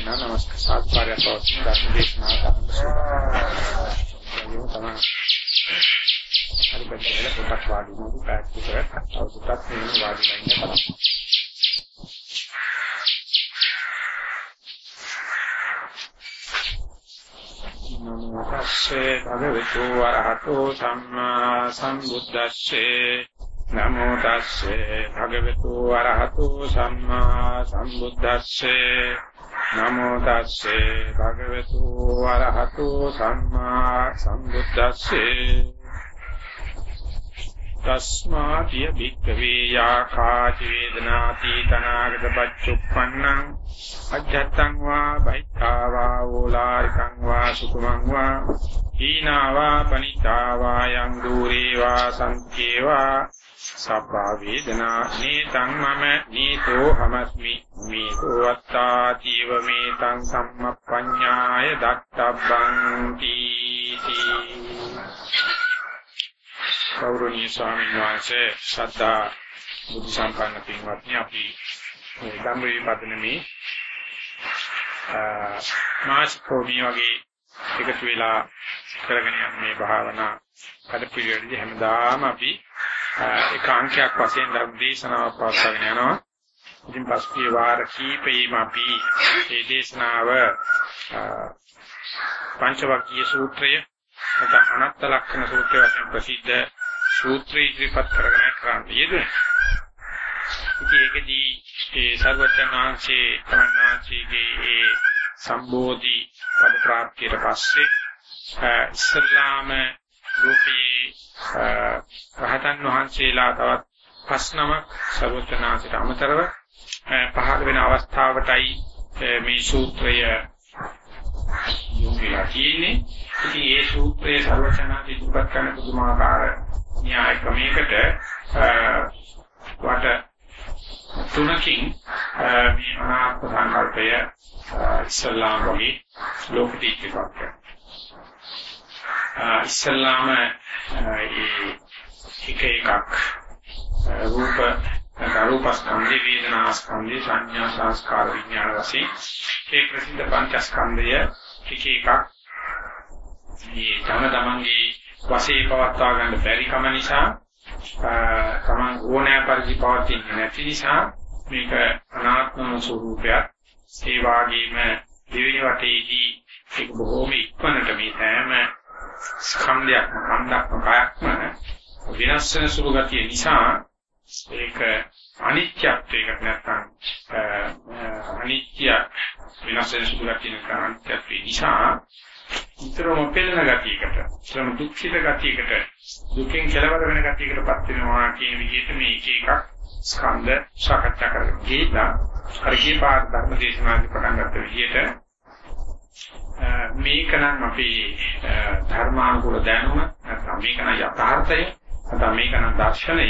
කෙනා නමස්කාර සාධකාරය පවතින ධර්ම දේශනා කරන්න සූදානම්. තමයි. හරි බෙදලා පොඩක් වාඩි වුණු පැයක් විතර අවුරුද්දක් වෙන වාඩිලා ඉන්න බලන්න. නමෝ තස්සේ භගවතු වරහතෝ සම්මා සම්බුද්දස්සේ නමෝ තස්සේ භගවතු වරහතෝ සම්මා සම්බුද්දස්සේ නමෝ තස්සේ භගවතු වරහතෝ සම්මා සම්බුද්දස්සේ තස්මාතිය භික්ඛවේ යාඛාචි වේදනාති තනාගත පච්චුප්පන්නං අජ්ජත්තං වා බයිද්ධා වා ඕලාරිකං වා සුකුමං වා හීනාවා පනිතාවා යං දූරේ වා සංකේවා සබ්බා වේදනා නේතං මම නීතෝ හමස්මි. මේකෝ වත්තාතිව මේතං සම්මප්පඤ්ඤාය දත්තබ්බං තීති ගෞරවනීය ස්වාමීන් වහන්සේ ශ්‍රද්ධා බුද්ධ සම්පන්න පින්වත්නි අපි මේ ධම්මේ පදනමේ මාසිකෝමී වගේ එකතු වෙලා කරගෙන යන මේ භාවනා කඩපිළිවෙලදී හැමදාම අපි ඒකාංකයක් වශයෙන් ධර්ම දේශනාවක් පවත්වාගෙන යනවා. ඉතින් පස්සේ වාර කීපෙම අපි මේ දේශනාව පංචවක්කීය සූත්‍රය නැත්නම් අනත්ත ලක්ෂණ සූත්‍රය වශයෙන් ප්‍රසිද්ධ සූත්‍රය ඉදිරිපත් කරගෙන කරන්නේ යෙදුණා. ඉතින් ඒකදී ඒ සර්වඥාන්සේ තමන්නාන්සේගේ ඒ සම්බෝධි පද ප්‍රාප්තියට පස්සේ ඉස්ලාම ලෝකේ රහතන් වහන්සේලා තවත් පස් නමක් සර්වඥාන්සේට අමතරව පහළ වෙන අවස්ථාවටයි මේ සූත්‍රය යොමුලා තියෙන්නේ. ඉතින් මේ සූත්‍රයේ සර්වඥාන්සේ ඉදිරිපත් කරන පුදුමාකාර න්‍යාය ක්‍රමයකට වට තුනකින් මේ අනාත්ම සංකල්පය ඉස්ලාම් වගේ ලෝකෙට ඉක්පත් ඉස්ලාම ඒ එක එකක්. රූප රූපස්කන්ධ වේදනාස්කන්ධ සංඥා සංස්කාර විඥාන වශයෙන් ඒ ප්‍රසිද්ධ පංචස්කන්ධය එක එකක්. මේ තම තමන්ගේ වශයෙන් පවත්වා ගන්න බැරි කම නිසා තමන් ඕනෑ පරිදි පවතින්නේ නැති නිසා මේක අනාත්ම ස්වરૂපයක් ඒ වගේම දෙවෙනි වටේදී ඒක බොහෝම ඉක්මනට මේ හැම ස්කන්ධයක්ම කන්දක්ම කායක්ම විනාශ වෙන සුළු ගතිය නිසා ඒක අනිත්‍යත්වයකට නැත්නම් අනිත්‍ය විනාශ වෙන සුළු ගතිය නැත්නම් අනිත්‍යත්වය නිසා විතරම පෙළෙන ගතියකට, ශ්‍රම දුක්ඛිත ගතියකට, දුකෙන් කෙලවර වෙන ගතියකටපත් වෙනවා කියන විදිහට මේ එක එකක් ස්කන්ධ සාකච්ඡා කරගෙන ගිහිලා අර කීපාර ධර්ම දේශනාදී පටන් ගත්ත විදිහට මේකනම් අපි ධර්මානුකූල දැනුම නැත්නම් මේකනම් යථාර්ථය නැත්නම් මේකනම් දර්ශනය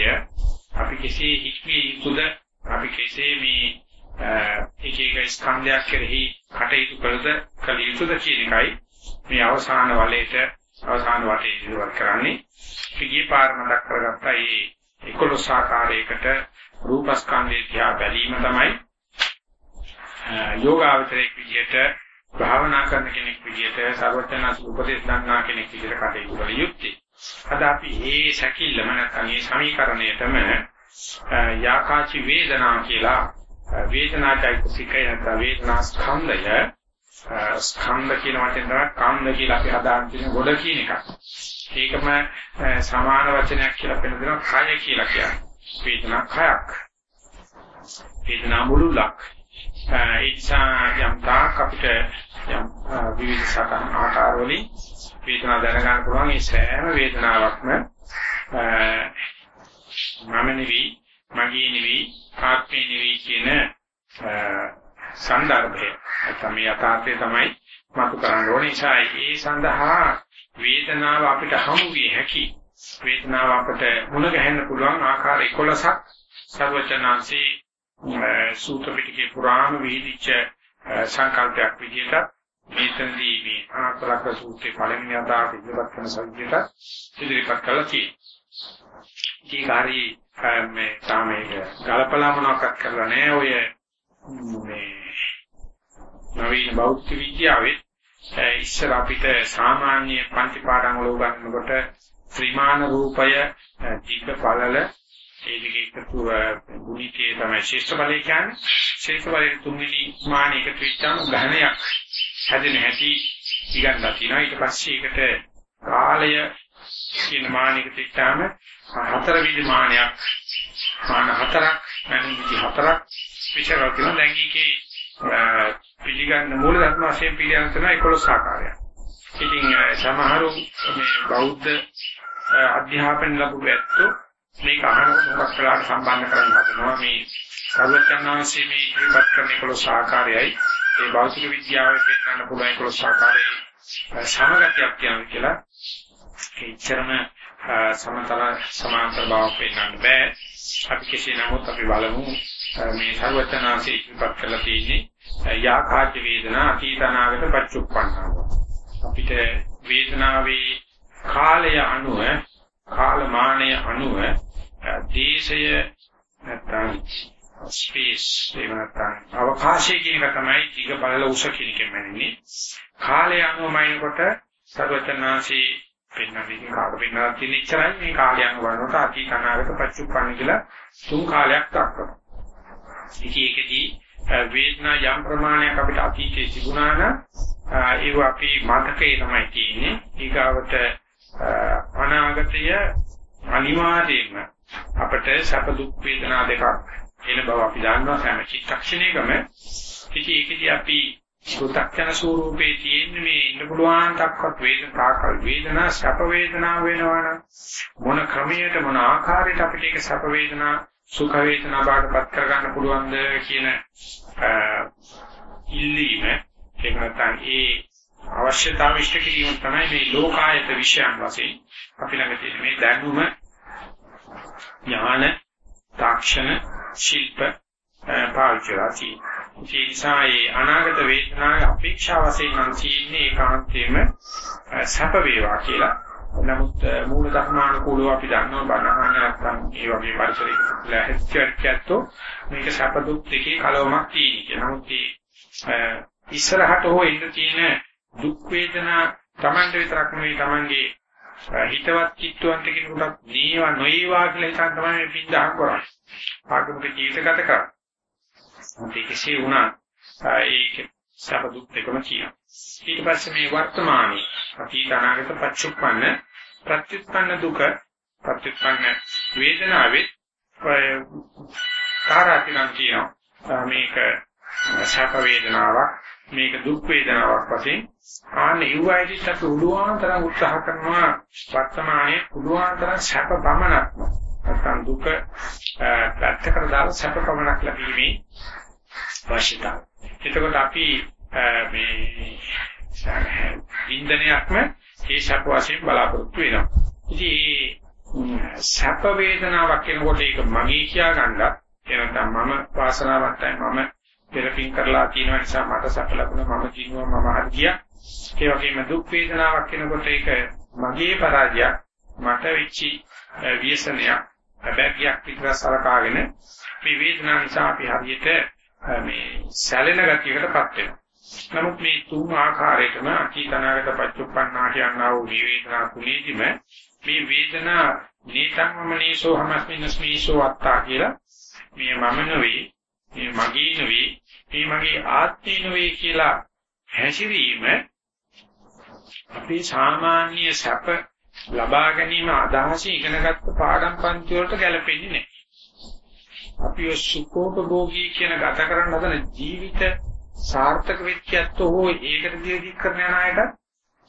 අපි කෙසේ හික්මී යුතුද? අපි කෙසේ මේ එක එක ස්කන්ධයක් කෙරෙහි කටයුතු කළද කළ යුතුද කියන එකයි මේ අවසාන වලේට අවසාන වටේ ඉදිරියට කරන්නේ. පිටියේ පාර මතක් කරගත්තා මේ 11 ආකාරයකට රූපස්කන්ධය දිහා බැලීම තමයි යෝගාවචරයේ විදිහට භාවනා කරන කෙනෙක් විදිහට සර්වඥාස් උපදේශ දන්නා කෙනෙක් විදිහට කටයුතු කළ යුත්තේ. අද අපි මේ සැකිල්ලම නැත්නම් මේ සමීකරණයටම යාකාචි වේදනා කියලා වේදනාචෛතසිකය නැත්නම් වේදනා ස්කන්ධය ස්කන්ධ කියන වචෙන් තමයි කන්ද කියලා අපි හදාගෙන තියෙන ගොඩ කියන එක. ඒකම සමාන වචනයක් කියලා පෙන්න දෙනවා කය කියලා කියන්නේ. වේදනා කයක්. වේදනා මුලුලක්. ඒ නිසා යම් තාක් අපිට යම් විවිධ සතන් ආකාර වලින් වේදනා දැනගන්න පුළුවන් මේ සෑම වේදනාවක්ම මම නෙවි මගේ නෙවි ආත්මේ නෙවි කියන සංදර්භය නැත්නම් මේ යථාර්ථය තමයි මතු කරන්න ඕනේ. නිසා ඒ සඳහා වේදනාව අපිට හමු විය හැකි. වේදනාව අපිට මුණ ගැහෙන්න පුළුවන් ආකාර 11ක් සර්වචනාංශී සූත්‍ර පිටකේ පුරාම විහිදිච්ච සංකල්පයක් විදිහට මේතනදී මේ අනාත්මලක සූත්‍රයේ පළවෙනි අදාට ඉදිරිපත් කරන සංකේත ඉදිරිපත් කළා තියෙනවා. ඊගාරි මේ සාමයේ ගලපලා මොනවක්වත් කරලා නැහැ ඔය මේ නවීන තියෙන භෞතික විද්‍යාවේ ඉස්සර අපිට සාමාන්‍ය පන්ති පාඩම් වල උගන්වනකොට ත්‍රිමාන රූපය දීක පළල ඒ දෙකේ එකතු ගුණිතේ තමයි ශේෂ්ඨ බලය කියන්නේ. ශේෂ්ඨ බලයේ තුන්වෙනි මාන එකතු වෙච්චාම ගහනයක් හැදෙන හැටි ඉගන්ලා තියෙනවා ඊට පස්සේ ඒකට කාලය කියන මානෙක තිච්චාම හතර විදි මානයක් මාන හතරක් මනින් විදි හතරක් විචාර කරන දැන් ඒකේ පිළිගන්න මූල ධර්ම වශයෙන් පිළිගන්න තියෙන 11 ආකාරයක්. ඉතින් සමහරු මේ බෞද්ධ අධ්‍යාපන ලැබුව ඇත්තෝ මේක අහනකොට මොකක් කළාට සම්බන්ධ කරන්න හදනවා. මේ සර්වඥාන්සේ මේ ඉදිරිපත් කරන 11 ආකාරයයි ඒ භෞතික විද්‍යාවේ පෙන්වන්න පුළුවන් 11 ආකාරයේ සමගතියක් කියන කියලා. ඒච්චරම සමතල සමාන්තර බවක් පෙන්වන්න බෑ. අපි කෙසේ නමුත් අපි බලමු මේ සර්වඥාන්සේ ඉදිරිපත් කරලා තියෙන්නේ යාකාජ වේදනා අතීත අනාගත පච්චුප්පන්නාව. අපිට වේදනාවේ කාලය අනුව කාලමානය අනුව දේශය නැත්නම් ස්පේස් එහෙම නැත්නම් අවකාශය කියන එක තමයි ටික බලල උස කියන එකෙන් මැන්නේ කාලය අනුවමයිනකොට සර්වචනාසී පෙන්වන්නේ කාට පෙන්වලා තියෙන ඉච්චරයි මේ කාලය අනුවනකොට අතීත අනාගත පච්චුප්පන්න කියලා තුන් කාලයක් දක්වනවා. ඉතින් ඒකදී වේදනා යම් ප්‍රමාණයක් අපිට අතීතයේ තිබුණා නම් ඒව අපි මතකේ තමයි තියෙන්නේ. ඊගාවට අනාගතය අනිවාර්යයෙන්ම අපට සැප දුක් වේදනා දෙකක් එන බව අපි දන්නවා හැම චිත්තක්ෂණයකම. ඉතින් ඒකදී අපි සුතක්ෂණ ස්වරූපේ තියෙන මේ ඉන්න පුළුවන් තක්වත් වේදනාකල් වේදනා සැප වේදනා වෙනවනම් මොන ක්‍රමයකට මොන ආකාරයකට අපිට ඒක සැප වේදනා සුඛ වේදනා බාටපත් කරගන්න පුළුවන්ද කියන ඉල්ලීම එහෙම නැත්නම් ඒ අවශ්‍යතාව ඉෂ්ට කිරීම තමයි මේ ලෝකායත විෂයන් වශයෙන් අපි ළඟ තියෙන මේ දැනුම ඥාන තාක්ෂණ ශිල්ප පාවිච්චි ඒ නිසා ඒ අනාගත වේදනාවේ අපේක්ෂා වශයෙන් නම් තියෙන්නේ ඒකාන්තයෙන්ම සැප වේවා කියලා. නමුත් මූල ධර්මානුකූලව අපි දන්නවා බණහන නැත්නම් ඒ වගේ පරිසරයක ලැහැච්චර්කයත්ෝ මේක සැප දුක් දෙකේ කලවමක් තියෙන කියලා. නමුත් ඒ ඉස්සරහට හෝ ඉන්න තියෙන දුක් වේදනා Tamande විතරක් නෙවෙයි Tamange හිතවත් චිත්තවන්ත කෙනෙකුට මේවා නොඒවා කියලා හිතන් තමයි මේ පින්දහම් කරන්නේ. ආගමික ජීවිත ගත කරන්නේ. මොකද කෙසේ වුණත් ඒක සබ දුක් දෙකම කියනවා. ඊට පස්සේ මේ වර්තමානයේ අතීත අනාගත පච්චුප්පන්න ප්‍රත්‍යুৎපන්න දුක ප්‍රත්‍යুৎපන්න වේදනාවෙත් කාරාතිනම් කියනවා. මේක සැප වේදනාවක් මේක දුක් වේදනාවක් වශයෙන් ආන්න ඉුවයිදිත් අපි උඩුවාන් තරම් උත්සාහ කරනවා වර්තමානයේ උඩුවාන් තරම් සැප පමණක් නැත්නම් දුක පැත්තකට දාලා සැප පමණක් ලැබීමේ අවශ්‍යතාව. එතකොට අපි මේ ඉන්ධනයක්ම ඒ සැප වශයෙන් බලාපොරොත්තු වෙනවා. ඉතින් සැප වේදනාවක් කෙනකොට ඒක මගේ කියා ගන්නත් එනනම් මම වාසනාවන්තයි මම පෙරපින් කරලා තියෙන නිසා මට සැප ලැබුණා මම ජීවුවා මම හරියා. ඒ වගේම දුක් වේදනාවක් කෙනකොට ඒක මගේ පරාජයක් මට වෙච්චි ව්‍යසනයක් අබැග්යක් විතර සලකාගෙන මේ වේදනාව නිසා අපි හරියට මේ සැලෙන ගතියකටපත් වෙනවා. නමුත් මේ තුන් ආකාරයකම අකීතනාගත පච්චුප්පන්නා කියනවා වූ මේ වේදනා කුලීදිම මේ වේදනා නීතං මනීසෝ හමස්මිනස්මීසෝ අත්තා කියලා මේ මම නෙවෙයි මේ මගේ නෙවෙයි මේ මගේ ආත්මේ නෙවෙයි කියලා හැසිරීම අපේ සාමාන්‍ය සැප ලබා ගැනීම අදහසින් ඉගෙනගත්ත පාඩම් පන්ති වලට ගැලපෙන්නේ නැහැ. අපි සුඛෝපභෝගී කියන ගත කරන්න හදන ජීවිත සාර්ථක වෙච්චත් හෝ ඒකට දීදී කරන යන අයට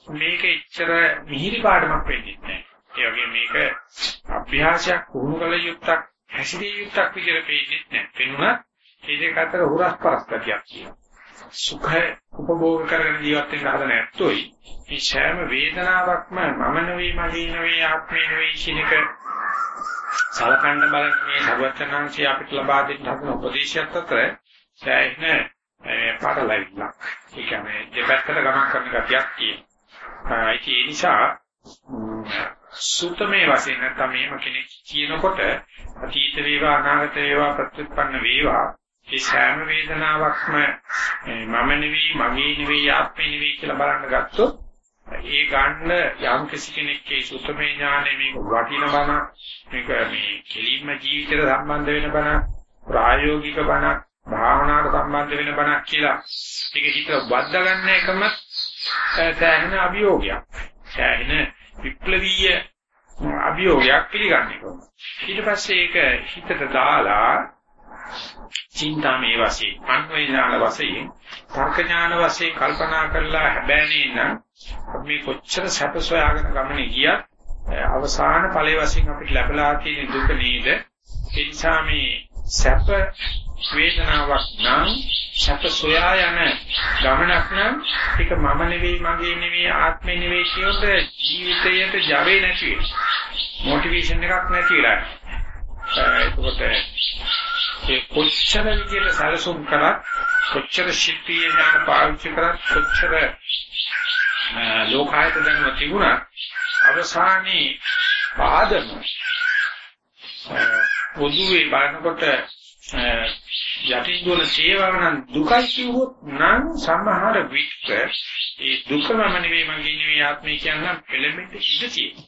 මේක එච්චර මිහිරි පාඩමක් වෙන්නේ නැහැ. ඒ වගේ මේක අභ්‍යාසයක් වුණු කල යුක්තක් හැසිරිය යුක්තක් විදිහට පේන්නේ නැහැ. වෙනුණා ඒ දෙක අතර හුරස් පරස් ගතියක් තියෙනවා. සුඛය උපභෝග කරගෙන ජීවත් වෙන්න හදන ඇත්තොයි මේ සෑම වේදනාවක්ම මම නෙවෙයි මගේ නෙවෙයි ආත්මේ නෙවෙයි කියනක සලකන්න බලන මේ සර්වඥාන්සේ අපිට ලබා දෙන්න හදන උපදේශයත් අතර සෑහෙන පාඩලයිලක්. ඒ කියන්නේ දෙපැත්තට ගමන් කරන ගතියක් තියෙනවා. ඒ නිසා සුතමේ වශයෙන් නැත්නම් මේව කෙනෙක් කියනකොට අතීත වේවා අනාගත වේවා ප්‍රතිඋත්පන්න වේවා ඒ සෑම වේදනාවක්ම මම නෙවෙයි මගේ නෙවෙයි ආත්මේ නෙවෙයි කියලා බලන්න ගත්තොත් ඒ ගන්න යම් කිසි කෙනෙක්ගේ සුතමේ ඥානෙ මේක වටින බණ මේක මේ කෙලින්ම ජීවිතේට සම්බන්ධ වෙන බණ ප්‍රායෝගික බණ භාවනාවට සම්බන්ධ වෙන බණක් කියලා ඒක හිත වද්දා ගන්න එකම සෑහෙන අභියෝගයක්. සෑහෙන විප්ලවීය අභියෝගයක් පිළිගන්නේ කොහොමද? ඊට පස්සේ ඒක හිතට දාලා චින්තාමේ වශයෙන් අන්වේ ඥාන වශයෙන් තර්ක ඥාන වශයෙන් කල්පනා කරලා හැබෑනේ නම් අපි කොච්චර සැප සොයාගෙන ගමනේ ගියත් අවසාන ඵලයේ වශයෙන් අපිට ලැබලා තියෙන දුක නේද? ඒ නිසා මේ සැප වේදනාවක් නම් සැප සොයා යන ගමනක් නම් ඒක මම නෙවෙයි මගේ නෙවෙයි ආත්මේ නෙවෙයි කියොත් ජීවිතයට ජවේ නැති වෙයි මොටිවේෂන් එකක් නැති වෙලා. එතකොට ඒ කොච්චර විදියට සැලසුම් කරත් කොච්චර ශිල්පීය ඥාන පාවිච්චි කරත් කොච්චර ලෝකායත දැනුම තිබුණා අවසානයේ පාදම පොදුවේ බලනකොට යටින් දුවන සේවාව නම් දුකයි කිව්වොත් නම් සමහර විට ඒ දුකම නෙවෙයි මගේ නෙවෙයි ආත්මය කියන පෙළෙමිට ඉඳ තියෙනවා.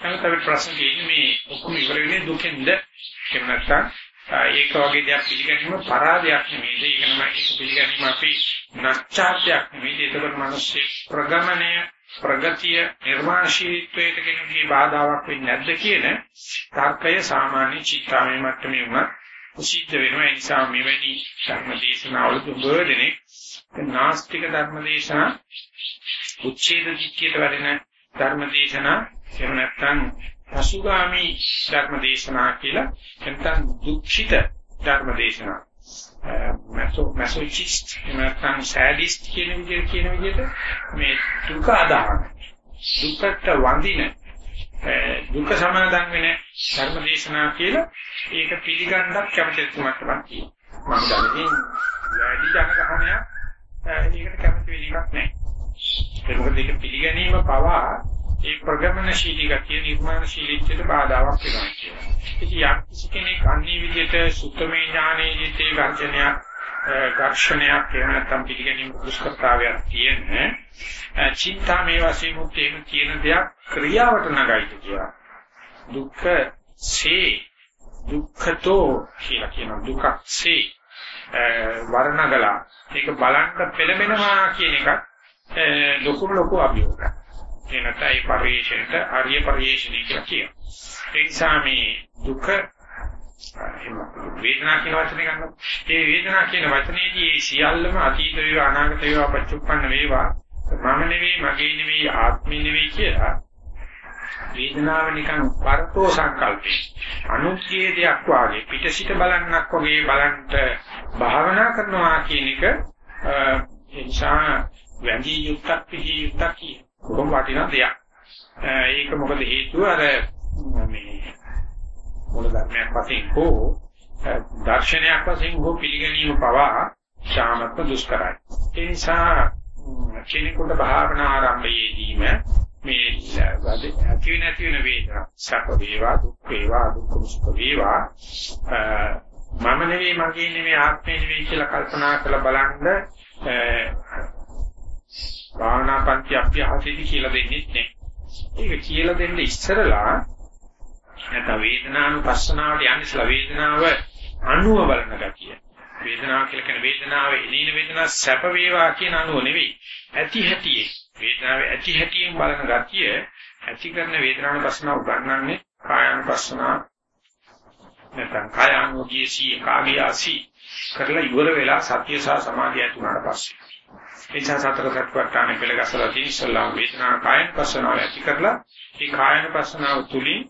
නමුත් අපි ප්‍රශ්න තියෙන්නේ මේ ඔක්කොම ඉවර වෙන්නේ දුකෙන්ද? එහෙම නැත්නම් ඒක වගේ දෙයක් පිළිගැනීම පරාදයක් නෙමෙයි. ඒක නම ඒක පිළිගැනීම අපි නැච්ඡාත්‍යයක් නෙමෙයි. ඒකකට මිනිස්සේ ප්‍රගමණය ප්‍රගතිය නිර්මාණශීලීත්වයට කෙනෙකුගේ බාධාවක් වෙන්නේ නැද්ද කියන තර්කය සාමාන්‍ය චිත්තාමය මට්ටමේ වුණා උසිත වෙනවා ඒ නිසා මෙවැනි ධර්ම දේශනාවල දුබදෙනේ නාස්තික ධර්ම දේශනා උච්ඡේද දික්කියට වැඩෙන ධර්ම දේශනා එහෙම නැත්නම් පසුගාමි ධර්ම දේශනා කියලා නැත්නම් දුක්ඛිත ධර්ම දේශනා මැසෝ මැසෝචිස්ට් නැත්නම් සෑඩිස්ට් කියන විදිහට කියන විදිහට මේ දුක අදහන දුකට වඳින දුක සමාදන් වෙන ධර්ම දේශනා කියලා ඒක පිළිගන්නක් කැමති තුමක්වත් තියෙනවා මම දන්නේ වැඩි ජනගහනයක් ඒකට කැමති වෙන එකක් නැහැ ඒක මොකද ඒක පිළිගැනීම පවා ඒ ප්‍රගමනශීලී ගතිය නිර්මාණශීලීත්වයට බාධාවක් වෙනවා කියනවා. ඉතින් යම් කිසි කෙනෙක් අන්නේ විදිහට සුත්තමේ ඥානයේ ජීතේ ගර්ජනයක් ඝර්ෂණයක් එහෙම නැත්නම් පිළිගැනීම දුෂ්කරතාවයක් තියෙන චින්තා මේ වශයෙන් මුත් එහෙම තියෙන දෙයක් ක්‍රියාවට නගයිද කියලා. දුක්ඛ සේ දුක්ඛතෝ කියලා කියන දුකක් සේ වර්ණගලා ඒක බලන්න පෙළඹෙනවා කියන එක ලොකු ලොකු අභියෝගයක්. ඒ නැත්නම් ඒ පරිේශණයට ආර්ය පරිේශණය කියලා කියනවා. ඒ නිසා මේ දුක වේදනා කියන වචනේ ගන්නවා. ඒ වේදනා කියන වචනේදී සියල්ලම අතීත වේවා අනාගත වේවා පච්චුප්පන්න වේවා මම නෙවෙයි මගේ නෙවෙයි ආත්මෙ නෙවෙයි කියලා වේදනාව නිකන් පරතෝ සංකල්පේ අනුත්යේ දෙයක් වාගේ පිටසිට බලන්නක් වගේ බලන්ට භාවනා කරනවා කියන එක ඒ නිසා වැඳී යුක්තක් පිහි යුක්තක් කියන කොහොම වටිනා දෙයක්. ඒක මොකද හේතුව අර මේ මොන ධර්මයක් වශයෙන් හෝ දර්ශනයක් වශයෙන් හෝ පිළිගැනීම පවා ශාමත්ව දුෂ්කරයි. ඒ නිසා කෙනෙකුට භාවනා ආරම්භයේදීම මේ ඇති වෙන ඇති වෙන වේදනා සැප වේවා දුක් වේවා දුක් සුඛ වේවා මම නෙවෙයි මගේ නෙවෙයි ආත්මේ නෙවෙයි කියලා කල්පනා කරලා බලන්න භාවනා පන්ති අභ්‍යාසෙදි කියලා දෙන්නේ නැහැ. ඒක කියලා දෙන්න ඉස්සරලා නැත්නම් වේදනානුපස්සනාවට යන්නේ ඉස්සලා වේදනාව අනුව බලන ගතිය. වේදනාව කියලා කියන වේදනාව එනින වේදනාව සැප වේවා කියන අනුව නෙවෙයි. ඇති හැටියේ වේදනාව ඇති හැටියෙන් බලන ගතිය ඇති කරන වේදනානුපස්සනාව උගන්වන්නේ කායानुපස්සනාව නැත්නම් කායानुගීසී කාගියාසි කරලා ඉවර වෙලා සත්‍ය සහ සමාධිය ඇති වුණාට පස්සේ එචා සතර සත්වර්තාන පෙළගසලා තියෙන ඉස්සල්ලාම වේදනා කායන පස්සනාව ඇති කරලා ඒ කායන පස්සනාව තුලින්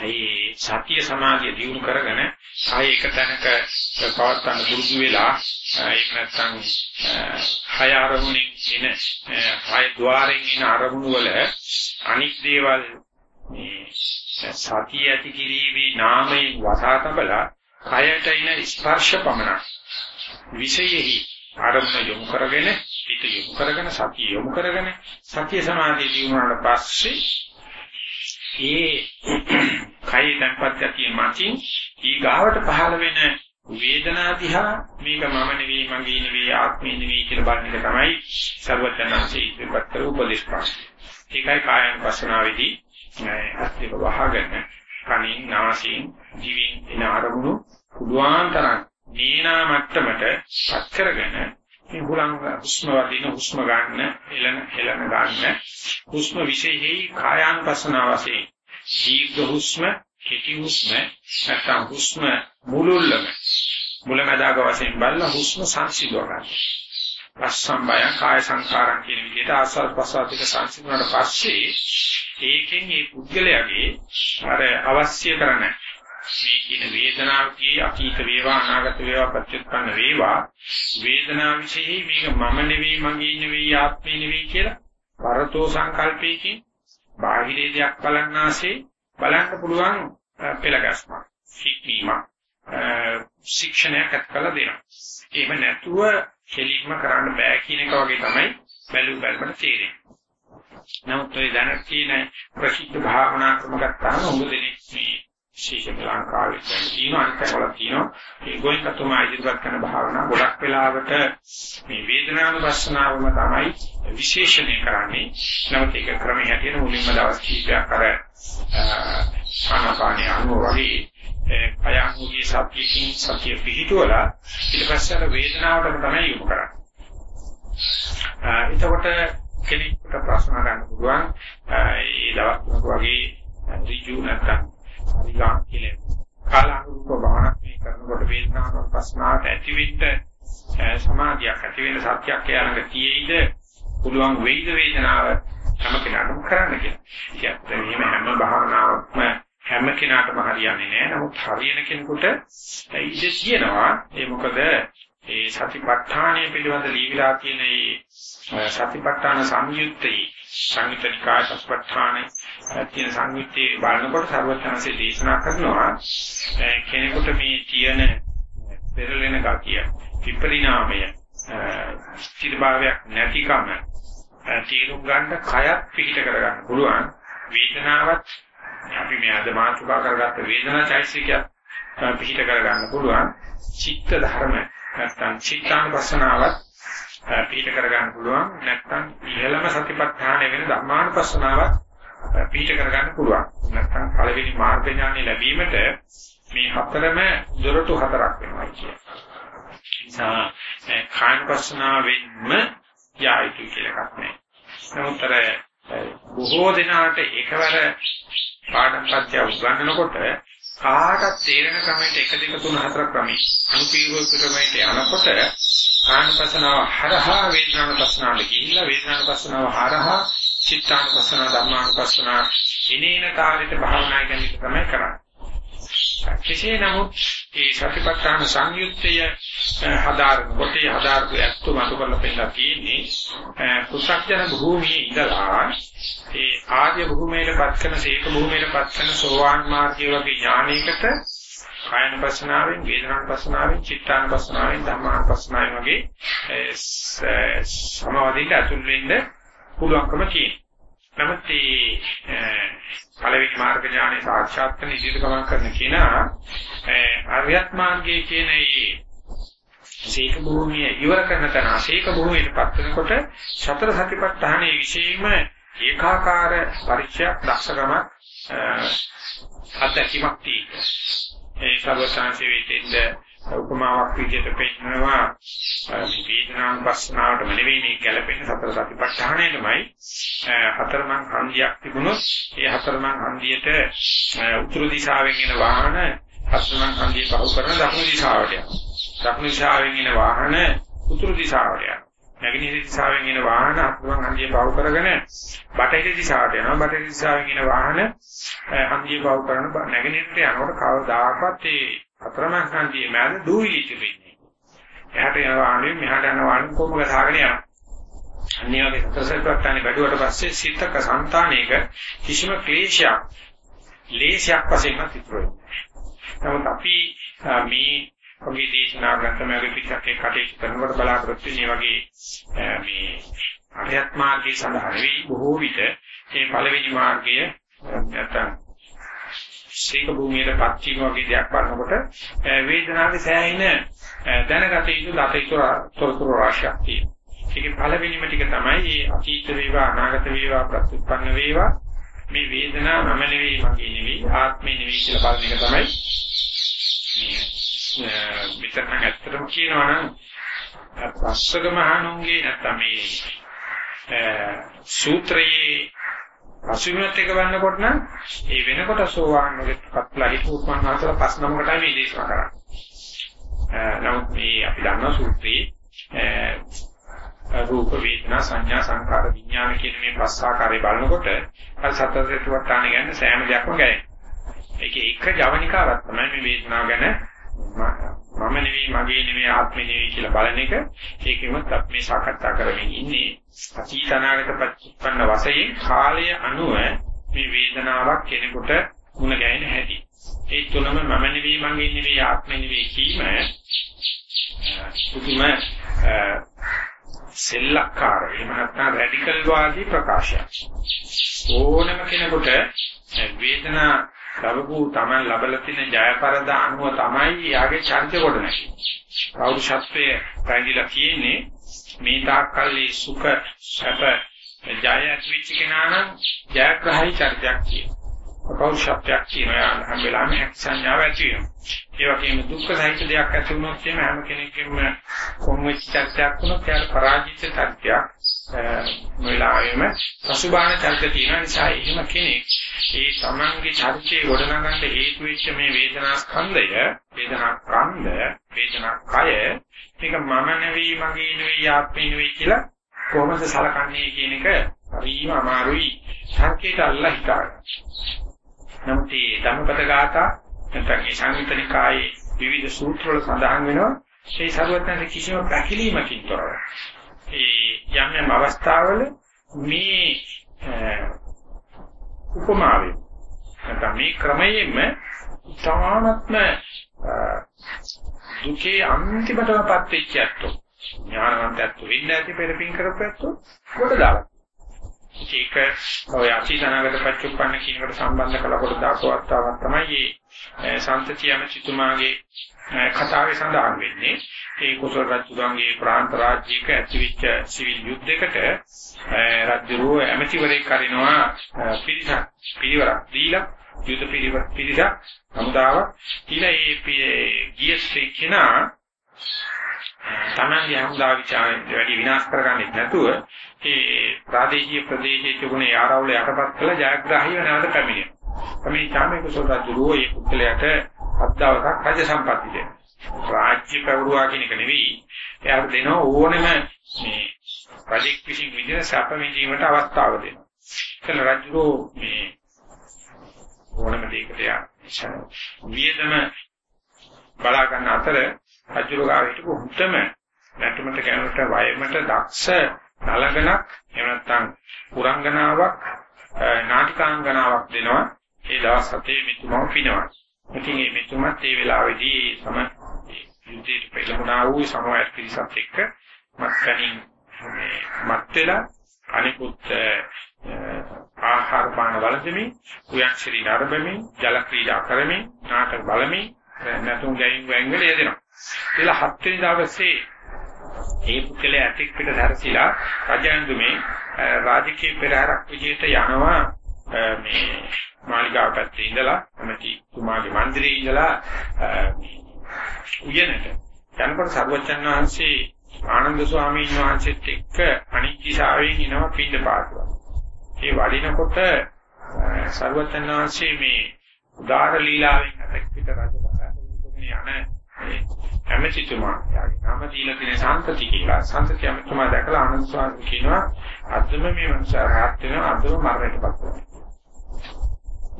ඒ සතිය සමාධිය දියුණු කරගෙන කාය එක තැනක පවත්තන පුරුදු වෙලා ඒක නැත්තම් හය අරමුණින් එන හය ద్వාරෙන් එන අරමුණු වල අනික් දේවල් මේ සතිය ඇති කිරීමේ නාමයෙන් වසා තබලා කයට එන ස්පර්ශ පමණක් විශේෂෙහි ආරම්භ යොමු කරගෙන හිත යොමු කරගෙන සතිය යොමු කරගෙන සතිය සමාධිය දිනුනාට පස්සේ ඒ කයි tempat ගතිය මතින් ඊ ගාවට පහළ වෙන වේදනා දිහා මේක මම නෙවෙයි මගේ නෙවෙයි ආත්මේ නෙවෙයි කියලා බලන එක තමයි සර්වඥාන්සේ ඉදිරිපත් කළ උපදේශ පාඩම. ඒකයි කායන පස්සනාවේදී අත්‍යක වහගෙන කනින් නාසයෙන් දිවෙන් එන අරමුණු පුදුආන් තරම් නීනා මට්ටමට පත් කරගෙන මේ හුලං හුස්ම වදින හුස්ම ගන්න එළන එළන ගන්න හුස්ම විශේෂයි කායානුපස්සනාව වශයෙන් දීර්ඝ හුස්ම කෙටි හුස්ම නැත්නම් හුස්ම මුලුල්ලම මුලමදාග වශයෙන් බලන හුස්ම සංසිඳව ගන්න. පස්සම්බය කාය සංකාරම් කියන විදිහට ආස්වාද ප්‍රසආතික සංසිඳුණාට පස්සේ ඒකෙන් මේ පුද්ගලයාගේ අර අවශ්‍ය කරන මේ කියන වේදනාවකී අතීත වේවා අනාගත වේවා ප්‍රත්‍යක්ෂණ වේවා වේදනාව විශේෂයි මේක මම නෙවෙයි මගේ නෙවෙයි ආත්මේ නෙවෙයි කියලා පරතෝ සංකල්පයකින් බාහිර දෙයක් බලන්නාසේ බලන්න පුළුවන් පෙළගස්මක් හික්මීමක් ශික්ෂණයක් අත්කල දෙනවා. එහෙම නැතුව කෙලින්ම කරන්න බෑ කියන එක වගේ තමයි බැලු බැලමට තේරෙන්නේ. නමුත් ඔය දැනට තියෙන ප්‍රසිද්ධ භාවනා ක්‍රම ගත්තාම උඹ දෙනෙක් මේ විශේෂයෙන් ලංකාවේ දැන් තියෙනවා. අනිත් වල තියෙනවා. ඒ ගෝයිකතුමා ඉදිරිපත් කරන භාවනා ගොඩක් වෙලාවට මේ වේදනානුපස්සනාවම තමයි විශේෂණය කරන්නේ. නමුත් ඒක ක්‍රමයේ හැටියට මුලින්ම දවස් කිහිපයක් අර ආනාපානිය අනුව වගේ අයංගුගේ සත්‍යකින් සත්‍ය පිහිටුවලා ඊට පස්සේ අර වේදනාවටම තමයි යොමු කරන්නේ. එතකොට කෙනෙකුට ප්‍රශ්න ගන්න පුළුවන්. ඒ දවස් තුනක වගේ ඍජු නැත්නම් හරිලා කියලා. කාලානුරූප භාවනාවක් මේ කරනකොට වේදනාවක් ප්‍රශ්නාවට ඇතිවෙන්න සමාධියක් ඇති වෙන සත්‍යයක් යාළඟ තියෙයිද පුළුවන් වෙයිද වේදනාව හැම කෙනාටම කරන්න කියලා. ඒත් මෙහෙම හැම භාවනාවක්ම හැම කෙනාටම හරියන්නේ නැහැ. නමුත් හරියන කෙනෙකුට ඉඩ තියෙනවා. ඒ මොකද ඒ සතිපට්ඨානය පිළිබඳ ලියවිලා තියෙන ඒ සතිපට්ඨාන සංයුත්තේ සංයුතනිකා සතිපට්ඨාන තියෙන සංයුත්තේ බලනකොට සර්වඥාන්සේ දේශනා කරනවා කෙනෙකුට මේ තියෙන පෙරලෙන ගතිය විපරිණාමය ස්ථිරභාවයක් නැතිකම තීරුම් ගන්න කයත් පිහිට කරගන්න පුළුවන්. වේදනාවත් අපි මේ අද මාතෘකා කරගත්ත වේදනා චෛසිකයක් පිහිට කරගන්න පුළුවන්. චිත්ත ධර්ම නැත්නම් චිත්තානුපස්සනාවත් පිහිට කරගන්න පුළුවන් නැත්නම් ඉහළම සතිපට්ඨාන වෙන ධර්මානුපස්සනාවත් පිට කරගන්න පුළුවන්. නැත්නම් පළවෙනි මාර්ග ඥානෙ ලැබීමට මේ හතරම දොරටු හතරක් වෙනවා කියන්නේ. නිසා කායපස්සනාවෙන්ම යායුතු කියලා එකක් නැහැ. නමුත් අර බොහෝ දිනාට එකවර පාඩම් පත්‍ය උගන්වනකොට කාටත් තේරෙන ක්‍රමයට 1 2 3 4 ක්‍රමී අනුපීඩක ක්‍රමයට යනකොට කායපස්සනාව හරහා වේදනානුපස්සනාවට ගිහිල්ලා වේදනානුපස්සනාව හරහා චිත්තානුපස්සන ධම්මානුපස්සන ඉනේන කාලෙට භාවනා කරන එක තමයි කරන්නේ. කෙසේ නමුත් මේ සතිපට්ඨාන සංයුත්තය හදාරන කොටේ හදාරපු ඇත්තු මතු කරලා පෙන්නලා තියෙන්නේ කුසක්ජන භූමියේ ඉඳලා ඒ ආර්ය භූමියටපත් කරන සීක භූමියටපත් කරන සෝවාන් මාර්ගය වගේ ඥානයකට කායනුපස්සනාවෙන් වේදනානුපස්සනාවෙන් චිත්තානුපස්සනාවෙන් ධම්මානුපස්සනාවෙන් වගේ සමාධියට අතුල් වෙන්න පුළුවන්කම තියෙනවා. නමුත් මේ පළවෙනි මාර්ග ඥානෙ සාක්ෂාත් කරන ඉදිරි ගමන් කරන කෙනා අරියත් මාර්ගයේ කියන මේ සීක භූමිය ඉවර කරන තැන සීක භූමියට පත් වෙනකොට සතර සතිපට්ඨානයේ විශේෂම ඒකාකාර පරිචයක් දක්ෂකමක් අත්දැකීමක් තියෙනවා. ඒ සර්වසංසේ වෙතෙන්ද උපමාවක් විදිහට පෙන්නනවා. මේ වේදනානුපස්සනාවටම නෙවෙයි මේ ගැළපෙන සතර සතිපට්ඨානයටමයි. හතරමං හන්දියක් තිබුණොත් ඒ හතරමං හන්දියට උතුරු දිශාවෙන් එන වාහන හතරමං හන්දිය පහු කරන දකුණු දිශාවට යනවා. දකුණු දිශාවෙන් එන වාහන උතුරු දිශාවට යනවා. නැගෙනහිර දිශාවෙන් එන වාහන හතරමං හන්දිය පහු කරගෙන බටහිර දිශාවට යනවා. බටහිර දිශාවෙන් එන වාහන හන්දිය පහු කරන නැගෙනහිරට යනකොට කවදාකවත් ඒ අතරමං හන්දියේ මැද දූවිලි තිබෙන්නේ. එහාට යන වාහනේ මෙහාට යන වාහනේ කොහොම ගහගෙන යනවා. අනිවාර්ය සතරසත්වට්ටානේ බැලුවට පස්සේ සිතක సంతානයක කිසිම ක්ලේශයක් ලේශයක් වශයෙන් තිතර නමුත් අපි මේ වගේ දේශනා ගන්නමගේ පිටකේ කටයුතු කරනකොට බලාපොරොත්තු වෙන්නේ වගේ මේ අරියත් මාර්ගයේ සඳහන් වෙයි බොහෝ විට මේ පළවෙනි මාර්ගය නැත්නම් සීක භූමියට පත්වීම වගේ දෙයක් බලනකොට වේදනාවේ සෑහෙන දැනගත යුතු දත යුතු තොරතුරු රාශියක් තියෙනවා. ඒකේ පළවෙනිම ටික තමයි මේ අතීත වේවා අනාගත වේවා ප්‍රතිඋත්පන්න වේවා මේ වේදනාව මම නෙවෙයි මගේ නෙවෙයි ආත්මේ නෙවෙයි කියලා බලන එක තමයි මේ මෙතන ඇත්තටම කියනවා නම් පස්සක මහණුන්ගේ නැත්නම් මේ සූත්‍රයේ අසුවිමත් එක වන්නකොට නම් ඒ වෙනකොට සෝවාන් වලටපත්ලා හිතුවුත් මම හතර පස් නමකටයි මේ දේශනා කරන්නේ. නමුත් මේ අපි දන්නා සූත්‍රයේ රූප වේදනා සංඥා සංකාර විඥාන කියන මේ පස් ආකාරය බලනකොට අර සතරට වටාන ගැන සෑම දෙයක්ම ගැලෙනවා. ඒකේ එක ජවනිකාවක් තමයි මේ වේදනාව ගැන මම නෙවෙයි මගේ නෙවෙයි ආත්මෙ නෙවෙයි කියලා බලන එක. ඒකෙමත් අපි මේ සාකච්ඡා කරමින් ඉන්නේ අතීත අනාගත ප්‍රතිපන්න වශයෙන් කාලය අනුව මේ වේදනාවක් කෙනෙකුට මුණ ගැහෙන හැටි. ඒ තුනම මම නෙවෙයි මගේ නෙවෙයි ආත්මෙ නෙවෙයි කීම පුදුම සෙල්ලක්කාර එහෙම නැත්නම් රැඩිකල් වාදී ප්‍රකාශයක් ඕනම කෙනෙකුට වේදනා ලැබපු තමන් ලබලා තියෙන ජයපරද අනුව තමයි යාගේ චරිත කොට නැති. පෞරුෂත්වයේ පැగిලා තියෙන්නේ මේ තාක්කල්ලි සුඛ සැප ජය ඇතිවෙච්ච කෙනා නම් ජයග්‍රහයි චරිතයක් තියෙනවා. පෞරුෂත්වයක් තියෙනවා හැම වෙලාවෙම සංඥාව ඇති වෙනවා. ඒ වගේම දුක්ඛ සහිත දෙයක් ඇති වුණොත් එහෙම හැම කෙනෙක්ගේම කොන්වෙච්ච චර්යාවක් වුණොත් එයාට පරාජිත චර්යාවක් වෙලාවෙම පසුබාහන චර්ය තියෙන නිසා එහෙම කෙනෙක් ඒ තමන්ගේ චර්චේ ගොඩනගන්න හේතු වෙච්ච මේ වේදනා ස්කන්ධය වේදනා කන්ද වේදනා කය මේක මම නෙවෙයි මගේ නෙවෙයි ආත්මේ නෙවෙයි කියලා කොහොමද සලකන්නේ කියන එක හරිම අමාරුයි තර්කයට අල්ලා හිතාගන්න. නමුත් මේ ධම්මපද ගාථා නැත්නම් මේ සංයුතනිකායේ විවිධ සූත්‍රවල සඳහන් වෙනවා ඒ සර්වඥයන් කිසිම පැකිලීමකින් තොරව. ඒ යම් යම් අවස්ථාවල මේ උපමාවෙන් නැත්නම් මේ ක්‍රමයෙන්ම තාමත්ම දුකේ අන්තිමටමපත් වෙච්ච ඇත්තෝ ඥානවන්තයත් වෙන්න ඇති පෙරපින් කරපැත්තෝ කොට දාලා. ඒක ඔය අචීතනාගත පච්චුප්පන්න කියනකට සම්බන්ධ කළ කොට දාපුවාවක් තමයි මේ සම්තතියම චිතුමාගේ කතාවේ සඳහන් වෙන්නේ. ඒ කුසල රජුගන්ගේ ප්‍රාන්ත රාජ්‍යයක ඇතිවෙච්ච සිවිල් යුද්ධයකට රජුරෝ ඇමතිවරයෙක් කරිනවා පිරිසක් පිරිවරක් දීලා යුද පිරිවර පිරිසක් සමුදාව කියලා ඒ ගිය ශ්‍රේක්ෂණා තමන්ගේ හමුදා විචාරයෙන් වැඩි විනාශ කරගන්නෙත් නැතුව ඒ ප්‍රාදේශීය ප්‍රදේශයේ තිබුණේ ආරවුල යටපත් කළ ජයග්‍රාහීව නැවත පැමිණෙනවා. මේ ඡාමේ කුසල රජුරෝ ඒ පුද්ගලයාට හත් දවසක් රජ සම්පත්තිය දෙනවා. රාජ්‍ය පැවරුවා කියන එක නෙවෙයි. එයාට දෙන ඕනෙම මේ රජෙක් විසින් විදින සැප විඳීමට අවස්ථාව දෙනවා. ඒකල රජුරෝ මේ ඕනම දෙයකට යා වියදම බලා ගන්න අතර රජුරෝ ගාව හිටපු හුතම නැටුමට කැනට වයමට දක්ෂ නලගණක් එහෙම නැත්නම් පුරංගනාවක් නාටිකාංගනාවක් දෙනවා. ඒ දවස් හතේ මෙතුමව පිනවනවා. ඉතින් මේ මෙතුමත් ඒ වෙලාවේදී සම යුද්ධයට පෙළඹුණා වූ සමවැය පිරිසත් එක්ක මත්කණින් මේ මත් වෙලා අනිකුත් ආහාර පාන වළඳමින් උයන් ශ්‍රී නරඹමින් ජල ක්‍රීඩා කරමින් නාටක බලමින් නැතුම් ගැයින් වැංගල යෙදෙනවා. ඊළ හත් වෙනි දවසේ ඒ පුද්ගලයා ඇතික් පිට දැරසිලා රජයන්දුමේ රාජකීය පෙරහැරක් විදිහට යනවා මේ මාලිගාව පැත්තේ ඉඳලා එමෙති තුමාගේ මන්දිරේ ඉඳලා උයනට යනකොට සර්වචන් වහන්සේ ආනන්ද ස්වාමීන් වහන්සේත් එක්ක අනික් දිශාවෙන් එනවා පිට පාටුව. ඒ වඩිනකොට සර්වචන් වහන්සේ මේ උදාර ලීලාවෙන් අතක් පිට රජකම් යන ඇමතිතුමා යාගේ නම දීලා තියෙන සාන්තති කියලා සාන්තති ඇමතිතුමා දැකලා ආනන්ද ස්වාමීන් කියනවා අදම මේ මනුස්සයා රහත් වෙනවා අදම මරණයටපත් වෙනවා.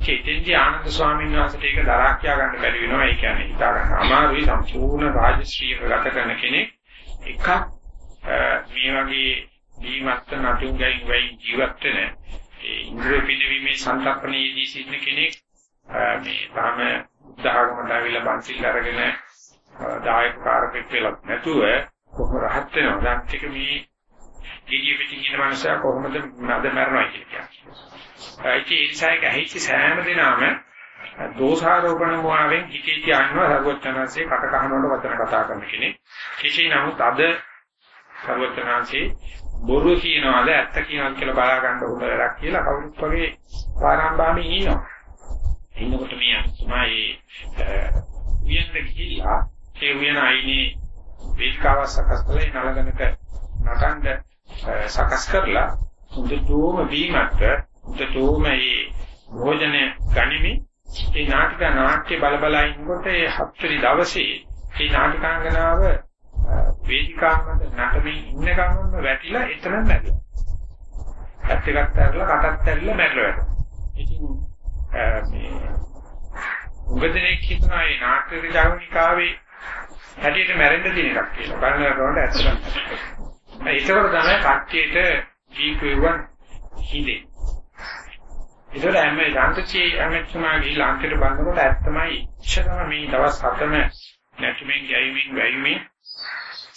චේතෙන්දී ආනන්ද ස්වාමීන් වහන්සේට ඒක දරා කියා ගන්න බැරි වෙනවා. ඒ කියන්නේ හිතා ගන්න අමාරුයි සම්පූර්ණ රාජශ්‍රීයක ගත කරන කෙනෙක් එකක් මේ වගේ දීමත් නටුන් ගයින් වෙයි ජීවත් වෙන ඒ ඉන්ද්‍රිය පිනවීමේ සංකල්පණයේදී සිටින කෙනෙක් මේ තාම උදාහරණකට ආවිල්ලා බන්සිල් අරගෙන දායක කාර්යයක් වෙලක් නැතුව කොහොම රහත් වෙනවද? දැන් ටික මේ ගිජී පිටින් ඉන්න මනුස්සයා කොහොමද නද මරනවා කියලා කියන්නේ. ඒ ඉස්සයික ඇහිච්ච සෑම දිනම දෝෂාරෝපණ මොහාවෙන් හිතේ තියනවා සර්වඥාන්සේ කට කහනකොට වචන කතා කරන කෙනෙක්. කෙසේ නමුත් අද සර්වඥාන්සේ බොරු කියනවාද ඇත්ත කියනවාද කියලා බලා ගන්න උඩ වැඩක් කියලා කවුරුත් වගේ පාරම්භාමී ඉන්නවා. ඉන්නකොට මේ තමයි වියන්න ගිහිල්ලා ඒ වියන අයිනේ වේදිකාව සකස් කළේ නලගනක නටන්න සකස් කරලා උදේටම වීමත් උදේටම මේ භෝජන ගනිමි ඒ නාටික නාට්‍ය බල බල ඉන්නකොට ඒ හත්වෙනි දවසේ ඒ නාටිකාංගනාව වේදිකාවකට නටමින් ඉන්න ගමන්ම වැටිලා එතනම මැරෙනවා. ඇත්ත එකක් ඇරලා කටත් ඇරලා මැරෙලා වැටෙනවා. ඉතින් මේ උගදෙනෙක් හිතනවා මේ නාට්‍ය රිජාවනිකාවේ හැටියට මැරෙන්න දින එකක් කියලා. බලනකොට ඇත්තටම. ඒකවල තමයි කට්ටියට ජීකුවන් හිදේ. ඒතර හැම යාන්ත්‍රිකී හැමතුමා ගිහිල්ලා අන්තිමට බලනකොට ඇත්තමයි ඉච්ඡතම මේ දවස් හතම නැතුමින් ගෑමින් වැයුමින්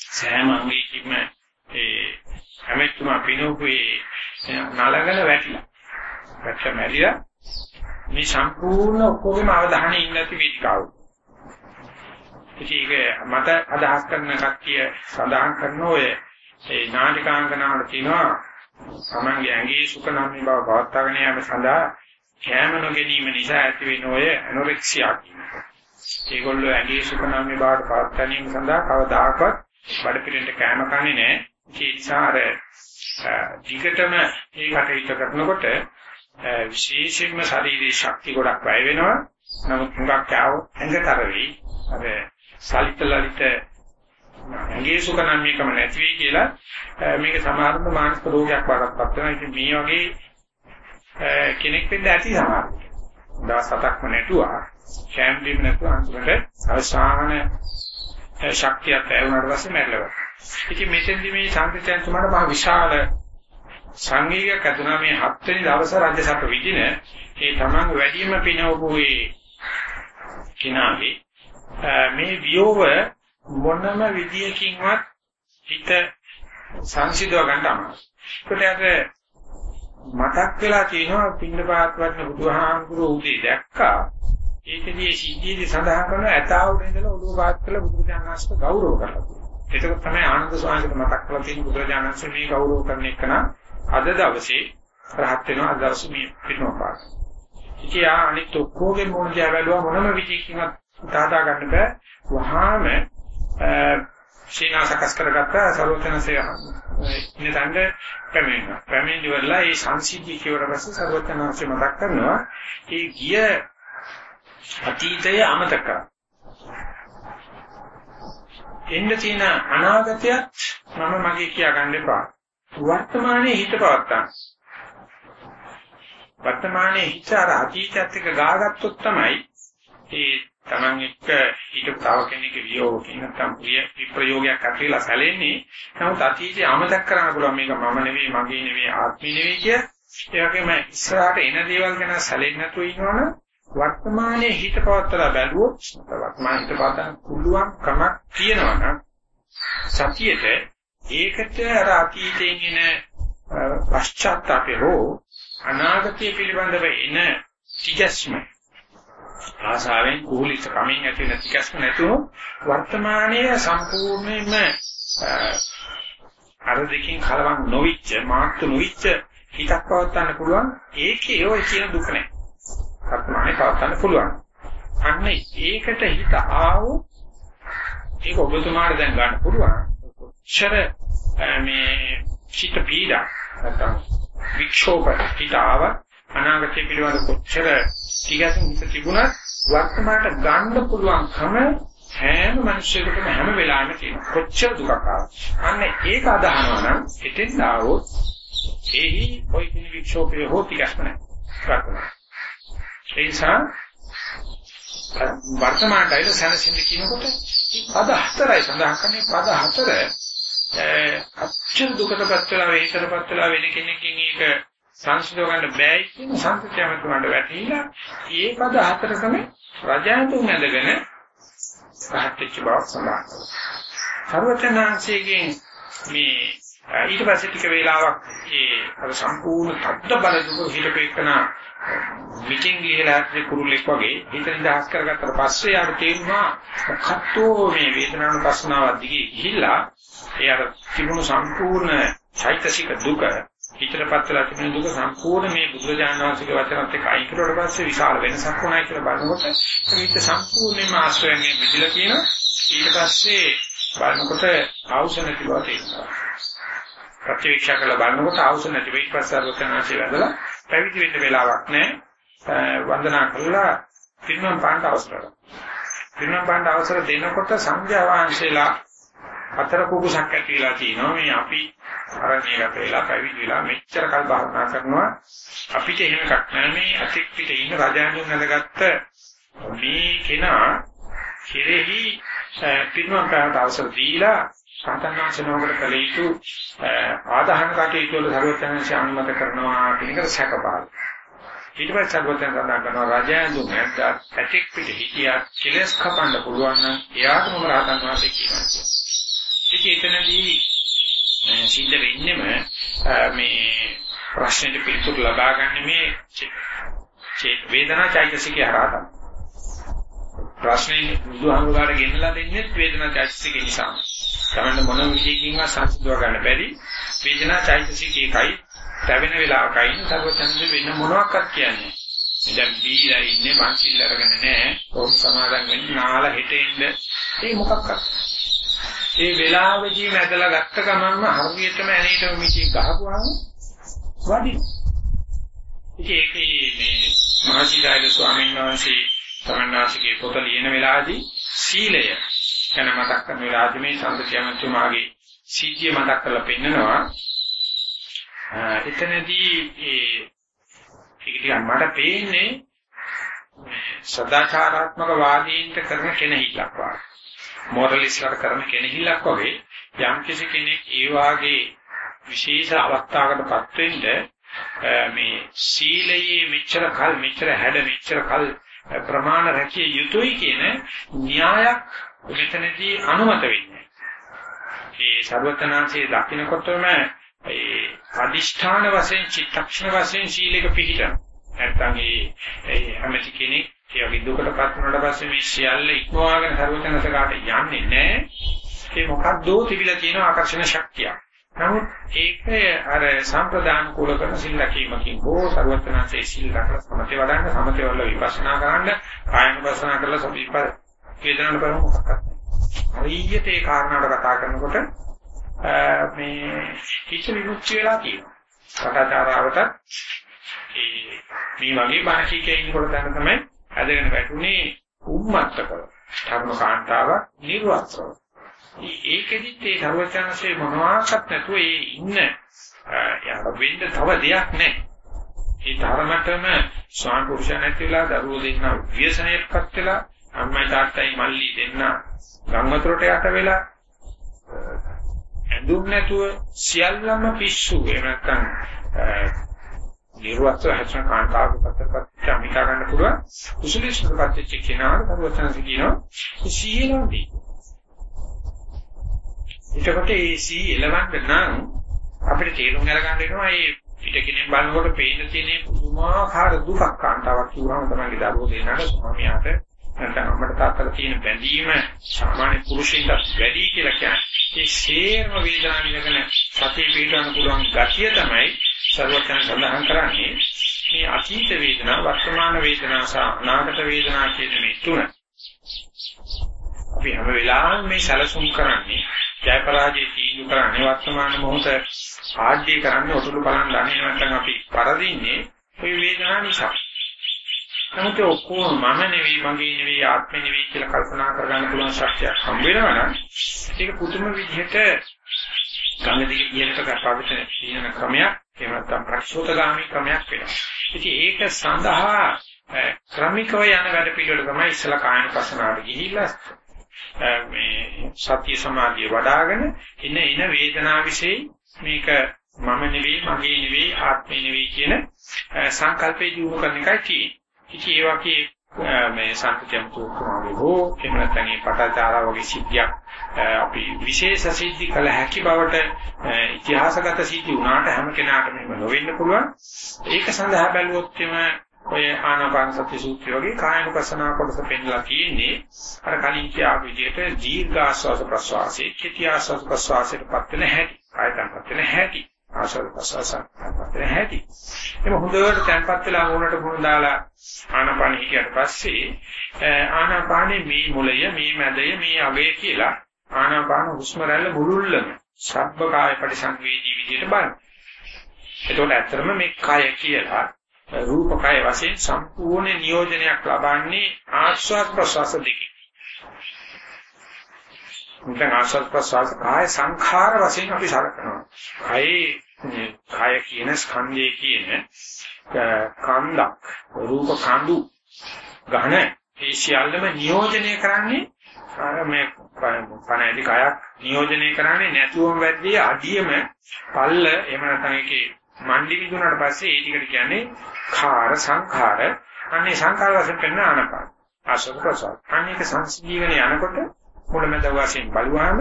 සෑම අංගයකින්ම ඒ හැමතුමා පිනෝපේ නලගල වැටිලා. වැටලා මැරිලා මේ සම්පූර්ණ ඔක්කොගේම අවධානය ඉන්නේ නැති වේදිකාව. ඉතින් ඒක මට අදහස් කරන කට්ටිය සඳහන් කරන ඔය ඒ නාටිකාංගනාවල තියෙනවා තමන්ගේ ඇඟේ සුඛ නම් බව පවත්වාගෙන යාම සඳහා කැම නොගැනීම නිසා ඇතිවෙන ඔය ඇනොරෙක්සියා කියනවා. ඒගොල්ලෝ ඇඟේ සුඛ නම් බවට පවත් ගැනීම සඳහා කවදාකවත් බඩ පිරෙන්න කැම කන්නේ නැහැ. ඒ නිසා අර දිගටම ඒ කටයුතු කරනකොට විශේෂයෙන්ම ශරීරයේ ශක්තිය ගොඩක් වැය වෙනවා. නමුත් හුඟක් ආව ඇඟතර වෙයි. අර සලිත ලලිත ඇඟේ සුඛ නම් මේකම නැති වෙයි කියලා මේක සමහරවිට මානසික රෝගයක් වඩපත් වෙනවා. ඉතින් මේ වගේ කෙනෙක් වෙන්න ඇති සමහරවිට. දවස් හතක්ම නැතුවා කැම්පින් නැතුව අන්තිමට අවසාන ශක්තියක් ඇවුනට පස්සේ මැරෙලා. ඉතින් මෙතෙන්දි මේ සම්ප්‍රදායන් තුමාට මහ විශාල සංගීතයක් අතුනා මේ හත්වෙනි දවස රජසප්ප විදින ඒ තමන් වැඩිම පිනවපුවේ කිනාවේ මේ වියෝව මොනම විදියකින්වත් හිත සංසිඳව ගන්න අමාරුයි. ඒකට මතක් වෙලා තියෙනවා පින්නපාත වටන බුදුහාමුදුරුවෝ උදේ දැක්කා. ඒකදී සිද්ධියේදී සඳහන් කරන ඇතාවුඩ ඉඳලා ඔළුව පාත් කළ බුදුරජාණන් වහන්සේට ගෞරව කරලා. ඒක තමයි ආනන්ද ස්වාමීන් මතක් කරලා තියෙන බුදුරජාණන් වහන්සේ මේ ගෞරව කරන එක නම් අද දවසේ රහත් වෙනවා අද දවසේ මේ පින්නපාත. ඉතින් ආ අනිත් ඔක්කොගේ මොන දිහා බැලුවා මොනම විදිහකින්වත් දාදා ගන්න බෑ. වහාම සීනාසකස් කරගත්ත සර්වඥන්සේ ඉන්නතන්ට පැමිණෙනවා. පැමිණි වෙලා ඒ සංසිද්ධි කියවර පස්සේ සර්වඥන්සේ මතක් කරනවා ඒ ගිය අතීතය අමතක කරා. එන්න තියෙන අනාගතයත් මම මගේ කියා ගන්න එපා. වර්තමානයේ හිත පවත්තා. වර්තමානයේ හිත අර අතීතයත් එක්ක ගාගත්තොත් තමයි ඒ Taman එක්ක ඊට තව කෙනෙක් වියෝගකින් නැත්නම් ප්‍රිය විප්‍රයෝගයක් ඇතිලා සැලෙන්නේ. නමුත් අතීතය අමතක කරන්න පුළුවන් මේක මම නෙවෙයි මගේ නෙවෙයි ආත්මී නෙවෙයි කිය. ඒ වගේම ඉස්සරහට එන දේවල් ගැන සැලෙන්නේ නැතුව ඉන්නවනම් වර්තමානයේ හිත පවත්තලා බැලුවොත් වර්තමාන හිත පවත්තන්න පුළුවන් කමක් තියෙනවනම් සතියේට ඒකට අර අතීතයෙන් එන පශ්චාත්තාපේ හෝ අනාගතය පිළිබඳව එන තිගැස්ම ආසාවෙන් කුහුලිත කමින් ඇති වෙන තිකස්ම නැතුව වර්තමානයේ සම්පූර්ණයෙන්ම අර දෙකින් කලවම් නොවිච්ච මාත්තු නොවිච්ච හිතක් පවත්වන්න පුළුවන් ඒකේ ඔය කියන දුක නැහැ. වර්තමානයේ පවත්වන්න පුළුවන්. අන්න ඒකට හිත ආවොත් ඒක ඔබතුමාට දැන් ගන්න පුළුවන්. ක්ෂර මේ චිත්ත පීඩා නැත්නම් වික්ෂෝප හිත ආව අනාගතය පිළිබඳ කොච්චර ටිකකින් හිත තිබුණත් වර්තමානට ගන්න පුළුවන්කම හැම මිනිසෙකුටම හැම වෙලාවෙම තියෙනවා. කොච්චර දුකක් ආවත්. අන්න ඒක අදහනවා නම් හිතෙන් ආවොත් එහි ওই කිනි වික්ෂෝපේ හෝ ටිකක් නැහැ. ඒ නිසා වර්තමානයේ සැනසෙන්න කියනකොට පද හතරයි සඳහන් කරන්නේ පද හතර අච්චර දුකටපත් වෙලා වේතරපත් වෙලා වෙන කෙනකින් ඒක සංසිඳව ගන්න බෑයි කියන සංකෘතියම තුනට වැටිලා ඒ පද හතරකම රජාතුන් ඇඳගෙන රහත්ච්ච බව සඳහන් කරනවා. සර්වචනාංශයෙන් මේ ඊට පස්සේ ටික වේලාවක් ඒ අර සම්පූර්ණ තත්ත්ව බල දුක හිතපෙකන මිටින් ගිහලා ඇත්තේ කුරුල්ලෙක් වගේ හිත නිදහස් කරගත්තට පස්සේ යාට තේරුණා මොකක්ද මේ වේදනානුපස්සනාව දිගේ ගිහිල්ලා ඒ අර තිබුණු සම්පූර්ණ චෛතසික දුක හිතටපත් වෙලා තිබෙන දුක සම්පූර්ණ මේ බුදුරජාණන් වහන්සේගේ වචනත් එක්ක අයින් කරුවාට පස්සේ විශාල වෙනසක් වුණා කියලා බලනකොට මේක සම්පූර්ණයෙන්ම ආශ්‍රයෙන් විදිලා කියන ඊට පස්සේ බලනකොට ආවුස නැති බව තේරෙනවා. ප්‍රතිවික්ෂා කළ බලනකොට ආවුස නැති වෙයිට පස්සේ අරතනාශය වැදලා පැවිදි වෙන්න වෙලාවක් නැහැ. වන්දනා කළා පිරිනම් පාන්න අවසරයි පිරිනම් පාන්න අවසර දෙනකොට සංඝයා වහන්සේලා හතර කුකුසක් ඇති වෙලා තියෙනවා මේ අපි අරණියගත වෙලා පැවිදි වෙලා මෙච්චර කල් භාවනා කරනවා අපිට එහෙම එකක් නැහැ මේ අතික් පිට ඉන්න රජාණන් නැදගත්ත මේ කෙනා කෙරෙහි පින්නම් කරට අවසර දීලා සාතනාචනවකට කළ යුතු ආදාහන කටයුතු වල සර්වඥාන්සේ අනුමත කරනවා කියන එක සැකපාල. ඊට පස්සේ සර්වඥයන් සඳහන් කරනවා රජාණන් නැද්ද ඇතික් පිට හිටියා කෙලස් කපන්න පුළුවන් නම් එයාටම රහතන් වහන්සේ කියනවා. ඉතින් එතනදී සිද්ධ වෙන්නේම මේ ප්‍රශ්නෙට පිළිතුරු ලබා ගන්න මේ චේත වේදනා චෛතසිකය හරහා තමයි. ප්‍රශ්නේ බුදුහාමුදුරට ගෙන්නලා දෙන්නේ වේදනා චෛතසිකය නිසා. තමන්න මොන විදිහකින්වත් සංසිඳව ගන්න බැරි වේදනා චෛතසිකයකයි පැවෙන වෙලාවකයි සර්වචන්ද වෙන මොනවාක්වත් කියන්නේ. දැන් බීලා ඉන්නේ මංසිල් අරගෙන නැහැ. කොහොම සමාදම් වෙන්නේ නාල හෙට එන්න. ඒ මොකක්වත් ඒ වෙලාවෙදී මැදලා ගත්ත ගමන්ම හරියටම ඇනේටම මිචි ගහපුවාම වඩි. ඉතින් ඒකේ මේ මහසිදායක ස්වාමීන් වහන්සේ තමන්නාසිකේ පොත ලියන වෙලාවේදී සීලය ගැන මතක් කරන වෙලාවේදී මේ සම්පතියමතුමාගේ සීතිය මතක් කරලා පෙන්නනවා. එතනදී ඒ ටික මට පේන්නේ සදාචාරාත්මක වාදීන්ට කරන කෙනෙහිලක් වගේ. මොරලිස්ලට කරන කෙනෙහිලක් වගේ යම් කිසි කෙනෙක් ඒ වාගේ විශේෂ අවස්ථාවකටපත් වෙන්න මේ සීලයේ මෙච්චර කල් මෙච්චර හැඩ මෙච්චර කල් ප්‍රමාණ රැකිය යුතුයි කියන න්‍යායක් මෙතනදී අනුමත වෙන්නේ. ඒ සර්වතනාංශයේ දකින්නකොටම ඒ අදිෂ්ඨාන වශයෙන් චිත්තක්ෂණ වශයෙන් සීලයක පිළිටන. නැත්තම් ඒ හැමති කෙනෙක් ඒ වගේ දුකටපත් වුණාට පස්සේ මේ සියල්ල ඉක්මවාගෙන සර්වතනසකට යන්නේ නැහැ. ඒ මොකක්දෝ තිබිලා තියෙන ආකර්ෂණ ශක්තිය. නමුත් ඒක අර සම්ප්‍රදාන කුල කරන සිල් ලැකීමකින් හෝ සර්වතනසේ සිල් රැකලා සමතේ වඩන්න සමතේ වල විපස්සනා කරන්න කායන විපස්සනා කරලා සවිප වේදනාවට බලමු මොකක්ද. හරියට ඒ කාරණාවට කතා කරනකොට මේ කිසි විමුක්තිය වෙලා තියෙනවා. සදාචාරාවට ඒ මේ වගේ බාහිකයේ ඉන්නකොට දැන තමයි ඇදගෙන වැටුනේ උම්මත්තක ධර්ම කාන්තාව නිර්වස්ත්‍රව. ඒකෙදිත් ඒ සර්වචනසේ මොනවාක්වත් නැතුව ඒ ඉන්න යාර වෙන්න තව දෙයක් නැහැ. ඒ ධර්මතම ස්වාම පුරුෂයා නැතිලා දරුවෝ දෙන්න ව්‍යසනයටපත් වෙලා අම්මයි තාත්තයි මල්ලි දෙන්න ගම්වතුරට යට වෙලා ඇඳුම් නැතුව සියල්ලම පිස්සු එහෙම නැත්නම් නිර්වස්ත්‍ර හැචන කාන්තාවක පතරපත් අමිතා ගන්න පුළුවන්. කුසලීශ්වරපත් වෙච්ච කෙනාට පරිවර්තන කියනවා සීලවදී එතකොට ඒ සී එලවන්න නම් අපිට තේරුම් අරගන්න වෙනවා මේ පිට කෙනෙක් බලනකොට පේන තියෙන පුදුමාකාර දුකක් කාන්තාවක් කියවම තමයි දරුවෝ දෙන්නාට ස්වාමියාට නැත්නම් අපිට තාත්තලා තියෙන බැඳීම සාමාන්‍ය පුරුෂයින්ට වැඩි කියලා කියන්නේ. ඒ ශේර්ම වේදනාව විඳගෙන සතිය පිටවන්න පුළුවන් ගතිය තමයි සර්වඥයන් සඳහන් කරන්නේ. මේ අතීත වේදනා, වර්තමාන වේදනා සහ අනාගත වේදනා කියන මේ තුන. අපි හැම වෙලාවෙම මේ සැලසුම් කරන්නේ ජය පරාජය තීන්දුව කරන්නේ වර්තමාන මොහොත ආඩ්‍ය කරන්නේ ඔටුළු බලන් දන්නේ නැත්නම් අපි පරදින්නේ ওই වේදනාව නිසා. නමුත් ඔක්කොම මම නෙවෙයි මගේ නෙවෙයි ආත්මෙ නෙවෙයි කියලා කල්පනා කරගන්න පුළුවන් ශක්තියක් හම් වෙනවා නම් ඒක පුදුම විදිහට ගංගා දිගේ ඉහළට කරපාවිත තියෙන ක්‍රමයක් එහෙම නැත්නම් ප්‍රසූතගාමී ක්‍රමයක් වෙනවා. ඉතින් ඒක සඳහා ක්‍රමිකව යන වැඩ පිළිවෙල තමයි ඉස්සලා කායන පසනාවට ගිහිල්ලා මේ සතිය සමාධිය වඩ아가න එන එන වේදනාව વિશે මේක මම නෙවෙයි මගේ නෙවෙයි ආත්මේ නෙවෙයි කියන සංකල්පේ දියුණු කරන එකයි තියෙන්නේ. ඉතින් ඒ වගේ මේ සම්පූර්ණ තුමාගේ හෝ එහෙම නැත්නම් මේ පටාචාරා වගේ සිද්ධියක් අපි විශේෂ සිද්ධි කළ හැකි බවට ඉතිහාසගත සිද්ධි වුණාට හැම කෙනාටම මේව නොවෙන්න පුළුවන්. ඒක සඳහා බැලුවොත් එම ඔය ආනාපාන සති සූත්‍රය වගේ කායනුපසනාව කොටස පෙන්නලා තියෙන්නේ අර කලින් කියාපු විදිහට දීර්ඝ ආස්වාද ප්‍රස්වාසයේ කෙටි ආස්වාද ප්‍රස්වාසයට පත් වෙන හැටි, ආයතන පත් වෙන හැටි, ආස්වාද ප්‍රස්වාස පත් වෙන හැටි. එම හොඳට තැම්පත් වෙලා වුණට වුණ දාලා ආනාපාන හිටියට පස්සේ ආනාපානේ මේ මුලය, මේ මැදය, මේ අගය කියලා ආනාපාන හුස්ම රැල්ල බුරුල්ලන සබ්බ කාය පරිසංවේදී විදිහට බලන්න. එතකොට ඇත්තටම මේ කය කියලා රූපකය වශයෙන් සම්පූර්ණ නියෝජනයක් ලබන්නේ ආස්වාද ප්‍රසවාස දෙකේ. මුතන් ආස්වාද ප්‍රසවාස කාය සංඛාර වශයෙන් අපි සලකනවා. කයේ කය කියන ස්කන්ධයේ කියන කන්දක් රූප කඳු ගහන ඒ සියල්ලම නියෝජනය කරන්නේ අර මේ පණැදි කයක් නියෝජනය කරන්නේ නැතුවම වැද්දී අඩියම පල්ල එහෙම නැත්නම් ඒකේ මණ්ඩි විදුණාට පස්සේ ඒ ටිකට කියන්නේ කාර සංඛාර. අනේ සංඛාර වශයෙන් පෙන්න ආනපාන. ආශ්‍රද ප්‍රසාර අනේක සංසිද්ධියගෙන යනකොට මුලමෙද වශයෙන් බලුවාම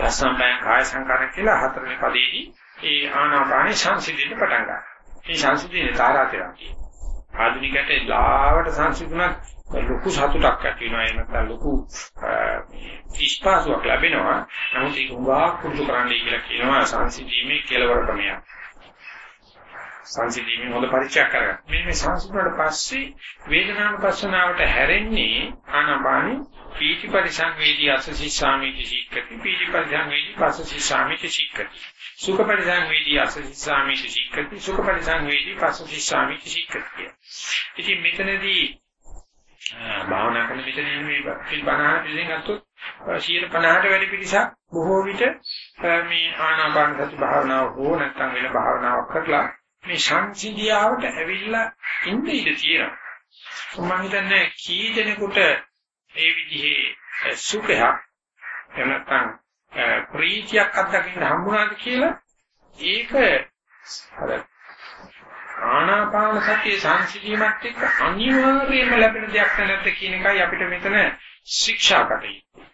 රසම්බයන් කාය සංඛාර කියලා හතරවෙනි පදේදී ඒ ආනාපානේ සංසිද්ධියට පටන් ගන්නවා. මේ සංසිද්ධියේ තාරාතිරම් කියනවා. ආධුනිකයට ලාවට සංසිද්ධුණත් ලොකු සතුටක් ඇති වෙනවා ඒ නැත්නම් ලොකු ඉස්පාසුවක් ලැබෙනවා. නමුත් ඒක උගා කුරුතු කරන්නයි කියලා කියනවා සංසිද්ධියේ කෙලවර ක්‍රමයක්. සංසිද්ධියෙන් හොඳ පරිචයක් කරගන්න. මේ මේ සංසිද්ධියට පස්සේ වේදනානුපස්සනාවට හැරෙන්නේ ආනාපානි පීති පරිසංවේදී අසසි සාමීති සික්කති පීති පරිසංවේදී පසසි සාමීති සික්කති සුඛ පරිසංවේදී අසසි සාමීති සික්කති සුඛ පරිසංවේදී පසසි සාමීති සික්කති. ඉතින් මෙතනදී භාවනා කරන විදිහේ මේ පිළිබහන පිළිගෙන ගත්තොත් 150ට වැඩි පිරිසක් බොහෝ විට මේ ආනාපාන සති භාවනාව හෝ නැත්නම් වෙන භාවනාවක් කරලා මේ සංසිඳියාවට ඇවිල්ලා ඉන්න ඉඩ තියෙනවා. මම හිතන්නේ කී දෙනෙකුට ඒ විදිහේ සුඛයක් එහෙම නැත්නම් ප්‍රීතියක් අත්දකින්න හම්බුණාද කියලා ඒක අර ආනාපාන සතිය සංසිඳීමත් එක්ක අනිවාර්යයෙන්ම ලැබෙන දෙයක් නැද්ද කියන එකයි අපිට මෙතන ශික්ෂා කටයුතු.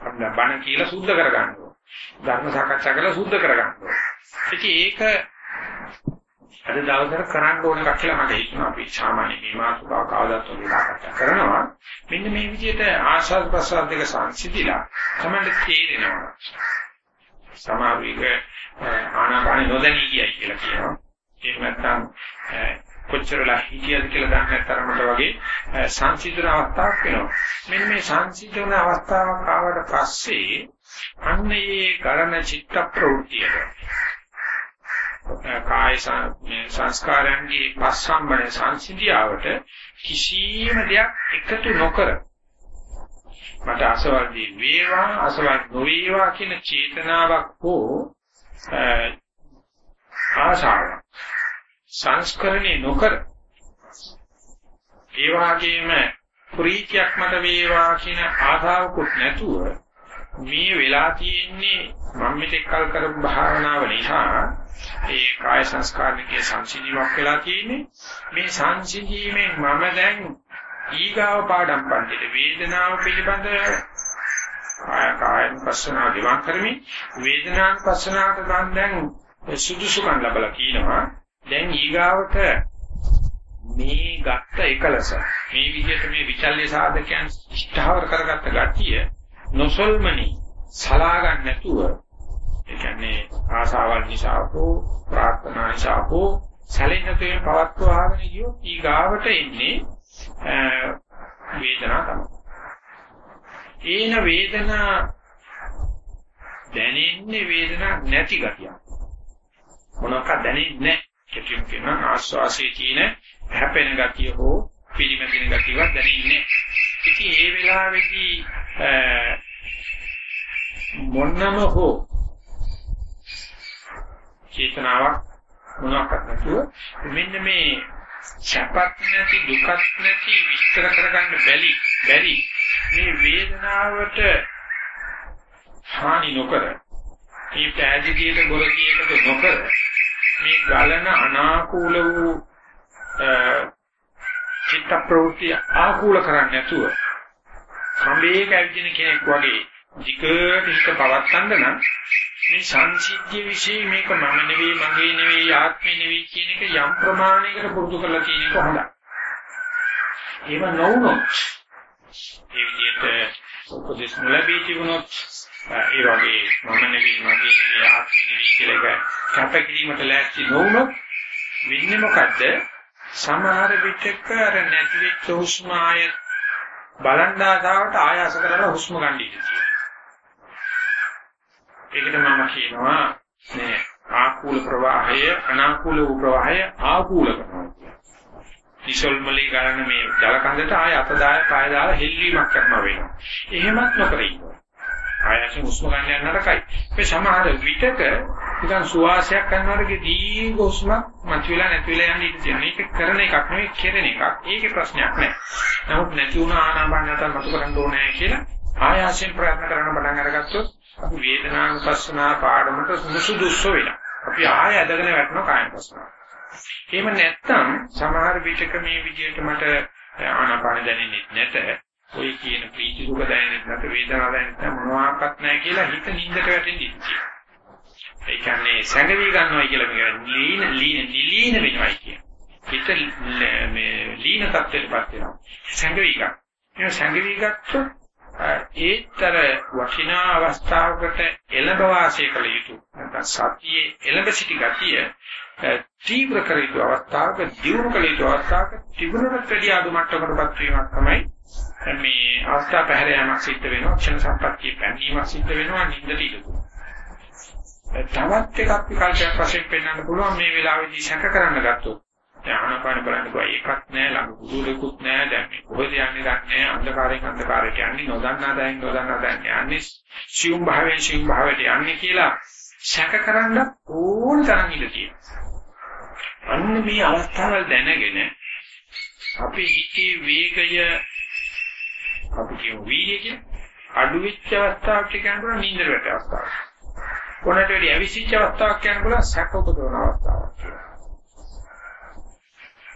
අපිට බණ කියලා සුද්ධ කරගන්න ඕන. ධර්ම සාකච්ඡා කරලා සුද්ධ කරගන්න ඕන. ඉතින් ඒක අද දවසට කරන්න ඕන එකක් කියලා මට හිතෙනවා අපි සාමාන්‍ය මේ මාතෘකාව කවදාත් උදාහරණයක් කරනවා. මෙන්න මේ විදිහට ආශාද ප්‍රසාද දෙක සංසිඳිලා තමයි තේරෙනවා. සමාවික ආනාපාන නොදැනී කියයි කියලා කියනවා. ඒක නැත්තම් කොච්චරලා හිතියද කියලා දන්නේ තරමට වගේ සංසිඳන අවස්ථාවක් වෙනවා. මෙන්න මේ සංසිඳන අවස්ථාවක් ආවට පස්සේ අන්න ඒ කරන චිත්ත ප්‍රවෘත්තියට කාය සංස්කාරයන්ගේ පස්සම්බන සංසිඳියාවට කිසියම් දෙයක් එකතු නොකර මට අසවල්දී වේවා අසවල් නොවේවා කියන චේතනාවක් හෝ ආශාවක් සංස්කරණේ නොකර ඒ වගේම ප්‍රීතියක් මට වේවා කියන ආශාවකුත් නැතුව මේ වෙලා තියෙන්නේ මම මෙතෙක් කල් කරපු භාවනාව නිසා ඒ කාය සංස්කාරණයේ සංසිඳීමක් වෙලා තියෙන්නේ. මේ සංසිඳීමෙන් මම දැන් ඊගාව පාඩම් පන්තිට වේදනාව පිළිබඳ කාය කායන පස්සනාව දිවන් කරමි වේදනාන් පස්සනාවට ගන්න දැන් සුදුසුකම් ලැබලා කියනවා. දැන් ඊගාවට මේ ගත්ත එකලස මේ විදිහට මේ විචල්්‍ය සාධකයන් ඉෂ්ඨාවර කරගත්ත ගතිය නොසල්මනි සලා ගන්න නැතුව ඒ කියන්නේ ආශාවල් නිසා හෝ ප්‍රාර්ථනා නිසා හෝ සැලෙන්නතේ පවත්වාගෙන ගියොත් ඊගාවට එන්නේ වේදනාව තමයි. ඒන වේදනා දැනෙන්නේ වේදනා නැති ගතිය. මොනවාක් දැනෙන්නේ නැහැ. කෙටියෙන් කියනවා ආස්වාසයේ තියෙන හැපෙන ගතිය හෝ පිළිමදින ගතියවත් දැනෙන්නේ ඉතින් ඒ වෙලාවේදී මොන්නම හෝ චේතනාවක් මොනවාක්වත් නැතුව මෙන්න මේ සැපත් නැති දුකත් නැති විස්තර කරගන්න බැරි බැරි මේ වේදනාවට හානි නොකර මේ පැහැදිලියට ගොරකියකට නොකර මේ ගලන අනාකූල වූ චිත්ත ප්‍රවෘත්ති ආකූල කරන්නේ නැතුව කඹේක ඇවිදින කෙනෙක් වගේ ධිකට හිත පවත්තන්න නම් මේ සංසිද්ධිය વિશે මේක මම නෙවෙයි මගේ නෙවෙයි ආත්මේ නෙවෙයි කියන එක යම් ප්‍රමාණයකට පුරුදු කරලා තියෙන එක හොඳයි. ඒව නොවුනොත් ඒ විදිහට උපදේශ නොලැබී තිබුණොත් ඒ වගේ මම නෙවෙයි මගේ නෙවෙයි ආත්මේ නෙවෙයි කියලා එක කැපකිරීමට ලෑස්ති නොවුනොත් වෙන්නේ මොකද්ද? සමහර විටක අර නැති වෙච්ච හුස්ම ආය බලන් ආසාවට ආයාස කරලා හුස්ම ගන්න ඉන්නේ. ඒකට මම කියනවා මේ ආකූල ප්‍රවාහය අනාකූල වූ ප්‍රවාහය ආකූල කරනවා. ඉසල්මලි ගන්න මේ ජල කඳට ආය අත දාය පාය දාලා හෙල්ලීමක් කරනවා වෙනවා. එහෙමත් නොකර ඉන්නවා. ආයතන හුස්ම ගන්න යන නරකයි. මේ සමහර විටක නිකන් සුවාසයක් කරනවාගේ දීර්ඝ හුස්මක් මතුවලා නැතිවලා යන ඉඳී තියෙන. මේක කරන එකක් නෙවෙයි කෙරෙන එකක්. ඒකේ ප්‍රශ්නයක් නැහැ. නමුත් නැති වුණ ආනාපානයට මතු කරන්න ඕනේ කියලා ආයාසයෙන් ප්‍රයත්න කරන පටන් අරගත්තොත් අපි වේදනානුපස්සනා පාඩමට සුසුදුස්සෝ වෙනවා. අපි ආය ඇදගෙන වැටෙනවා කායන ප්‍රශ්නාව. එහෙම නැත්නම් සමහර විටක මේ විදිහට මට ආනාපාන දැනෙන්නේ නැත. ඔය කියන ප්‍රීති සුඛ දැනෙන්නේ නැත වේදනාව දැනෙන්නේ මොනවාක්වත් නැහැ කියලා හිත නින්දට වැටෙන්නේ. ඒ කියන්නේ සැඟවි ගන්නවා කියලා කියන්නේ ලීන ලීන නිලීන වෙනවා කියන. හිත මේ ලීන තත්ත්වයටපත් වෙනවා. සැඟවි ගන්න. ඒ සැඟවි ගත්තොත් ඒතර වටිනා අවස්ථාවකට එළඹ වාසය කළ යුතු නැත්නම් සතියේ එළඹ සිටි ගතිය තීව්‍ර කර යුතු අවස්ථාවක දියුණු කළ යුතු අවස්ථාවක තිබුණට වැඩි අඩු මට්ටමකටපත් වීමක් තමයි මේ අවස්ථා පැහැර යamak සිද්ධ වෙනවා ක්ෂණ සම්පත්තිය පැනීමක් සිද්ධ වෙනවා නිින්දට ඉදුතු. තවත් එකක් විකල්පයක් වශයෙන් පෙන්වන්න පුළුවන් මේ වෙලාවේදී සැක කරන්න ගත්තොත් දැන් ආනාපාන බලන්න කොයි එකක් නැහැ ළඟ කුරුලෙකුත් නැහැ දැන් මේ කොහෙද යන්නේ දන්නේ අන්ධකාරයෙන් අන්ධකාරයට යන්නේ නොදන්නා දැන් නොදන්නා දැන් යන්නේ සියුම් භාවයෙන් සියුම් භාවයට යන්නේ කියලා සැක කරන්න ඕන තරම් ඉඳ තියෙනවා. අන්න මේ අවස්ථාවල් දැනගෙන අපි හිතේ වේගය අපි කියමු වීර්යය කියන්නේ අඩු වෙච්ච අවස්ථාවක් කියනකොට නින්දර වැට අවස්ථාවක්. කොනට වැඩි අවිසිච්ච අවස්ථාවක් කියනකොට සැක උපදවන අවස්ථාවක් කියලා.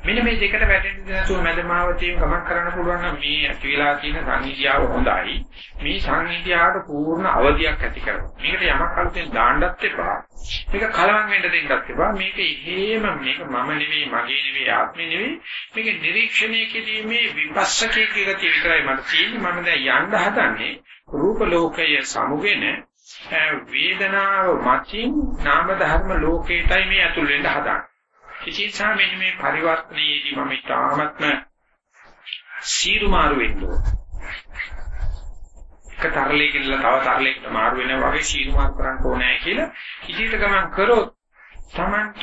මෙන්න මේ දෙකට වැටෙන්න නැතුව මැදමාවතියෙන් ගමන් කරන්න පුළුවන් නම් මේ ඇති වෙලා තියෙන සංහිඳියාව හොඳයි. මේ සංහිඳියාවට පූර්ණ අවධියක් ඇති කරගන්න. මේකට යමක් අලුතෙන් දාන්නත් එපා. මේක කලවම් වෙන්න දෙන්නත් එපා. මේක ඉහේම මේක මම නෙවෙයි, මගේ නෙවෙයි, ආත්මේ නෙවෙයි. මේක නිරීක්ෂණය කිරීමේ විපස්සකයේ ගතිය විතරයි මට තියෙන්නේ. මම දැන් යන්න හදන්නේ රූප ලෝකයේ සමුගෙන වේදනාව මතින් නාම ධර්ම ලෝකයටයි මේ ඇතුල් වෙන්න හදන්නේ. ඉතින්සා මෙන්න මේ පරිවර්තනයේදී මම තාමත්ම සීරු මාරු වෙන්න එක තරලයකින් තව තරලයකට මාරු වෙනවා වගේ සීරු මාරු කරන්න ඕනේ කියලා ඉදිරියට ගමන් කරොත් Tamanට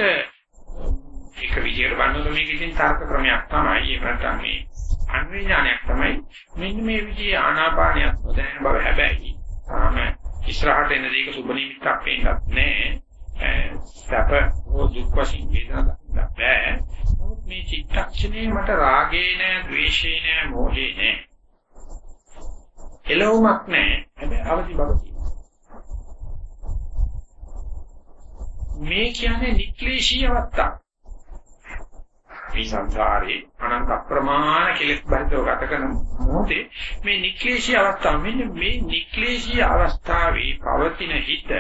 එක විදියට බලනකොට මේක ඉතින් තර්ක ක්‍රමයක් තමයි. ඒ නැත්නම් මේ අන්විඥානයක් තමයි. මෙන්න මේ විදිහේ ආනාපානයක් නොදැනෙන බව හැබැයි තාම ඉස්සරහට එන දේක සුබ නිමිත්තක් වෙන්නත් නැහැ. සැප හෝ දුක් වශයෙන් වේදනා දක්වන්න බෑ. නමුත් මේ චිත්තක්ෂණේ මට රාගේ නෑ, ද්වේෂේ නෑ, මෝහේ නෑ. එළවුමක් නෑ. හැබැයි අවදි බව මේ කියන්නේ නික්ලේශී අවස්ථාවක්. මේ සංසාරේ අනන්ත අප්‍රමාණ කෙලෙස් බන්ධව ගත කරන මොහොතේ මේ නික්ලේශී අවස්ථාව මෙන්න මේ නික්ලේශී අවස්ථාවේ පවතින හිත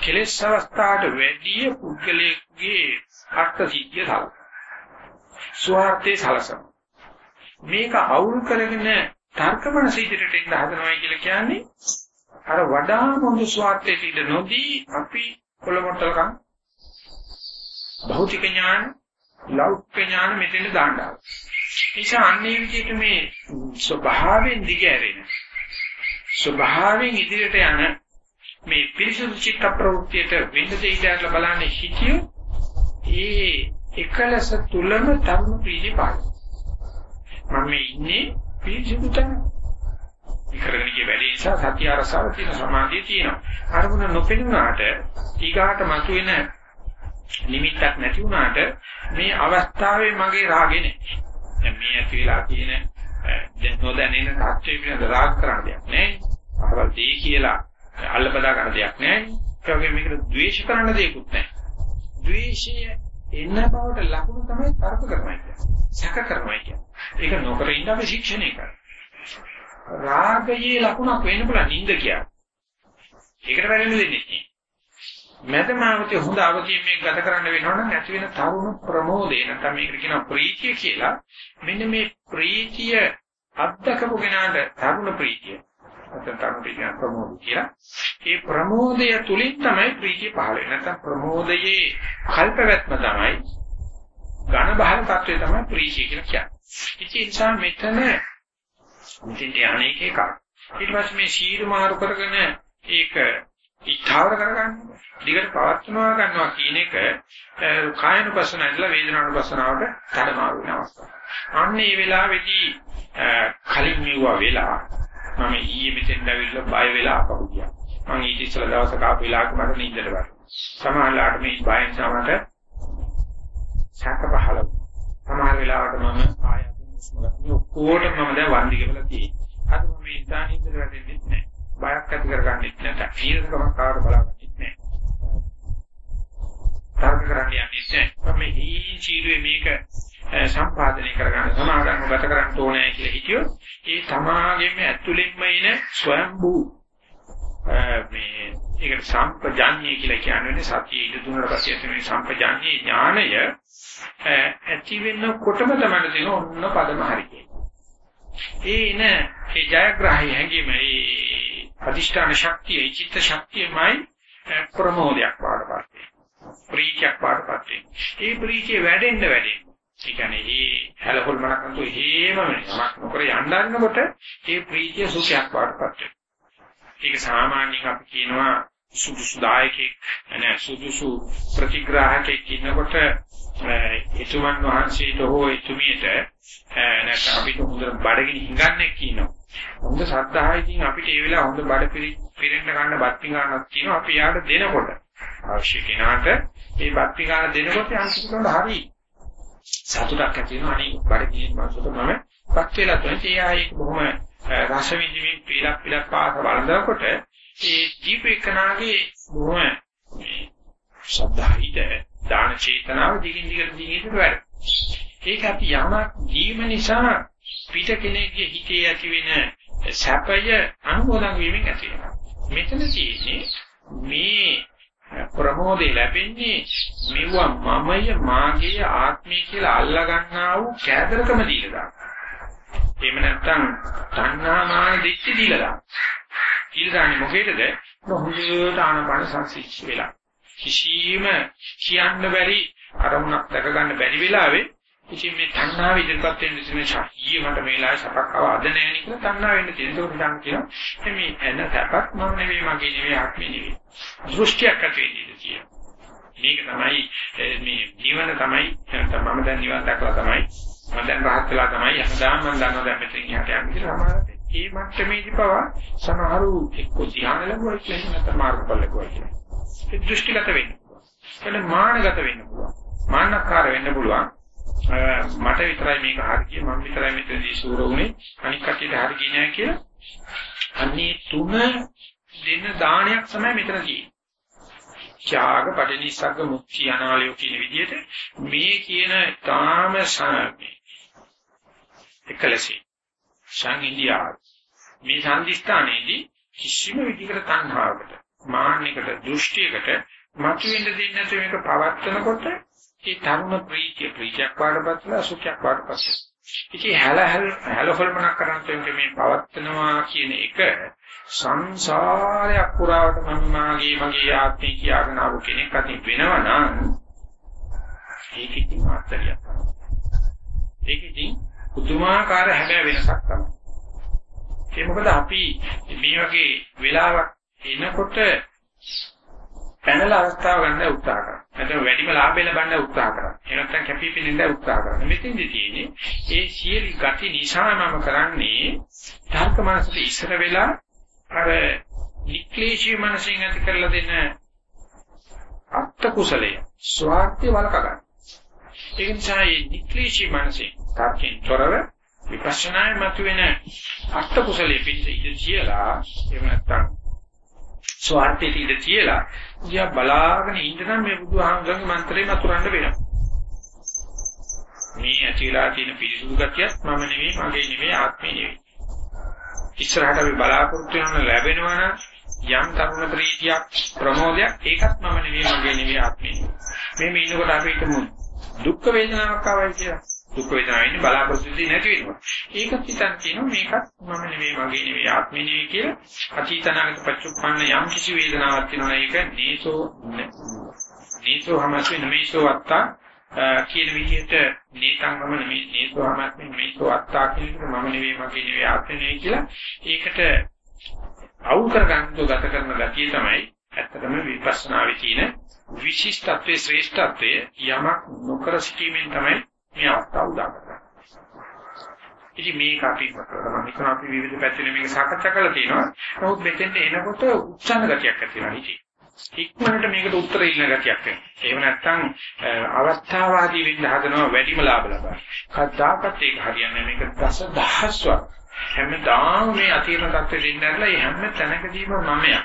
කෙලෙස් අවස්ථාවට වැඩිය පුද්ගලයේ අර්ථ සිද්ධිය සලසන ස්වార్థේ සලසන මේක අවුල් කරගෙන තර්කමන සීතලට එන්න හදනවා කියලා කියන්නේ අර වඩා මොඳ ස්වార్థේ පිට නොදී අපි කොළමොට්ටලකම් භෞතික ඥාන ලෞකික ඥාන මෙතෙන් දාන්නවා. නිසා අන්නේ විදිහට මේ ස්වභාවයෙන් දිගහැරෙන ස්වභාවයෙන් ඉදිරියට යන මේ පිරිසුදු චිත්ත ප්‍රවෘත්තියට වෙන්න දෙයිදාලා බලන්නේ හිතිය ඒ එකලස තුලම ධර්ම ප්‍රීති පාන මම ඉන්නේ පිරිසුදු තැන. විකරණ කිය වැඩි නිසා සත්‍ය අරසාව තියෙන සමාධිය තියෙනවා. අරමුණ නොපෙනුනාට ඊගාට මතුවෙන නිමිත්තක් නැති වුණාට මේ අවස්ථාවේ මගේ රාගේ නැහැ. දැන් මේ ඇති වෙලා තියෙන දැන් නොදැනෙන තාක්ෂේ පිළිබඳ රාග කරන්න දෙයක් නැහැ. අහවල් දෙය කියලා අල්ලපදා ගන්න දෙයක් නැහැ. ඒ වගේම මේකට ද්වේෂ කරන්න දෙයක්වත් නැහැ. ද්වේෂය එන්න බවට ලකුණු තමයි තර්ක කරනවා කියන්නේ. සැක කරනවා කියන්නේ. ඒක නොකර ඉන්න අපි ශික්ෂණය කරනවා. රාගයේ ලකුණක් වෙන්න පුළුවන් නිින්ද කියන්නේ. ඒකට වැරෙන්න දෙන්නේ නැහැ. මැදමාවතේ හොඳ අවතියෙන් මේක ගත කරන්න වෙනවනම් ඇති වෙන තරුණ ප්‍රමෝදේ නැත්නම් මේකට කියනවා ප්‍රීතිය කියලා. මෙන්න මේ ප්‍රීතිය අත්දකපු කෙනාට තරුණ ප්‍රීතිය. නැත්නම් තරුණ ප්‍රීතිය ප්‍රමෝද කියලා. ඒ ප්‍රමෝදය තුලින් තමයි ප්‍රීතිය පහළ වෙන්නේ. නැත්නම් ප්‍රමෝදයේ කල්පවත්ම තමයි ඝන බහල තත්වය තමයි ප්‍රීතිය කියලා කියන්නේ. ඉතින් ඒ නිසා මෙතන මෙතෙන්ට අනේක එකක්. ඊට පස්සේ මේ සීල මාරු කරගෙන ඒක ඉස්තාවර කරගන්න. දිගට පවත්වනවා ගන්නවා කියන එක කායනුපස්සන ඉඳලා වේදනානුපස්සනාවට කඩමාරු වෙන අවස්ථාවක්. අන්න මේ වෙලාවේදී කලින් මෙවුවා වෙලා මම ඊයේ මෙතෙන් ඇවිල්ලා බය වෙලා අපහුගියා. මම ඊට ඉස්සෙල්ලා දවසක ආපු වෙලාවක මට නිින්දට වැටුණා. සමහරවිට මේ බයෙන් සමහරට සැක පහළ වුණා. සමහර වෙලාවට මම ආයතන මුස්මගත් ඔක්කොටම මම දැන් වන්දි කියලා තියෙනවා. අද මම ඉඳන් ඉඳලා වැටෙන්නේ නැහැ. බයක් ඇති කරගන්නෙත් නැහැ. ඊරකමක් කාට බලාගන්නෙත් නැහැ. තර්ක කරන්නේ නැහැ. මම මේ චීරුවේ මේක සම්පාදනය කරගන්න සමාදන්ව ගත කරන්න ඕනේ කියලා හිතියොත් ඒ තමාගෙම ඇතුළෙන්ම එන ස්වයම්බූ මේ ඒකට සම්පජාඤ්ඤය කියලා කියන්නේ සතිය ඉද දුන්නට පස්සේ ඇති මේ සම්පජාඤ්ඤේ ඥානය ඇති වෙනකොටම තමයි තියෙන ඔන්න පදම හරියි. ඒ ඉන ඒ ජයග්‍රහී හැඟීම ඒ අදිෂ්ඨාන ශක්තිය, චිත්ත ශක්තියමයි ප්‍රමෝදයක් පාඩපත් ප්‍රීතියක් පාඩපත් ඒ ප්‍රීතිය වැඩෙන්න වැඩෙන්න. ඒ කියන්නේ මේ හැලහොල්මනක් අන්තු හේමම නමක් නොකර යන්න ගන්නකොට ඒ ප්‍රීතිය සුඛයක් පාඩපත් ඒක සාමාන්‍යයෙන් අපි කියනවා සුදුසු දායකෙක් නැ සුදුසු ප්‍රතිග්‍රාහකෙක් ඉන්නකොට එතුමන් වහන්සේට හෝ එතුමියට නැත්නම් අපිට හොඳට බඩගිනි හිඟන්නේ කියනවා. හොඳ ශ්‍රද්ධාවකින් අපිට ඒ වෙලාව හොඳ බඩ පිරෙන්න ගන්න බත් පිඟානක් තියෙනවා අපි යාට දෙනකොට. අවශ්‍ය කෙනාට ඒ බත් පිඟාන දෙනකොට අන්තිමට හරි සතුටක් ඇති වෙනවා. අනේ බඩගිනි මාසොත මම පත් වෙලා තුනේ ඒ ආයේ බොහොම රස විඳින්මින් පීලක් පීලක් පාස බලනකොට ඒ ජීවිකනාගේ බොහොම ශබ්දහිත දාන චේතනාව දිගින් දිගට දිගට වැඩ. ඒක අපි යමක් ජීව නිසා පිට කෙනෙක්ගේ හිතේ ඇති වෙන සැපය අනුමෝදන් වීමෙන් ඇති වෙනවා. මෙතන තියෙන්නේ මේ ප්‍රමෝදේ ලැබෙන්නේ මෙවුවා මමය මාගේ ආත්මය කියලා අල්ලා ගන්නා වූ කෑදරකම දීලා දාන්න. එහෙම නැත්නම් තණ්හා මාන දිච්චි දීලා දාන්න. දීලා දාන්නේ මොකේද? හොඳට ආනපන සංසිච්ච වෙලා. කිසිම කියන්න බැරි අරමුණක් දැක ගන්න බැරි වෙලාවේ ඉතින් මේ තණ්හාව ඉදිරිපත් වෙන ඉතින් ශාහිය මට මේ වෙලාවේ සපක් ආව අද නෑ නේ කියලා තණ්හාව වෙන්න තියෙන. ඒක උදාහරණ කියනවා. මේ එන සපක් මම නෙවෙයි මගේ නෙවෙයි ආත්මෙ නෙවෙයි. දෘෂ්ටියක් ඇති වෙන්නේ කියන. මේක තමයි මේ නිවන තමයි මම දැන් නිවන් දැකලා තමයි මම දැන් රහත් වෙලා තමයි හැමදාම මම දන්නවා දැන් මෙතන යහට යන්න කියලා සමහරවිට ඒ මට්ටමේදී පවා සමහරු එක්ක ධ්‍යාන ලැබුවා කියලා නැත්නම් මාර්ගඵල ලැබුවා කියලා. ඒ දෘෂ්ටිගත වෙන්න. එතන මානගත වෙන්න පුළුවන්. මාන්නකාර වෙන්න පුළුවන්. මට විතරයි මේක හරියි මම විතරයි මෙතනදී සූර උනේ අනික් කටියට හරියි නෑ කියලා. අන්නේ තුන දෙන දානයක් තමයි මෙතන තියෙන්නේ. ත්‍යාග පටිනිස්සග්ග මුක්ති අනාලය කියන විදිහට මේ කියන තාම සාමේ එකලසේ සං ඉන්දියා මේ සංදිස්ථානයේදී කිසිම විදිහකට තණ්හාවකට මාන්නයකට දෘෂ්ටියකට මතුවෙන්න දෙන්නේ නැතුව මේක පවත්නකොට ඒ තරුණ ප්‍රීතිය ප්‍රීතියක් වඩපත්ලා සුඛයක් වඩපත්. ඉතින් හැල හැල හොල්මනක් කරන තුන්ගේ මේ පවත්නවා කියන එක සංසාරයක් පුරාවට මම මාගේ මගේ ආත්මය කියාගෙන ආපු කෙනෙක් අතින් වෙනවනම් ඒක ඉතින් මාත්‍රියක්. ඒක ඉතින් පුදුමාකාර හැබැයි වෙනසක් තමයි. ඒ මොකද අපි මේ වගේ වෙලාවක් එනකොට පැනලා අවස්ථාව ගන්න උත්සාහ කරනවා. නැත්නම් වැඩිම ලාභය ලබන්න උත්සාහ කරනවා. එහෙම නැත්නම් කැපිපෙනෙන්න උත්සාහ කරනවා. මෙතෙන්දි තියෙන්නේ ඒ සියලු ගති නිසා මම කරන්නේ තර්ක මනසට ඉස්සර වෙලා අර නික්ලේශී මනසින් ඇති කරලා දෙන අත්ත කුසලය ස්වාර්ථය වලක ගන්න. ඒ නිසා මේ නික්ලේශී මනසින් තර්කෙන් තොරව විපස්සනායි මතුවෙන අත්ත කුසලයේ පිට ඉඳ කියලා එහෙම නැත්නම් ස්වార్థයට ඉඳ තියලා ගියා බලාගෙන ඉන්න නම් මේ බුදුහාමුදුරන්ගේ මන්ත්‍රේ මතුරන්න වෙනවා. මේ ඇතිලා තියෙන පිරිසුදු ගතියත් මම නෙවෙයි මගේ නෙවෙයි ආත්මේ නෙවෙයි. ඉස්සරහට අපි බලාපොරොත්තු වෙන ලැබෙනවා නම් යම් තරුණ ප්‍රීතියක් ප්‍රමෝදයක් ඒකත් මම නෙවෙයි මගේ නෙවෙයි ආත්මේ නෙවෙයි. මේ මේ ඉන්නකොට අපි හිතමු දුක් වේදනාවක් ආවයි කියලා. දුක් වේදනාව ඉන්නේ බලාපොරොත්තු වෙන්නේ නැති වෙනවා. ඒකත් හිතන් කියනවා මේකත් මම නෙවෙයි මගේ නෙවෙයි ආත්මේ නෙවෙයි කියලා. අතීතනාගත පච්චුප්පන්න යම් කිසි වේදනාවක් තියෙනවා ඒක නීසෝ නීසෝ හමස්මි නමීසෝ අත්තා කියන විදිහට නීතංගම නෙමෙයි නීසෝ හමස්මි නමීසෝ අත්තා කියන එක මම නෙවෙයි මගේ නෙවෙයි ආත්මේ නෙවෙයි කියලා ඒකට අවුල් කරගන්න ගත කරන ගතිය තමයි ඇත්තටම විපස්සනාවේ තියෙන විශිෂ්ටත්වයේ ශ්‍රේෂ්ඨත්වයේ යමක් නොකර සිටීමෙන් තමයි මේ අවස්ථාව උදා කරන්නේ. ඉතින් මේක අපි මම හිතන අපි විවිධ පැතිරෙන මේක සාකච්ඡා කරලා තියෙනවා. නමුත් මෙතෙන්ට එනකොට උත්සන්න ගතියක් ඇති වෙනවා ඉතින්. ඉක්මනට මේකට උත්තර ඉන්න ගතියක් වෙනවා. එහෙම නැත්නම් අවස්ථාවාදී වෙන්න හදනවා වැඩිම ලාභ ලබා. කද්දාකත් ඒක හරියන්නේ මේක දස දහස්වක්. හැමදාම මේ අතීත තත්ත්වෙ දෙන්න ඇරලා මේ හැම තැනකදීම මමයා.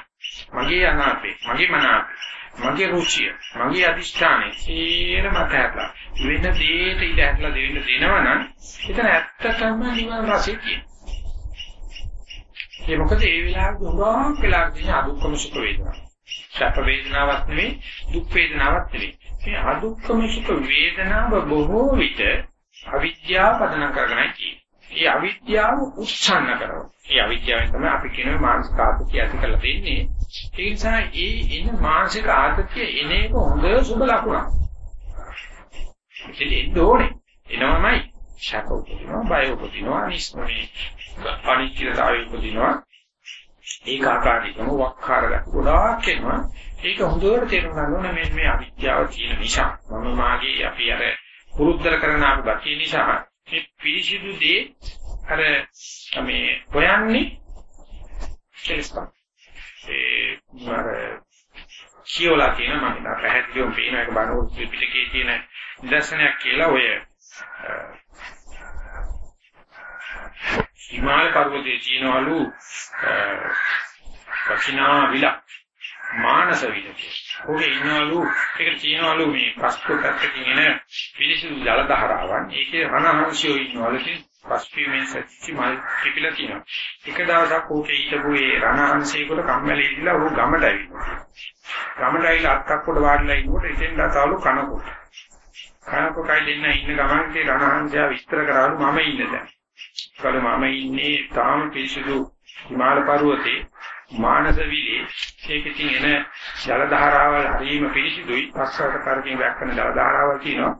මගේ අනාපේ, මගේ මනාපේ. මගේ රුචිය, මගේ අදිෂ්ඨානය සියර මත හැටලා වෙන දෙයකට ඉඳ හැටලා දෙන්න දෙනවනම් එතන ඇත්තටම නිවන රසය තියෙනවා. ඒ මොකද ඒ වෙලාවට උගාවක් වෙලා තියෙන අදුක්කම සුඛ වේදනාව. සැප වේදනාවක් නෙවෙයි, දුක් වේදනාවක් නෙවෙයි. මේ අදුක්කම සුඛ වේදනාව බොහෝ විට අවිද්‍යාව පදනම් කරගෙනයි තියෙන්නේ. ඒ අවිද්‍යාව උත්සන්න කරනවා. ඒ අවිද්‍යාවෙන් තමයි අපි කියන මානසික ආතතිය ඇති කරලා දෙන්නේ. ඒ නිසා ඒ එන මානසික ආතතිය එන එක හොඳ සුබ ලකුණක්. ඉතින් ඕනේ. එනවමයි. ශාක උපදිනවා, බය උපදිනවා, නිස්මේ අනිත්‍යතාවය උපදිනවා. ඒකාකාරීකම වක්කාරගත ගොඩාක් එනවා. ඒක හොඳට තේරුම් ගන්න ඕනේ මේ මේ අවිද්‍යාව තියෙන නිසා. මම මාගේ අපි අර පුරුද්දල කරන ආපු ගතිය නිසා මේ පිරිසිදු දේ අර මේ හොයන්නේ කෙලස්පා. ඒ මර කියවලා තියෙන මම හිතා පැහැදිලිවම පේන එක බලනකොට පිටකේ තියෙන නිදර්ශනයක් කියලා ඔය හිමාල පර්වතයේ තියෙනවලු කචිනා විල මානස විලකේ. ඔගේ ඉන්නවලු ඒකට තියෙනවලු මේ පස්කෝ පැත්තකින් එන පිළිසිදු ජල ධාරාවන්. ඒකේ රණහංශයෝ ඉන්නවලු පස්පීමෙන් සත්‍චි මල් පිපිලා තියෙනවා. එක දවසක් ඕකේ හිටපු ඒ රණහංශයකට කම්මැලි ඉඳලා ਉਹ ගමට ඇවිල්ලා. ගමට ඇවිල්ලා අත්තක් උඩ වාඩිලා ඉන්නකොට එතෙන් දතාවලු කනකොට. කනකොටයි දෙන්න ඉන්න ගමන්ගේ රණහංශය විස්තර කරාලු මම ඉන්න දැන්. කල මම ඉන්නේ තාම පිරිසිදු හිමාල පර්වතේ මානස විලේ ඒකකින් එන ජල ධාරාවල් හරීම පිරිසිදුයි පස්සට කරකින් වැක්කන ජල ධාරාවල් තියෙනවා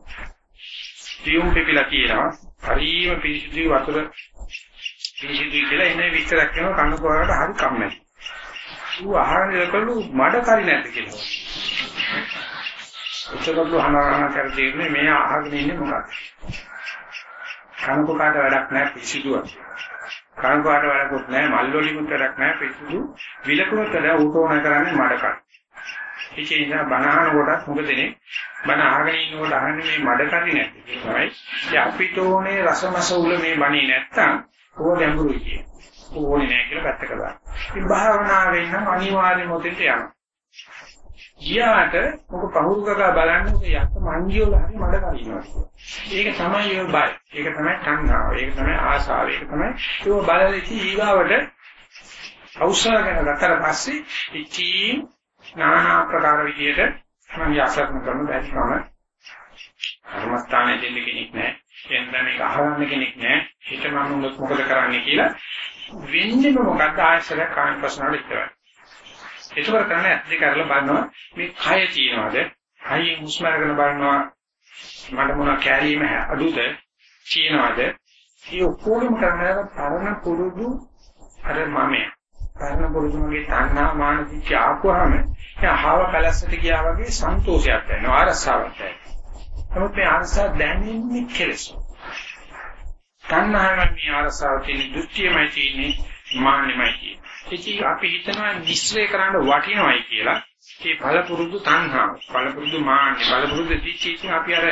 ටියුම් පිපිලා තියෙනවා හරීම පිරිසිදුයි වතුර පිරිසිදුයි කියලා එනේ විස්තරයක් කරනවා කන්න පොරකට හරි කම්මැලි ඌ ආහාර දෙකලු මඩ කරි නැද්ද කියලා උච්චකබ්බු හනාරණ කර දෙන්නේ මේ අහගෙන ඉන්නේ මොකක්ද කනකොකට වැඩක් නැහැ පිසිදුවක්. කනකොකට වැඩකුත් නැහැ මල් වලිමුත් වැඩක් නැහැ පිසිදු විලකුණුත් වැඩ උටෝන කරන්නේ මඩකට. ඒක නිසා බනහන කොටත් මොකදනේ බන අහගෙන ඉන්නකොට අහන්නේ මේ මඩ කරි නැති. ඒකයි. ඒ අපිට ඕනේ රසමස උල මේ බණේ නැත්තම් ඕක ගැඹුරුයි කියන්නේ. ඕනේ නැහැ කියලා පැත්තක දාන්න. ඉතින් භාවනාවෙන් නම් අනිවාර්යයෙන්ම උතෙන්ට යනවා. ගියාට මොක පහුරුකක බලන්න ඔක යක්ක මංගිය වල හරි මඩ කරිනවා. ඒක තමයි ඔය බය. ඒක තමයි තණ්හාව. ඒක තමයි ආසාව. ඒක තමයි ඒක බලලා ඉති ඊගාවට අවශ්‍යගෙන ගත්තට පස්සේ ඉතින් নানা ආකාර විදියට මම යසරණ කරන බැරිකම කර්මස්ථානයේ දෙන්න කෙනෙක් නැහැ. එන්න මේක අහගන්න කෙනෙක් නැහැ. හිත මම මොකද කරන්නේ කියලා වෙන්නේ මොකක්ද ආයසර කාණ ප්‍රශ්න වල ඉතරයි. ඒකවල කරන්නේ ඇස් දෙක අරලා බලනවා මේ කය තියනවාද? කයෙන් හුස්ම අරගෙන බලනවා මට මොන කැරීම අඩුද තියනවාද? ඒ ඔක්කොම කරනවා පරණ පුරුදු අර මමයා. පරණ පුරුදු මගේ තණ්හා මානසික ආපුවාම එයා හාව කලස්සට ගියා වගේ සන්තෝෂයක් දැනෙනවා ආරසාවක් දැනෙනවා. නමුත් මේ ආරසාව දැනෙන්නේ කෙලෙස. තණ්හාවෙන් මේ ආරසාව තියෙන දෘෂ්ටියමයි තියෙන්නේ මාන්නෙමයි තියෙන්නේ. ඉතින් අපි හිතනවා නිස්සය කරන්න වටිනවයි කියලා. ඒ බලපුරුදු තණ්හාව, බලපුරුදු මාන්න, බලපුරුදු දිච්චිකින් අපි අර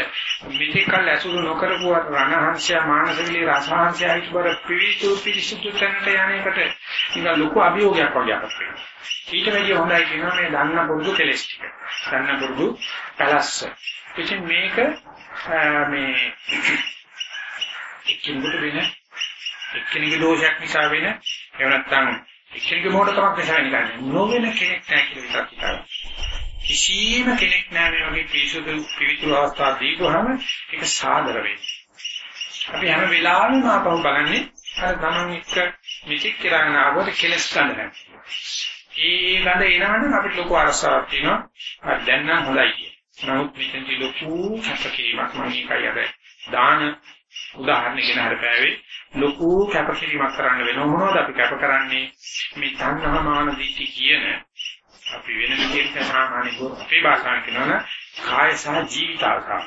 මෙතෙක් කල් ඇසුරු නොකරපු රණහංශය, මානසිකලී රසහංශය හිතවර පිවිතු පිරිසුදු තැනට යන්නේකට නිකන් ලොකු අභියෝගයක් වගේ අපිට. ඊට වැඩිය හොඳයි කියනවා මේ දන්න පුරුදු කෙලස් ටික. සන්න පුරුදු පැලස්ස. ඉතින් මේක මේ එක්කිනෙකුට වෙන එක්කෙනෙකුගේ දෝෂයක් නිසා වෙන එහෙම නැත්නම් එක්කෙනෙකුගේ මොඩකමක් නිසා වෙන නොවන කෙනෙක් නැහැ කියලා විතරක් හිතනවා. කිසිම කෙනෙක් නැහැ මේ වගේ පිසුදු පිවිතුරු අවස්ථා දීපුවාම ඒක සාදර වෙන්නේ. අපි හැම වෙලාවෙම ආපහු බලන්නේ අර තමන් එක්ක මිත්‍යක් කරගෙන ආවොත් කෙලස් ගන්න නැහැ. ඒ ගඳ එනවනම් අපිට ලොකු අරසාවක් තියෙනවා. අර දැන් නම් හොඳයි කිය. නමුත් මෙතනදී ලොකු කැපකිරීමක් මම ඒකයි අර දාන උදාහරණයක් ගැන හරපෑවේ ලොකු කැපකිරීමක් කරන්න වෙනව. මොනවද අපි කැප කරන්නේ? මේ තණ්හා මාන දිටි කියන අපි වෙන විදිහට සාමාන්‍ය ගෝ අපේ භාෂාවෙන් කියනවනේ කාය සහ ජීවිත ආසා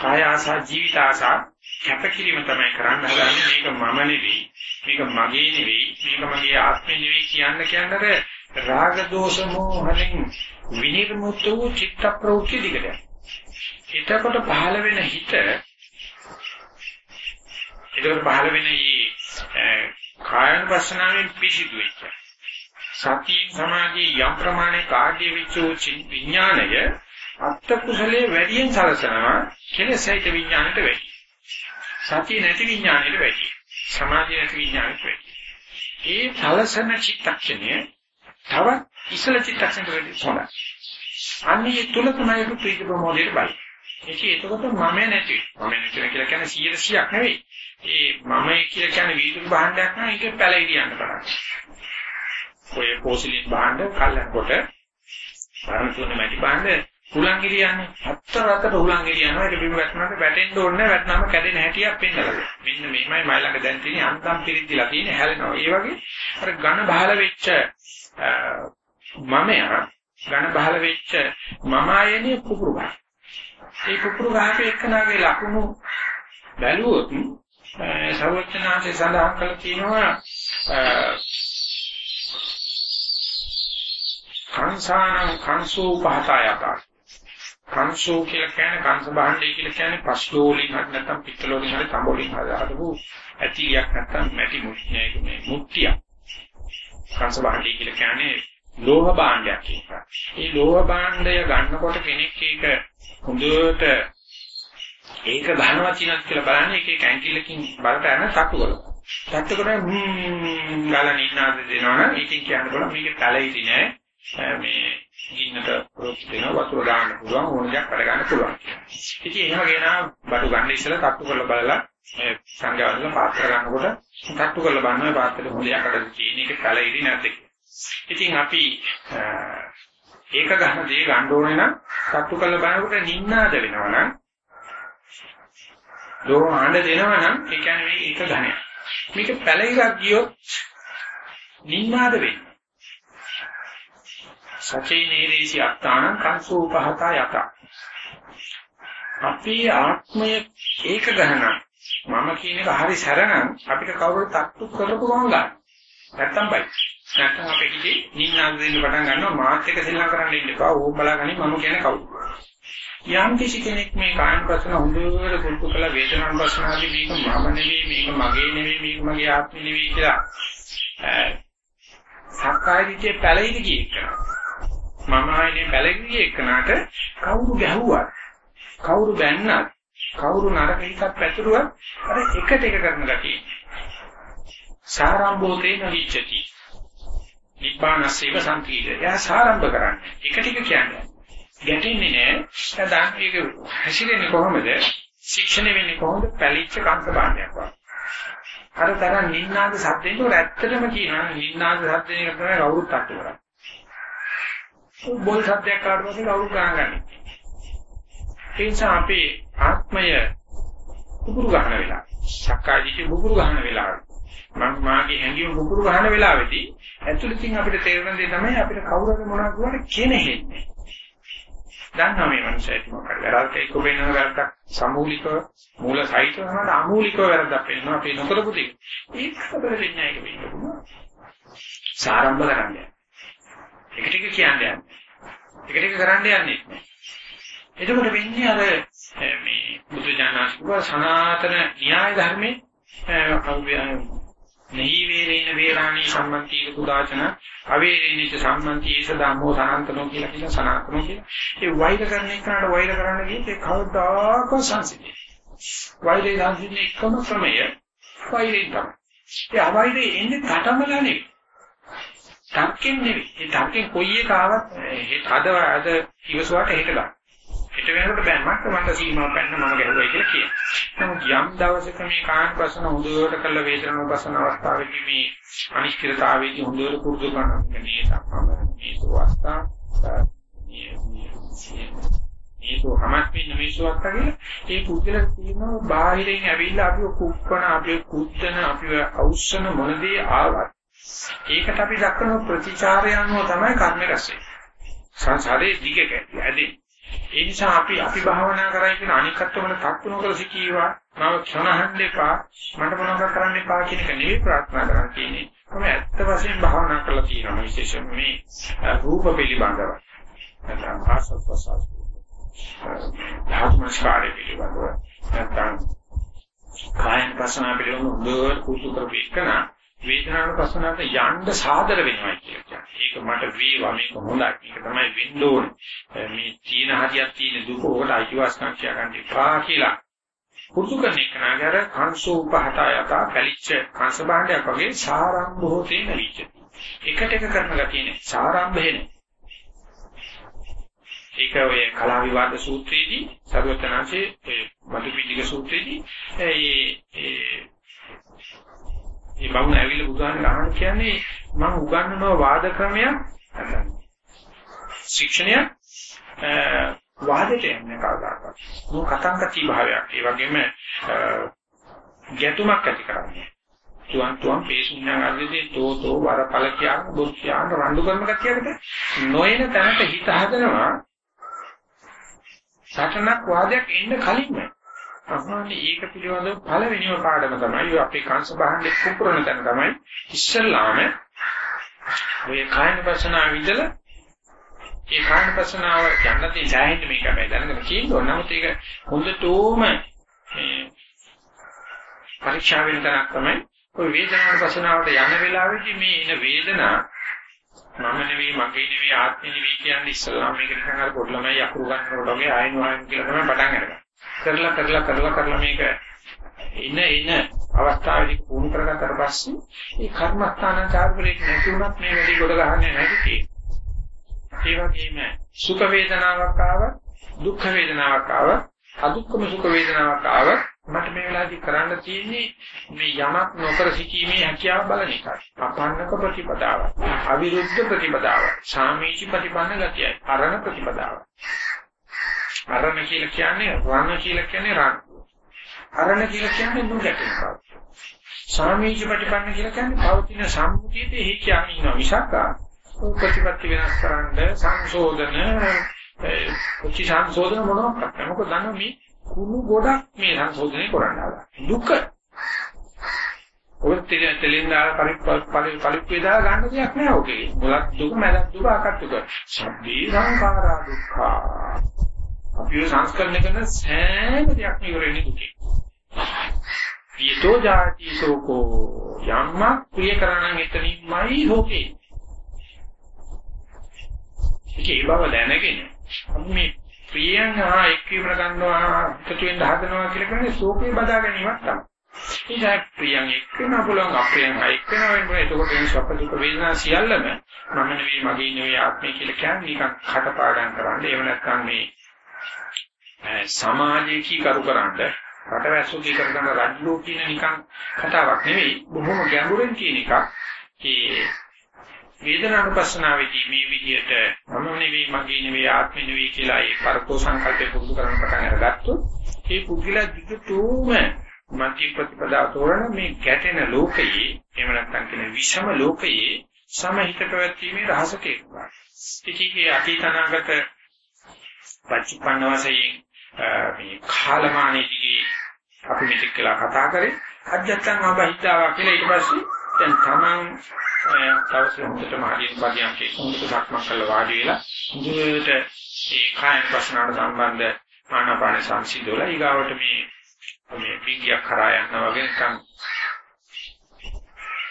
කාය ආසා ජීවිත ආසා කැපකිරීම තමයි කරන්න හදන්නේ. මේක මම නෙවෙයි මේක මගේ නෙවෙයි මේක මගේ ආත්මෙ නෙවෙයි කියන්න කියන්නට රාග දෝෂ මොහයෙන් විනිර්මුත් වූ චිත්ත ප්‍රවෘත්ති දිගට එතකොට පහළ වෙන හිත එතකොට පහළ වෙන මේ කායනුපස්සනාවෙන් පිසිදු වෙච්ච සති සමාධි යම් ප්‍රමාණයක ආදී විචෝ විඥාණය අත්ත කුසලයේ වැඩියෙන් සලසනවා කෙලෙසයිත විඥාණයට වැඩි. සතිය නැති විඥාණයට වැඩි. සමාධිය නැති විඥාණයට වැඩි. ඒ සලසන චිත්තක්ෂණය තව ඉසල චිත්තක්ෂණයට වැඩි හොඳයි. අන්නේ තුල තමයි ප්‍රීති ප්‍රමෝදයට බලයි. ඒක එතකොට මම නැති. මම නැති කියලා කියන්නේ 100ක් නෙවෙයි. ඒ මම කියලා කියන්නේ වීදුරු භාණ්ඩයක් නම් ඒක පැලිරි යන්න පටන් ඔය පෝසිලින් භාණ්ඩ කල්යනකොට පරණතුන මැටි භාණ්ඩ හුලං ගිරියන්නේ හතර අතට හුලං ගිරියනවා ඒක බිම වැටුණාට වැටෙන්න ඕනේ නැහැ වැටුනම කැඩෙන හැටියක් පෙන්නලා මෙන්න මෙහෙමයි මයි ළඟ දැන් තියෙන්නේ අන්තම් පිරිද්දිලා තියෙන්නේ හැලෙනවා ඒ වගේ අර ඝන බහල වෙච්ච මමයා ඝන බහල වෙච්ච මම ආයනේ කුපුරු ගහ ඒ කුපුරු ගහේ එක්කනාගේ ලකුණු බැලුවොත් සර්වඥාන්සේ සඳහන් කළ තියෙනවා කංසානං කංසෝ පහතයත කංසෝ කියලා කියන්නේ කංශ භාණ්ඩය කියලා කියන්නේ පස්ලෝ වලින් හරි නැත්නම් පිට්ටල වලින් හරි තඹ වලින් හරි හදපු ඇතියක් නැත්නම් මැටි මුට්ටිය මේ මුට්ටිය කංශ භාණ්ඩය කියලා කියන්නේ ලෝහ භාණ්ඩයක් කියනවා. ඒ ලෝහ භාණ්ඩය ගන්නකොට කෙනෙක් ඒක හොඳට ඒක ගන්නවත් තියෙනවද කියලා බලන්නේ ඒකේ කැංකිල්ලකින් බලට යන තට්ටු කරනවා. තට්ටු කරලා හ්ම් ගාලා නින්නාද දෙනවනම් ඒකෙන් කියන්න බලන්න මේක කලයිදි නෑ. මේ ගින්නට ප්‍රොක්ස් දෙනවා වතුර දාන්න පුළුවන් ඕන දෙයක් කර ගන්න පුළුවන්. ඉතින් එහෙම ගෙනා බඩු ගන්න ඉස්සෙල්ලා තට්ටු කරලා බලලා මේ සංඝයාවල පාත්‍ර ගන්නකොට තට්ටු කරලා බලනවා මේ පාත්‍රෙ හොඳ යකඩ තියෙන එක කලයිදි නැද්ද ඉතින් අපි ඒක ගන්න දේ ගන්න ඕනේ නම් තට්ටු කරලා බලනකොට නින්නාද වෙනවනම් ලෝහ ආණ්ඩ දෙනවනම් ඒ කියන්නේ මේ එක ඝනයක්. මේක පැලිරක් ගියොත් නින්නාද වෙන්නේ. සචේ නේරේසි අත්තාන කංසෝ පහතා යත. අපේ ආත්මය ඒක ගහන මම කියන එක හරි සැරනම් අපිට කවුරුත් තට්ටු කරපු ගමන් ගන්න. නැත්තම් බයි. නැත්තම් අපේ කිසි නින්නාද දෙන්න පටන් ගන්නවා මාත් එක සෙල්ලම් කරන්න ඉන්න එපා. ඕක බලාගනි මම කියන්නේ කවුද. යම් කිසි කෙනෙක් මේ කායන ප්‍රශ්න හොඳට පුරුදු කළ වේදනාන ප්‍රශ්න ආදී මේක මම නෙවෙයි මේක මගේ නෙවෙයි මේක මගේ ආත්මෙ නෙවෙයි කියලා සක්කාය දිට්ඨිය පැලිරි කියනවා. මම ආයේ බැලගියේ එකනට කවුරු ගැහුවත් කවුරු බැන්නත් කවුරු නරක හිතක් පැතුරුවත් අර එකට එක කරන ගතිය. සාරම්භෝතේන විච්ඡති. නිබ්බානසේව සම්පීඩය. එයා සාරම්භ කරන්නේ. එක ටික කියන්නේ. ගැටෙන්නේ නෑ. දැන් මේක හැසිරෙන්නේ කොහොමද? ශික්ෂණය වෙන්නේ කොහොමද? පැලිච්ච කාන්ත බාණ්ඩයක් වගේ. අර තරම් නින්නාද සද්දෙන්ට උර ඇත්තටම කියනවා නින්නාද සද්දෙන් එක තමයි කවුරුත් අට්ටු කරන්නේ. බොල් සත්‍යයක් කාට පස්සේ කවුරු ගණන් ගන්නේ. ඒ නිසා අපේ ආත්මය කුකුරු ගන්න වෙලාව. සක්කායදිටි කුකුරු ගන්න වෙලාව. මම මාගේ හැඟීම් කුකුරු ගන්න වෙලාවේදී ඇතුළතින් අපිට තේරෙන දේ තමයි අපිට කවුරුද මොනවද කියවන කෙනෙහින්නේ. දන්නවා මේ මනුස්සයෙක් මොකක්ද වැරද්ද එක්ක වෙන වැරද්දක් සමූලිකව මූල සහිතව තමයි අමූලිකව වැරද්දක් වෙනවා අපි නොකරපු දෙයක්. ඒක අපිට වෙන්නේ නැහැ ඒක වෙන්න. සාරම්භ කරන්නේ. එක ටික කියන්නේ. එක ටික කරන්න යන්නේ. එතකොට වෙන්නේ අර මේ බුදු දානස්කුව සනාතන න්‍යාය ධර්මයේ නහි වේරේන වේරාණී සම්මන්ති කුදාචන අවේරේනිච සම්මන්ති ඒස ධම්මෝ සනාතනෝ කියලා කියන සනාතනෝ කියලා. ඒ වෛර කරන එකට වෛර කරන්න ගියේ කවදාක සංසිද්ධිය. වෛරේ සංසිද්ධිය එකම ක්‍රමය වෛරේ තමයි. ඒ අවෛරේ එන්නේ කටමලනේ. තක්කෙන් නෙවෙයි. ඒ තක්කෙන් කොයි එක ආවත් අද අද ඉවසුවට හෙට ගන්න. හෙට වෙනකොට බෑ මට මට සීමා පැන්න මම ගැහුවයි කියලා කියනවා. නමුත් යම් දවසක මේ කායන ප්‍රශ්න හොඳට කළ වේදනාව ප්‍රශ්න අවස්ථාවේදී මේ අනිශ්චිතතාවයේදී හොඳට පුරුදු කරනවා. මේ තමයි මේ සුවස්ථා මේකෝ හමස්මින් මේසුවක් කියලා ඒ පුද්ගලයා කියනවා බාහිරින් ඇවිල්ලා අපිව කුප්පන අපිව කුද්දන අපිව අවුස්සන මොනදී ආවත් ඒකට අපි දක්වන ප්‍රතිචාරය අනුව තමයි කර්ම රැස් වෙන්නේ. සංසාරේ දිග කැදී. ඒ නිසා අපි අපි භාවනා කරයි කියන අනිකත්වවල තත්තු නොකර සිටීවා මම ක්ෂණහන් දෙපා මට මොනවද කරන්න එපා කියන එක නෙවෙයි ප්‍රාර්ථනා කරන්න තියෙන්නේ. මම ඇත්ත වශයෙන් භාවනා කරලා තියෙනවා විශේෂයෙන් මේ රූප පිළිබඳව. නැත්නම් ආසස්වසස්. ධාතුමස්කාරය පිළිබඳව. නැත්නම් කායන පසනා පිළිබඳව හොඳට කුතු කරපේකනා වේදනානුපස්සනාවට යන්න සාදර වෙනවා කියන්නේ. ඒක මට වේවා මේක හොඳයි. මේක තමයි වෙන්න ඕනේ. මේ තීන හරියක් තියෙන දුක ඔකට අයිතිවාසිකම් කියා ගන්න එපා කියලා. පුරුදු කරන එක නගර කංශෝ උපහත යත කලිච්ච කංශ භාණ්ඩයක් වගේ සාරම්භෝ තේන විච. එකට එක කරන ගතියනේ සාරම්භේනේ. ඒක ඔය කලා විවාද සූත්‍රයේදී සර්වතනාංශයේ මදුපිටික සූත්‍රයේදී ඒ මේ බමුණ ඇවිල්ලා බුදුහාමර අහන්න කියන්නේ මම උගන්වනවා වාද ක්‍රමයක් ශික්ෂණය වාදයට යන්නේ කවදාකවත්. මොක කතංකති භාවයක්. ඒ වගේම ගැටුමක් ඇති කරන්නේ. තුවන් තුවන් පේසුණා අර්ධදී තෝතෝ වරපල කියන බොස් කියන රණ්ඩු කරන කතියකට නොයන තැනට හිත හදනවා සටනක් වාදයක් එන්න කලින්ම අහන්නේ ඒක පිළිබඳව පළවෙනිම පාඩම තමයි අපේ කංශ බහන්නේ කුපුරන තැන තමයි ඉස්සල්ලාම ඔය කායන පසනාව විදලා ඒ කායන පසනාව යන්නදී සෑහෙන්න මේක මේ දැනගෙන කියනවා නමුත් ඒක හොඳටම මේ පරීක්ෂා වෙන තරක් තමයි ඔය වේදනාන පසනාවට යන වෙලාවේදී මේ එන වේදනා මම නෙවෙයි මගේ නෙවෙයි ආත්මෙ නෙවෙයි කියන්නේ ඉස්සල්ලාම මේක නිකන් අර පොඩි ළමයි අකුරු ගන්නකොට වගේ ආයෙත් ආයෙත් කියලා තමයි පටන් අරගන්නේ කරලා කරලා කරලා කරලා මේක ඉන ඉන අවස්ථාවේදී පුහුණු කරගත්තට පස්සේ මේ කර්මස්ථාන චාරිත්‍රයක් නැති වුණත් මේ වැඩි කොට ගහන්නේ නැති තියෙනවා. ඒ වගේම සුඛ වේදනාවක් ආව, දුක්ඛ වේදනාවක් ආව, අදුක්ඛම සුඛ වේදනාවක් ආව මට මේ වෙලාවේදී කරන්න තියෙන්නේ මේ යමක් නොකර සිටීමේ හැකියාව බලන එකයි. අපන්නක ප්‍රතිපදාව, අවිරුද්ධ ප්‍රතිපදාව, සාමීචි ප්‍රතිපන්න ගතියයි, අරණ ප්‍රතිපදාව. අරණ කියලා කියන්නේ රණ කියලා කියන්නේ රණ. අරණ කියලා කියන්නේ නුගැටෙන බව. සාමීච ප්‍රතිපන්න කියලා කියන්නේ පවතින සම්මුතියේ හිකියන් ඉන්නවා මිසක් ප්‍රතිපත්ති වෙනස් කරන්න සංශෝධන කුචි සංශෝධන මොනවාක්වත් නැහැ. මොකද දන්නව මේ කුණු ගොඩක් මේ සංශෝධනය කරන්න ආවා. දුක. ඔය තෙලින් තෙලින් දාලා පරිප්පලි පරිප්පේ දාලා ගන්න දෙයක් නෑ ඔකේ. මුලක් දුක මැදක් දුක අකත් දුක. සබ්බේ සංඛාරා දුක්ඛා අපිව සංස්කරණය කරන සෑම දෙයක්ම ඉවර වෙන්නේ දුකේ. පියතෝ ජාති සෝකෝ යම්ම ප්‍රිය කරණන් එතනින්මයි ලෝකේ. ඒකේ බව දැනගෙන අපි මේ ප්‍රියයන් හා එක්වීම ගන්නවා එකතු වෙන්න හදනවා කියලා කියන්නේ ශෝකේ බදා ගැනීමක් තමයි. ඉතින් ප්‍රියයන් එක්කන පුළුවන් අප්‍රියයන් හා එක්කන වෙන්නේ එතකොට මේ සප්ප දුක වේදනා සියල්ලම මම නෙවෙයි මගේ නෙවෙයි ආත්මය කියලා කියන්නේ නිකන් කටපාඩම් කරන්නේ. එහෙම නැත්නම් මේ සමාජීකී කරුකරන්න රටවැස්සුකී කරන රජ්‍යෝ කියන නිකන් කතාවක් නෙවෙයි බොහොම ගැඹුරින් කියන එකක් ඒ වේදනානුපස්සනාවේදී මේ විදිහට මම නෙවෙයි මගේ නෙවෙයි ආත්මෙ නෙවෙයි කියලා ඒ පරතෝ සංකල්පේ පුරුදු කරන පටන් අරගත්තොත් ඒ පුද්ගලයා දිගටම මධ්‍ය ප්‍රතිපදාව තෝරන මේ ගැටෙන ලෝකයේ එහෙම නැත්නම් කියන විෂම ලෝකයේ සමහිත පැවැත්ීමේ රහස කියනවා. ඉතින් අතීතනාගත පච්චපන්න වශයෙන් මේ කාලමානයේදී අපි මෙතෙක් කියලා කතා කරේ අජත්තං අබහිතාවා කියලා ඊට පස්සේ දැන් Taman හොඳටම හරියට පදියම්කේ හොඳට සක්මන් කරලා වාඩි වෙලා හොඳට ඒ කායන ප්‍රශ්නකට සම්බන්ධ ආනාපාන සංසිද්ධවල ඊගාවට මේ මේ පිංගියක් කරා යනවා වගේ නිකන්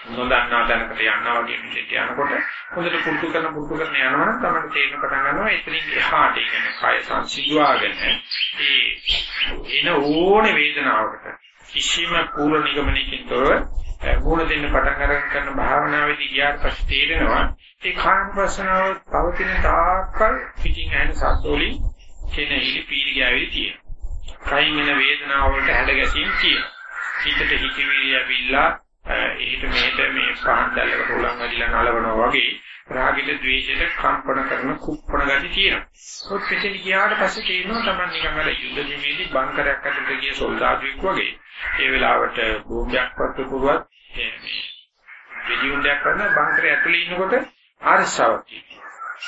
නොදන්නා තැනකට යනවා වගේ මෙතෙට යනකොට හොඳට පුරුදු කරන පුරුදු කරන යනවා නම් තමයි තේරෙන පටන් ගන්නවා එතනින් එහාට කියන්නේ කය සංසිඳුවාගෙන ඒ එන ඕනේ වේදනාවකට කිසිම පූර්ව නිගමනකින් තොරව මුණ දෙන්න පටන් අරගෙන කරන භාවනාවේදී ගියාට පස්සේ තේරෙනවා ඒ කායපසනාව පවතින තාක්කල් පිටින් ඇහෙන සද්දෝලින් කෙනෙහිලි පීරි ගෑවිලි තියෙනවා. කයින් එන වේදනාව වලට හැඩ ගැසීම් තියෙනවා. හිතට හිතවිලි ඇවිල්ලා ඊට මෙහෙට මේ පහන් දැල්ලකට උලන් වැඩිලා නලවනවා වගේ රාගිත ද්වේෂයට කම්පන කරන කුප්පණ ගති තියෙනවා. ඔත් පිටින් ගියාට පස්සේ කියනවා තමයි නිකන් අර යුද්ධ දිමේදී බංකරයක් අතට ගිය සොල්දාදුවෙක් වගේ. ඒ වෙලාවට බෝම්බයක් පත්තු පුරුවත් මේ විදියුණ්ඩයක් කරන බංකරය ඇතුලේ ඉන්නකොට ආරස්සාවක් තියෙනවා.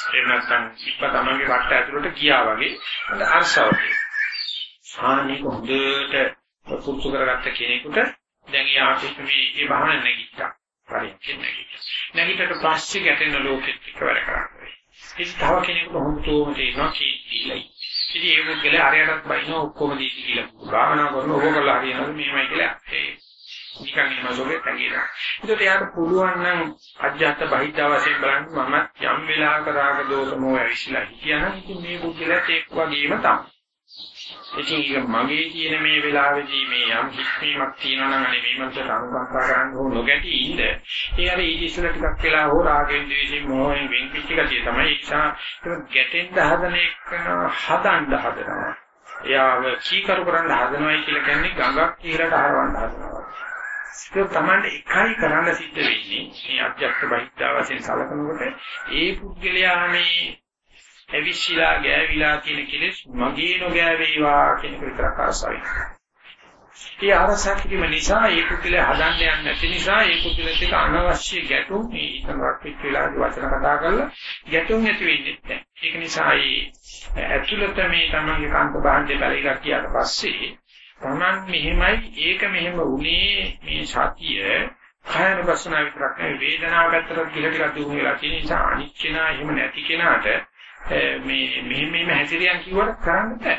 එහෙම නැත්නම් ඉප්ප තමන්ගේ වට ඇතුලට ගියා වගේ අර අරසාවක් තියෙනවා. සානික හොඳට පුරුදු කරගත්ත කෙනෙකුට දැන් ඒ ආපිට මේ ඒ භාවන නැගිට්ටා. පරිච්ඡේද නැගිට්ටා. නැගිටට පස්සේ ගැටෙන ලෝකෙත් එක්කවර කරන්නේ. ඒක තව කෙනෙකුට හොඳටම තේරෙනවා කීතිලයි. ඉතින් ඒ මුගල අරයටත් බයින ඔක්කොම දීති කියලා. භාවනා කරන ඕක කරලා හරියනවා මේමයි කියලා. ඒ නිකන් ඉන්නසෝගේ තැඟිලා. ඒකට එයාට පුළුවන් නම් අජ්ජත් බහිද්දා වශයෙන් බලන්න මම යම් වෙලාවක රාග දෝෂ මොහ ඇවිස්සලා හිටියනම් ඉතින් මේ බුද්ධිලත් එක් වගේම තමයි. ඉතින් මගේ කියන මේ වෙලාවේදී මේ යම් හිස්වීමක් තියෙනවා නම් අනේ මේ මනසට අනුකම්පා කරන්න ඕන නොගැටි ඉන්න. ඒ අර ඊට ඉස්සෙල්ලා ටිකක් වෙලා හෝ රාගෙන් ද්වේෂයෙන් මොහෙන් වෙන් පිච්ච ගතිය තමයි ඉච්ඡා ගැටෙන්න හදන එක හදන්න හදනවා. එයාව කීකරු කරන්න හදනවයි කියලා කියන්නේ ගඟක් ඉහළට හරවන්න හදනවා. ඒක තමයි එකයි කරන්න සිද්ධ වෙන්නේ. මේ අධ්‍යක්ෂ බහිද්දා වශයෙන් සලකනකොට ඒ පුද්ගලයා මේ ඇවිස්සීලා ගෑවිලා කියන කෙලෙස් මගේ නොගෑවේවා කියන එක විතරක් ආසයි. ඒ ආරසා කිරීම නිසා ඒ කුතිල හදන්න යන්නේ නැති නිසා ඒ කුතිලෙත් එක අනවශ්‍ය ගැටුම් මේ ඉතන රක්විත් වෙලාදී වචන කතා කරලා ගැටුම් ඇති වෙන්නේ නැහැ. ඒක නිසා ඒ ඇතුළත මේ තමන්ගේ කාන්ත බාහිර බැලීලා කියාට පස්සේ තමන් මෙහෙමයි ඒක මෙහෙම වුණේ මේ සතිය කායන වසනා විතරක් නෙවෙයි වේදනාව පැත්තට කියලා ටිකක් දුරු වෙලා තියෙන නිසා අනිච්චනා එහෙම නැති කෙනාට මේ මෙහෙම මෙහෙම හැසිරියන් කිව්වට කරන්න බෑ.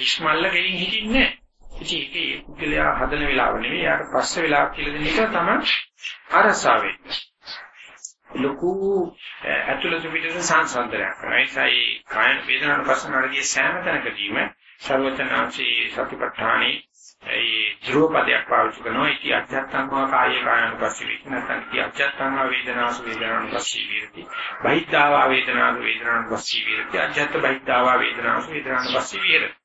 ඉස්මල්ල ගෙලින් හිටින්නේ නැහැ. ඉතින් ඒකේ පුද්ගලයා හදන වෙලාව නෙවෙයි යාට පස්සේ වෙලාවක් කියලා දෙන එක තමයි අරසාවේ. ලොකු ඇතුළත පිටත සංසන්දනයක්. ඒසයි කායන වේදනාන පස්සනාවේදී සෑම තැනකදීම සර්වචනාංශී සතිපට්ඨානේ ඒ ධ්‍රුව පදයක් පාවිච්චි කරනවා. ඉති අධ්‍යාත්මවා කායේ කායනුපස්සී විති. නැත්නම් ඉති අධ්‍යාත්මවා වේදනාසු වේදනානුපස්සී විරති. බහිද්ධාවා වේදනාසු වේදනානුපස්සී විරති. අධ්‍යාත්ම බහිද්ධාවා වේදනාසු වේදනානුපස්සී විරති.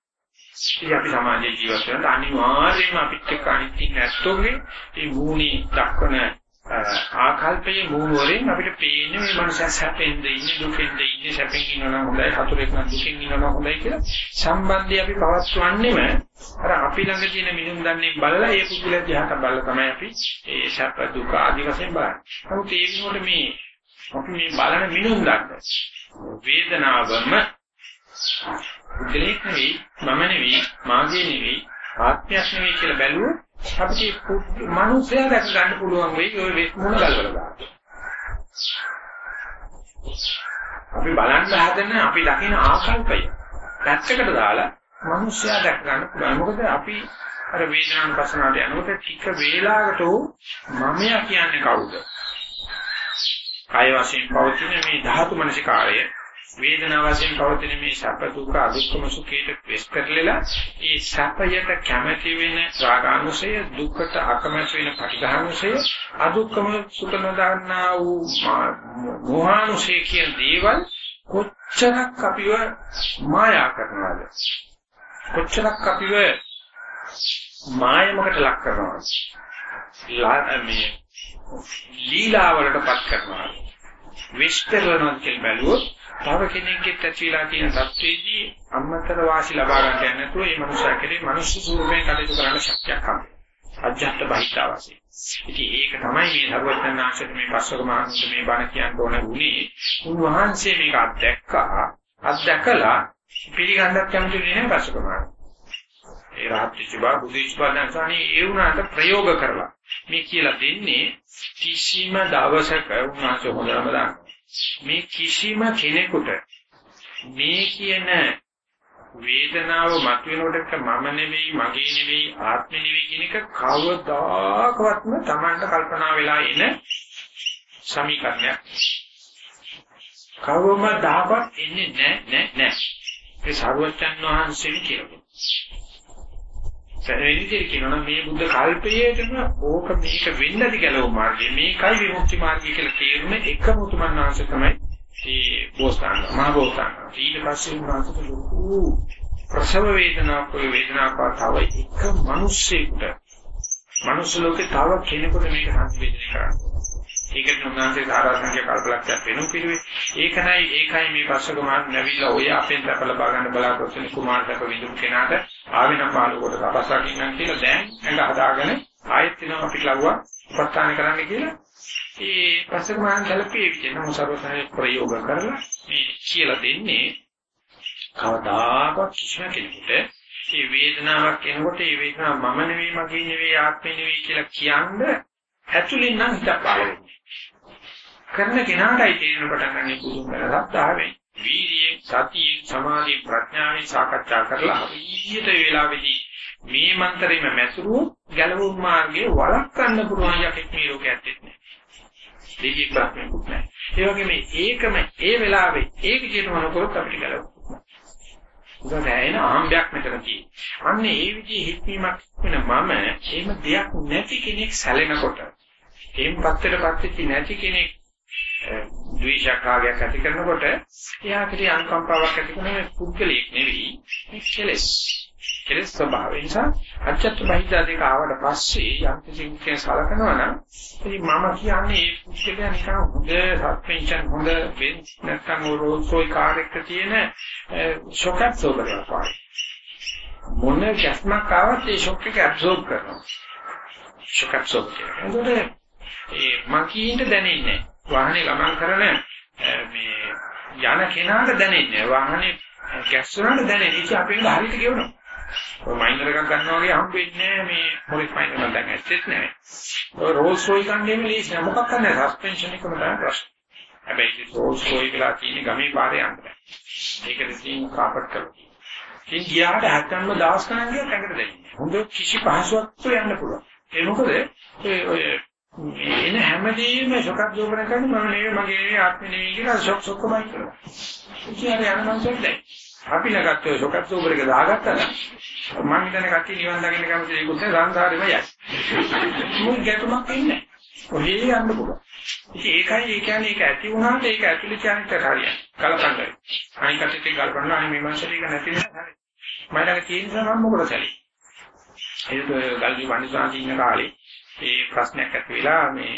ඉතින් අපි සමාජයේ ජීවත් වෙනකොට අනිවාර්යයෙන්ම අපිට එක්ක අනිත් ඉන්න ඇත්තෝගේ මේ මූණේ දක්වන ආකල්පයේ මූල වලින් අපිට පේන්නේ මේ මනුස්සයා සැපෙන්ද ඉන්නේ දුකෙන්ද ඉන්නේ සැපෙන් ඉන්නවා හොඳයි හතුරෙක් නම් දුකෙන් ඉන්නවා හොඳයි කියලා සම්බන්ධය අපි පවත්වන්නේම අර අපි ළඟ තියෙන මිනුම් දන්නේ බලලා ඒ පුදුල දිහාට බලලා තමයි අපි ඒ සැප දුක ආදි වශයෙන් බලන්නේ. නමුත් ඒ විනෝඩ මේ අපි මේ බලන මිනුම් දන්න වේදනාවම පුදුලෙක් නෙවෙයි මම නෙවෙයි මාගේ නෙවෙයි ආත්මයක් නෙවෙයි කියලා බැලුවොත් අපිට මනුස්සයා දැක ගන්න පුළුවන් වෙයි ඔය වෙස් මොන ගල්වල දාන්න. අපි බලන්න හදන අපි දකින ආකල්පය පැත්තකට දාලා මනුස්සයා දැක ගන්න පුළුවන්. මොකද අපි අර වේදනාන් පස්සනට යනකොට ටික වේලාවකට මමයා කියන්නේ කවුද? කාය වශයෙන් පවතින මේ ධාතු මනසිකාරය වේදනාව වශයෙන් පවතින මේ සැප දුක අදුක්කම සුඛයට වෙස් කරලලා ඒ සැපයට කැමැති වෙන රාගානුසය දුකට අකමැති වෙන පටිඝානුසය අදුක්කම සුඛ නොදන්නා වූ මෝහානුසය කියන දේවල් කොච්චරක් අපිව මායා කරනවද? කොච්චරක් අපිව මායමකට ලක් කරනවද? මේ ලීලාවලටපත් කරනවද? විස්තරනවා කියලා බැලුවොත් තව කෙනෙක්ගෙත් ඇතිලා තියෙන තත්ත්වයේදී අම්මතර වාසි ලබා ගන්න යන්නේ නැතුව මේ මනුස්සයා කෙරේ මනුස්ස ස්වරූපයෙන් කටයුතු කරන්න ශක්තියක් හම්බෙනවා. අජ්ජත් බහිතාවාසි. ඉතින් ඒක තමයි මේ සර්වඥාන්සේට මේ පස්වක මහන්සිය මේ බණ කියන්න ඕන වුණේ. උන්වහන්සේ මේක අත්දැක්කා. අත්දැකලා පිළිගන්නත් කැමති නෑ පස්වක මහන්සිය. ඒ රාත්‍රිචිබා බුද්ධිචිබා දැන්සානේ ඒ වුණාට ප්‍රයෝග කරලා මේ කියලා දෙන්නේ කිසිම දවසක උන්වහන්සේ හොඳම දාන්න. මේ කිසිම කෙනෙකුට මේ කියන වේදනාව මතුවෙනකොට මම නෙවෙයි මගේ නෙවෙයි ආත්මෙ නෙවෙයි කියන එක කවදාකවත්ම Tamanට කල්පනා වෙලා එන සමීකරණයක්. කවමදාකවත් එන්නේ නැහැ නැහැ නැහැ. ඒ සරුවචන් වහන්සේ කියනවා. සැරෙන්නේ කියනවා මේ බුද්ධ කල්පයේදම ඕක මේක වෙන්නදි ගැලවු මාර්ගය මේකයි විමුක්ති මාර්ගය කියලා තේරුම එකම උතුමන් වහන්සේ තමයි මේ බෝසතාණන් මහා බෝසතාණන් ඊට පස්සේ උන්වහන්සේ ලොකු ප්‍රසව වේදනාවක් වගේ වේදනාවක් තව එක මිනිස්සෙකුට මනුස්ස ලෝකේ තව කෙනෙකුට මේක සංවේදනය කරන්න. ඒකට උන්වහන්සේ සාරාංශික කල්පලක්ෂයක් වෙනු පිළිවේ. ඒකනයි ඒකයි මේ පස්සක මාත් නැවිලා ඔය අපෙන් තප ලබා ගන්න බලාපොරොත්තු වෙන කුමාරතක විදුම් කෙනාට ආවිනම් පාලුවට තපස්සකින් කියලා දැන් ඇඟ හදාගෙන ආයෙත් වෙනවා අපිට ලව්වා උපස්ථාන කරන්න කියලා. ඒ පස්සක මාත් කලපේ කියන මොසරෝසනේ ප්‍රයෝග කරලා මේ කියලා දෙන්නේ කවදාකවත් කිසිම කෙනෙකුට මේ වේදනාවක් එනකොට ඒ වේදනාව මම නෙවෙයි මගේ නෙවෙයි ආත්මේ නෙවෙයි කියලා කියන්නේ ඇතුලින් නම් හිතක් පාල වෙන්නේ. කරන කෙනාටයි තේරෙන පටන් ගන්න පුදුම වෙනසක්තාවෙන් වීර්යයෙන් සතියෙන් සමාධියෙන් ප්‍රඥාවෙන් සාකච්ඡා කරලා ඊට වේලාවේදී මේ මන්ත්‍රෙම මැසුරු ගැලවුම් මාර්ගයේ වළක්වන්න පුළුවන් යකෙක් මේ ලෝකයේ ඇත්තේ නැහැ. දෙවි ප්‍රඥාවක් නැහැ. ඒ වගේම ඒකම ඒ වෙලාවේ ඒ විදිහටම නොකරොත් අපිට ගැලවෙන්නේ. උදේ ඇයින ආම්බයක් මෙතන තියෙන්නේ. අන්න ඒ විදිහේ හික්මීමක් වෙන මම එහෙම දෙයක් නැති කෙනෙක් සැලෙනකොට එහෙම පත්තර පත්‍ත්‍චි නැති කෙනෙක් ද්වේෂයක් ආගයක් ඇති කරනකොට එයා කෙරේ අනුකම්පාවක් ඇති කරන මේ පුද්ගලයෙක් නෙවෙයි මේ කෙලෙස්. කෙලෙස් ස්වභාවය නිසා අච්චත්ත බහිද්දා දෙක ආවට පස්සේ යම් කිසි කෙනෙක් සලකනවා නම් ඉතින් මම කියන්නේ ඒ පුද්ගලයා නිකන් හොඳ සස්පෙන්ෂන් හොඳ වෙන් නැත්නම් රෝල්සෝයි කාර් එක තියෙන ෂොක් ඇබ්සෝබරයක් වගේ. මොන ගැස්මක් ආවත් ඒ ෂොක් එක ඇබ්සෝබ් කරනවා. ෂොක් ඇබ්සෝබ් කරනවා. ඒ මකීන්ට දැනෙන්නේ වාහනේ ගමන් කරන මේ යන කෙනාට දැනෙන්නේ වාහනේ ගැස්සුනට දැනෙන්නේ ඉතින් අපෙන් හරියට ගෙවනවා. ඔය මයින්ඩර් එකක් ගන්නවා වගේ හම්බෙන්නේ මේ මොලික් මයින්ඩර් එකක් දැන් ඇත්තෙත් නැහැ. ඔය රෝල්ස් රොයිස් ගන්නේම ලීස් නෑ මොකක් කරන්නේ සස්පෙන්ෂන් එකම තමයි ප්‍රශ්න. හැබැයි රෝල්ස් රොයිස් කියලා තියෙන්නේ ගමේ පාරේ යන්න බෑ. ඒකද තියෙන කාපට් කරලා. ඉතින් ගියාට හැත්තම්ම දවස් ගණන් ගියත් ඇඟට දැනෙන්නේ. හොඳ කිසි පහසුවක් යන්න පුළුවන්. ඒ මොකද ඒ ඔය එන හැමදේම ශොකක් දෝපන කරන මම නෙවෙයි මගේ නෙවෙයි ආත්මෙ නෙවෙයි කියලා ශොක් ශොක්කමයි කරනවා. ඉතින් අර යන මනුස්සයෙක් දැයි. අපි නගත්තේ ශොකක් දෝපන එක දාගත්තා නම් මම හිතන්නේ කට්ටිය නිවන් දකින්න කැමති ඒකුත් සංසාරෙම යයි. මුන් ගැටුමක් ඉන්නේ. ඔහේ යන්න පුළුවන්. ඉතින් ඒකයි ඒ කියන්නේ ඒක ඇති වුණාට ඒක ඇතුළේ චාරිත්‍ර හරියයි. කලකණ්ඩයි. අනිත් කට්ටිය කල්පනා අනිත් මේ මාසෙක නැති නිසා හරි. මම ළඟ තියෙන නිසා මම මොකද සැලී. ඒක ගල්වි වණිසාන්ති ඉන්න කාලේ ඒ ප්‍රශ්නයක් ඇති වෙලා මේ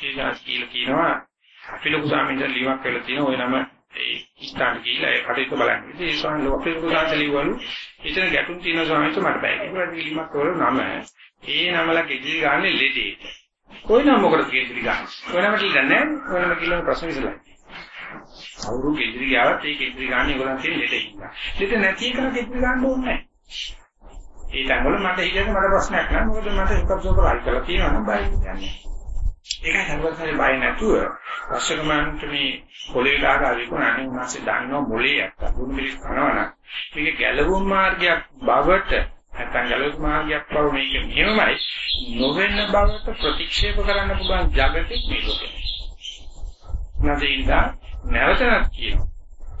ඊළඟ කියලා කියනවා අපි ලොකු ස්වාමීන් වහන්සේ ලියුමක් කරලා තියෙනවා ওই නම ඒ ස්ථාන ගිහිලා ඒ කටයුතු බලන්න. ඉතින් ඒ ස්වාමීන් වහන්සේ ලොකු ස්වාමීන් ලියවලු එතන ගැටුම් තියෙන ස්වාමීන් වහන්සේ මට බෑ. ඒකට ලියුමක් කරලා නම ඒ නමලා කෙජිලි ගන්න ලෙඩේට. කොයි නම මොකටද කෙජිලි ගන්න? ඔය නම කියලා නෑ. ඔය නම කියලා ප්‍රශ්න විසලයි. අවුරු කෙජිලි ගාවත් ඒ කෙජිලි ගන්න ඒගොල්ලන් තියෙන ලෙඩේ ඉන්නවා. ලෙඩ නැති එක කෙජිලි ගන්න ඕනේ නෑ. ඒ තැන්වල මට හිතෙන්නේ මට ප්‍රශ්නයක් නෑ මොකද මට එකක් සෝපරයි කරලා තියෙනවා නම් බයි කියන්නේ. ඒකයි හරුවත්නේ බයි නැතුව වශකමන්ට මේ පොලේ දාලා විකුණන්නේ උනාසේ දන්නව මොලේ යක්ක දුන්නු මිලිස් කරනවා මේක ගැලවුම් මාර්ගයක් බවට නැත්නම් ගැලවුම් මාර්ගයක් බව මේක මෙහෙමයි නොවෙන බවට ප්‍රතික්ෂේප කරන්න පුළුවන් జగතේ මේ ලෝකේ. නැතිනම් නැවතත් කියනවා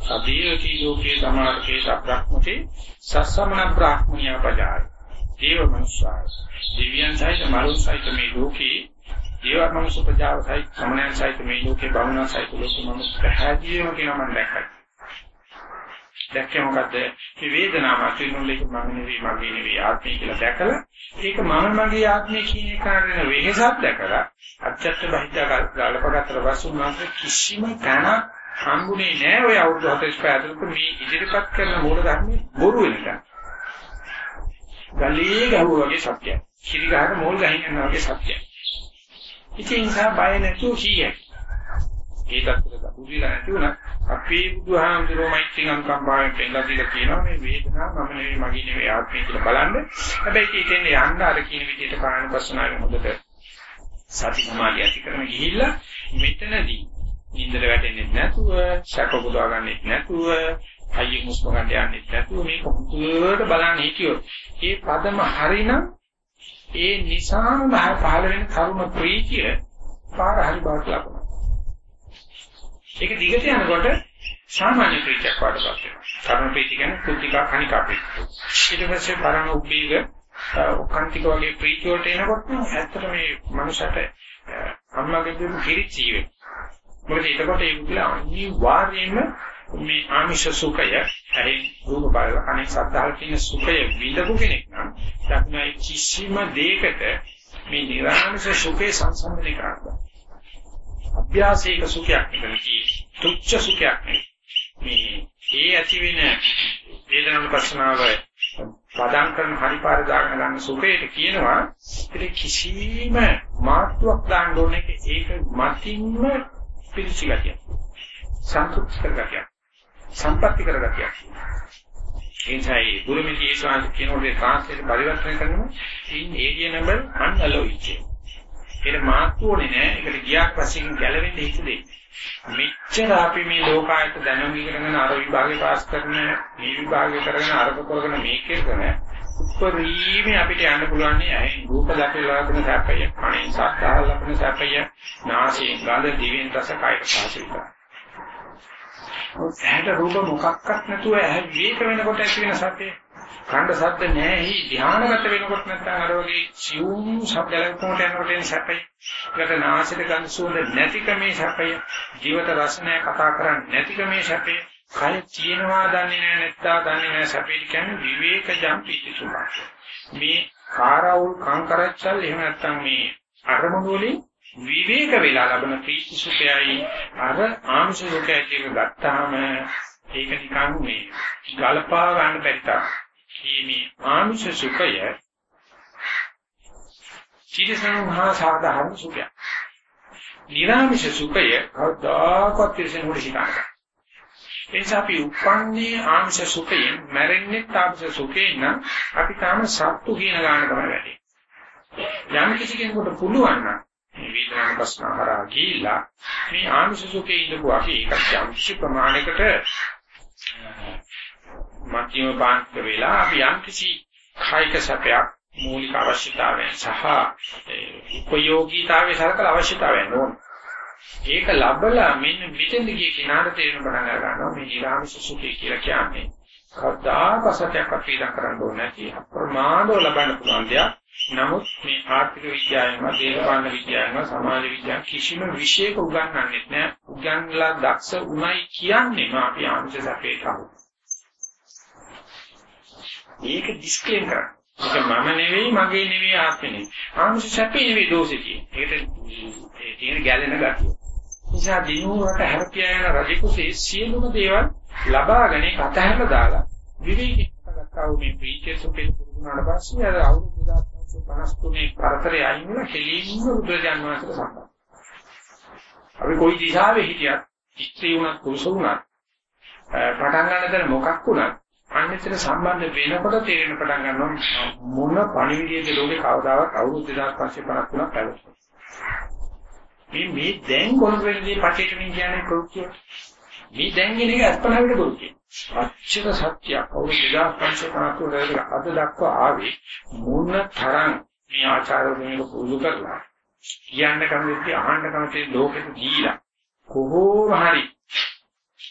සදීවති ලෝකේ සමාර්ථේ සබ්‍රහ්මතේ සස්සමන බ්‍රාහ්මණිය පජාය. දේව මනුෂ්‍යය. දිව්‍යයන් සහිත මරුන් සහිත මේ ලෝකේ දේව මනුෂ්‍ය ප්‍රජාව සහිත සමනයන් සහිත මේ ලෝකේ බමුණන් සහිත ලෝකෙ මම පැහැදිලිවම කියනවා මම දැක්කයි. දැක්කේ මොකද? මේ වේදනාව අතුරුලෙක මම නෙවෙයි මගේ නෙවෙයි ආත්මය කියලා දැකලා ඒක මම මගේ ආත්මය කියන කාරණේ වෙහසක් දැකලා අත්‍යත්ත බහිද්දා ගලපගත්තට පස්සෙ උන්වහන්සේ කිසිම තැනක් හම්බුනේ නෑ ඔය අවුරුදු 45 ඇතුළත මේ ඉදිරිපත් කරන මූල ධර්මයේ බොරු වෙනකන්. ගලේ ගහුවා වගේ සත්‍යයි. කිරි ගහක මෝල් ගහින් යනවා වගේ සත්‍යයි. ඉතින් සා බය නැතුව කීයයි. ඒ තත්ත්වයට බුදුලා නැති වුණා අපේ බුදුහාමුදුරුවෝ මෛත්‍රී අනුකම්පාවෙන් පෙන්නලා දීලා කියනවා මේ වේදනාව මම නෙවෙයි මගේ නෙවෙයි ආත්මය කියලා බලන්න. හැබැයි ඒකෙන් යන්න අර කියන විදිහට කායන පස්සනාවේ හොඳට සති සමාධිය ඇති කරන ගිහිල්ලා මෙතනදී නින්දට වැටෙන්නේ නැතුව, ශක පුදවා ගන්නෙත් නැතුව, හයිය මුස්ම ගන්න යන්නේ නැතුව මේක හුදුවට බලන්න හිටියොත් ඒ පදම හරිනම් ඒ නිසාම පහළ වෙන කරුණ ප්‍රීතිය පාර හරි බවට ලකුණු. ඒක දිගට යනකොට සාමාන්‍ය ප්‍රීතියක් වඩපත් වෙනවා. කරුණ ප්‍රීතිය කියන්නේ කුද්ධිකා කණිකා ප්‍රීතිය. ඊට පස්සේ පරණ උබ්බීග ඔකාන්තික වගේ ප්‍රීතිය වලට එනකොට ඇත්තට මේ මනුෂ්‍යට අම්මාගේ දුන්නු කිරිච් ජීවේ. මොකද ඒකකොට ඒ බුදුල අනිවාර්යයෙන්ම මේ ආමිෂ සුඛය ඇයි රූප බලන අනෙක් සත්‍යාල් කියන සුඛය විඳපු කෙනෙක් නම් දක්නයි කිසිම දෙයකට මේ නිර්ආමිෂ සුඛේ සංසන්දනය කරන්න. අභ්‍යාසයක සුඛයක් නෙවෙයි තුච්ච සුඛයක් නෙවෙයි. මේ ඒ ඇති වෙන වේදනාන පස්සනාව පදම් කරන හරිපාර දාගෙන ගන්න සුඛයට කියනවා ඒක කිසිම මාත්‍යක් දාන්න ඕනේ ඒක මතින්ම පිළිසිගතිය. සන්තුෂ්ටි කරගතිය. සම්පත්‍ති කරගතිය. එනිසායි ගුරුමිති ඒසාන්ත කියනෝනේ ට්‍රාන්ස්ලේට් පරිවර්තන කරනවා in area number unalloyed. ඒක මාත්‍රුවනේ නෑ. ඒකට ගියක් වශයෙන් ගැලවෙන්න හිත දෙන්නේ. මෙච්චර අපි මේ ලෝකායත දැනුම් ඉගෙනගෙන අර විභාගේ පාස් කරන මේ විභාගේ කරගෙන අරක කරගෙන මේකේ කරන උපරිමේ අපිට යන්න පුළුවන් නේ ඇයි රූප දැකලා ලබන සැපය කණින් සත්තාහ ලබන සැපය නාසයෙන් ගඳ දිවෙන් රස කයට පාසික ඇහැට රූප මොකක්වත් නැතුව ඇහැ විවේක වෙනකොට ඇති වෙන සැපේ කණ්ඩ ශබ්ද නැහැ ධානගත වෙනකොට නැත්නම් අර වගේ සියුම් ශබ්ද ලැබුණට යනකොට එන සැපයි. ඒකට නාසයට ගඳ සුවඳ නැතිකමේ සැපය. ජීවිත රස නැහැ කතා කරන්නේ නැතිකමේ සැපය. කය තියෙනවා දන්නේ නැහැ නැත්තා දන්නේ නැහැ සැපේ කියන්නේ විවේකජම් පිටිසුභ. මේ කාරවුල් කංකරච්චල් එහෙම නැත්නම් මේ අරමුණු වලින් විවේක වෙලා ලබන ප්‍රීති සුඛයයි අර ආංශ සුඛයයි කියන ගත්තාම ඒක නිකන් මේ ගලපා ගන්න බැරි තරම් මේ ආංශ සුඛය චිරසංහා සාධාරණ සුඛය. නිරාමිෂ සුඛය කවදාකවත් තිරසන හොරි හිතන්න. එනිසා අපි උපන්නේ ආංශ සුඛයෙන් මැරෙන්නේ තාපස සුඛයෙන් නම් අපි තාම සත්තු කියන ගාන තමයි වැඩි. යම් කිසි කෙනෙකුට පුළුවන් නම් මේ වේදනාන ප්‍රශ්න හරහා ගිහිලා මේ ආංශ සුඛේ ඉඳපු අපි ඒකට යම් කිසි ප්‍රමාණයකට මධ්‍යම පාන්තික වෙලා අපි යම් කිසි කායික සැපයක් මූලික අවශ්‍යතාවයන් සහ උපයෝගීතාවයේ සරකල අවශ්‍යතාවයන් ඕන. ඒක ලැබලා මෙන්න මෙතෙන්ද ගිය කිනාට තේරෙන පටන් ගන්නවා මේ ඊරාමිස සුඛය කියලා කියන්නේ. කවදාකසත්යක් අපිට කරන්න ඕනේ නැති අප්‍රමාදව ලබන්න පුළුවන් දෙයක්. නමුත් මේ ආර්ථික විද්‍යාවෙන්ම, දේශපාලන විද්‍යාවෙන්ම, සමාජ විද්‍යාව කිසිම විෂයක උගන්වන්නේ නැහැ. උගන්ලා දක්ෂ උනායි කියන්නේ අපි ආංශ සැපේ කවුද? ඒක ඩිස්ක්ලේම් කරන්න. ඒක මම නෙවෙයි මගේ නෙවෙයි ආත්මෙ නෙවෙයි. ආංශ සැපේ නෙවෙයි දෝෂේ තියෙන්නේ. ඒකට ඒ තියෙන ගැලෙන ගතිය. නිසා දිනුවට හැරපියා යන රජකුසේ සියලුම දේවල් ලබාගෙන කතහැර දාලා විවේකී ගත්තා වූ මේ ප්‍රීතිය සුපේ පුරුණාට පස්සේ අර අවුරුදු 1953 පරතරේ අයින් වෙන කෙලින්ම බුදුරජාන් වහන්සේට සම්බන්ධ. අපි කොයි දිශාවේ හිටියත් ස්ත්‍රී වුණත් පුරුෂ වුණත් පටන් ගන්න දර මොකක් වුණත් අනිතර සම්බන්ධ වෙනකොට තේරෙන පටන් ගන්නවා මොන පණිවිඩයේද ලෝකේ කවදාවත් අවුරුදු 2550 තුනක් පැවතුණා. මේ මේ දැන් කොළඹ වෙනදී පටිච්චසමුප්පාද කියන්නේ කෘත්‍ය. මේ දැන් කියන එක අත්පනකට කෘත්‍ය. අච්චර සත්‍යයක් අවුරුදු 2550 තුනකට අද දක්වා ආවේ මොන තරම් මේ ආචාර්යවරුන්ගේ පුරුදු කරලා කියන්න කැමති අහන්න කැමති ලෝකෙට දීලා කොහොම හරි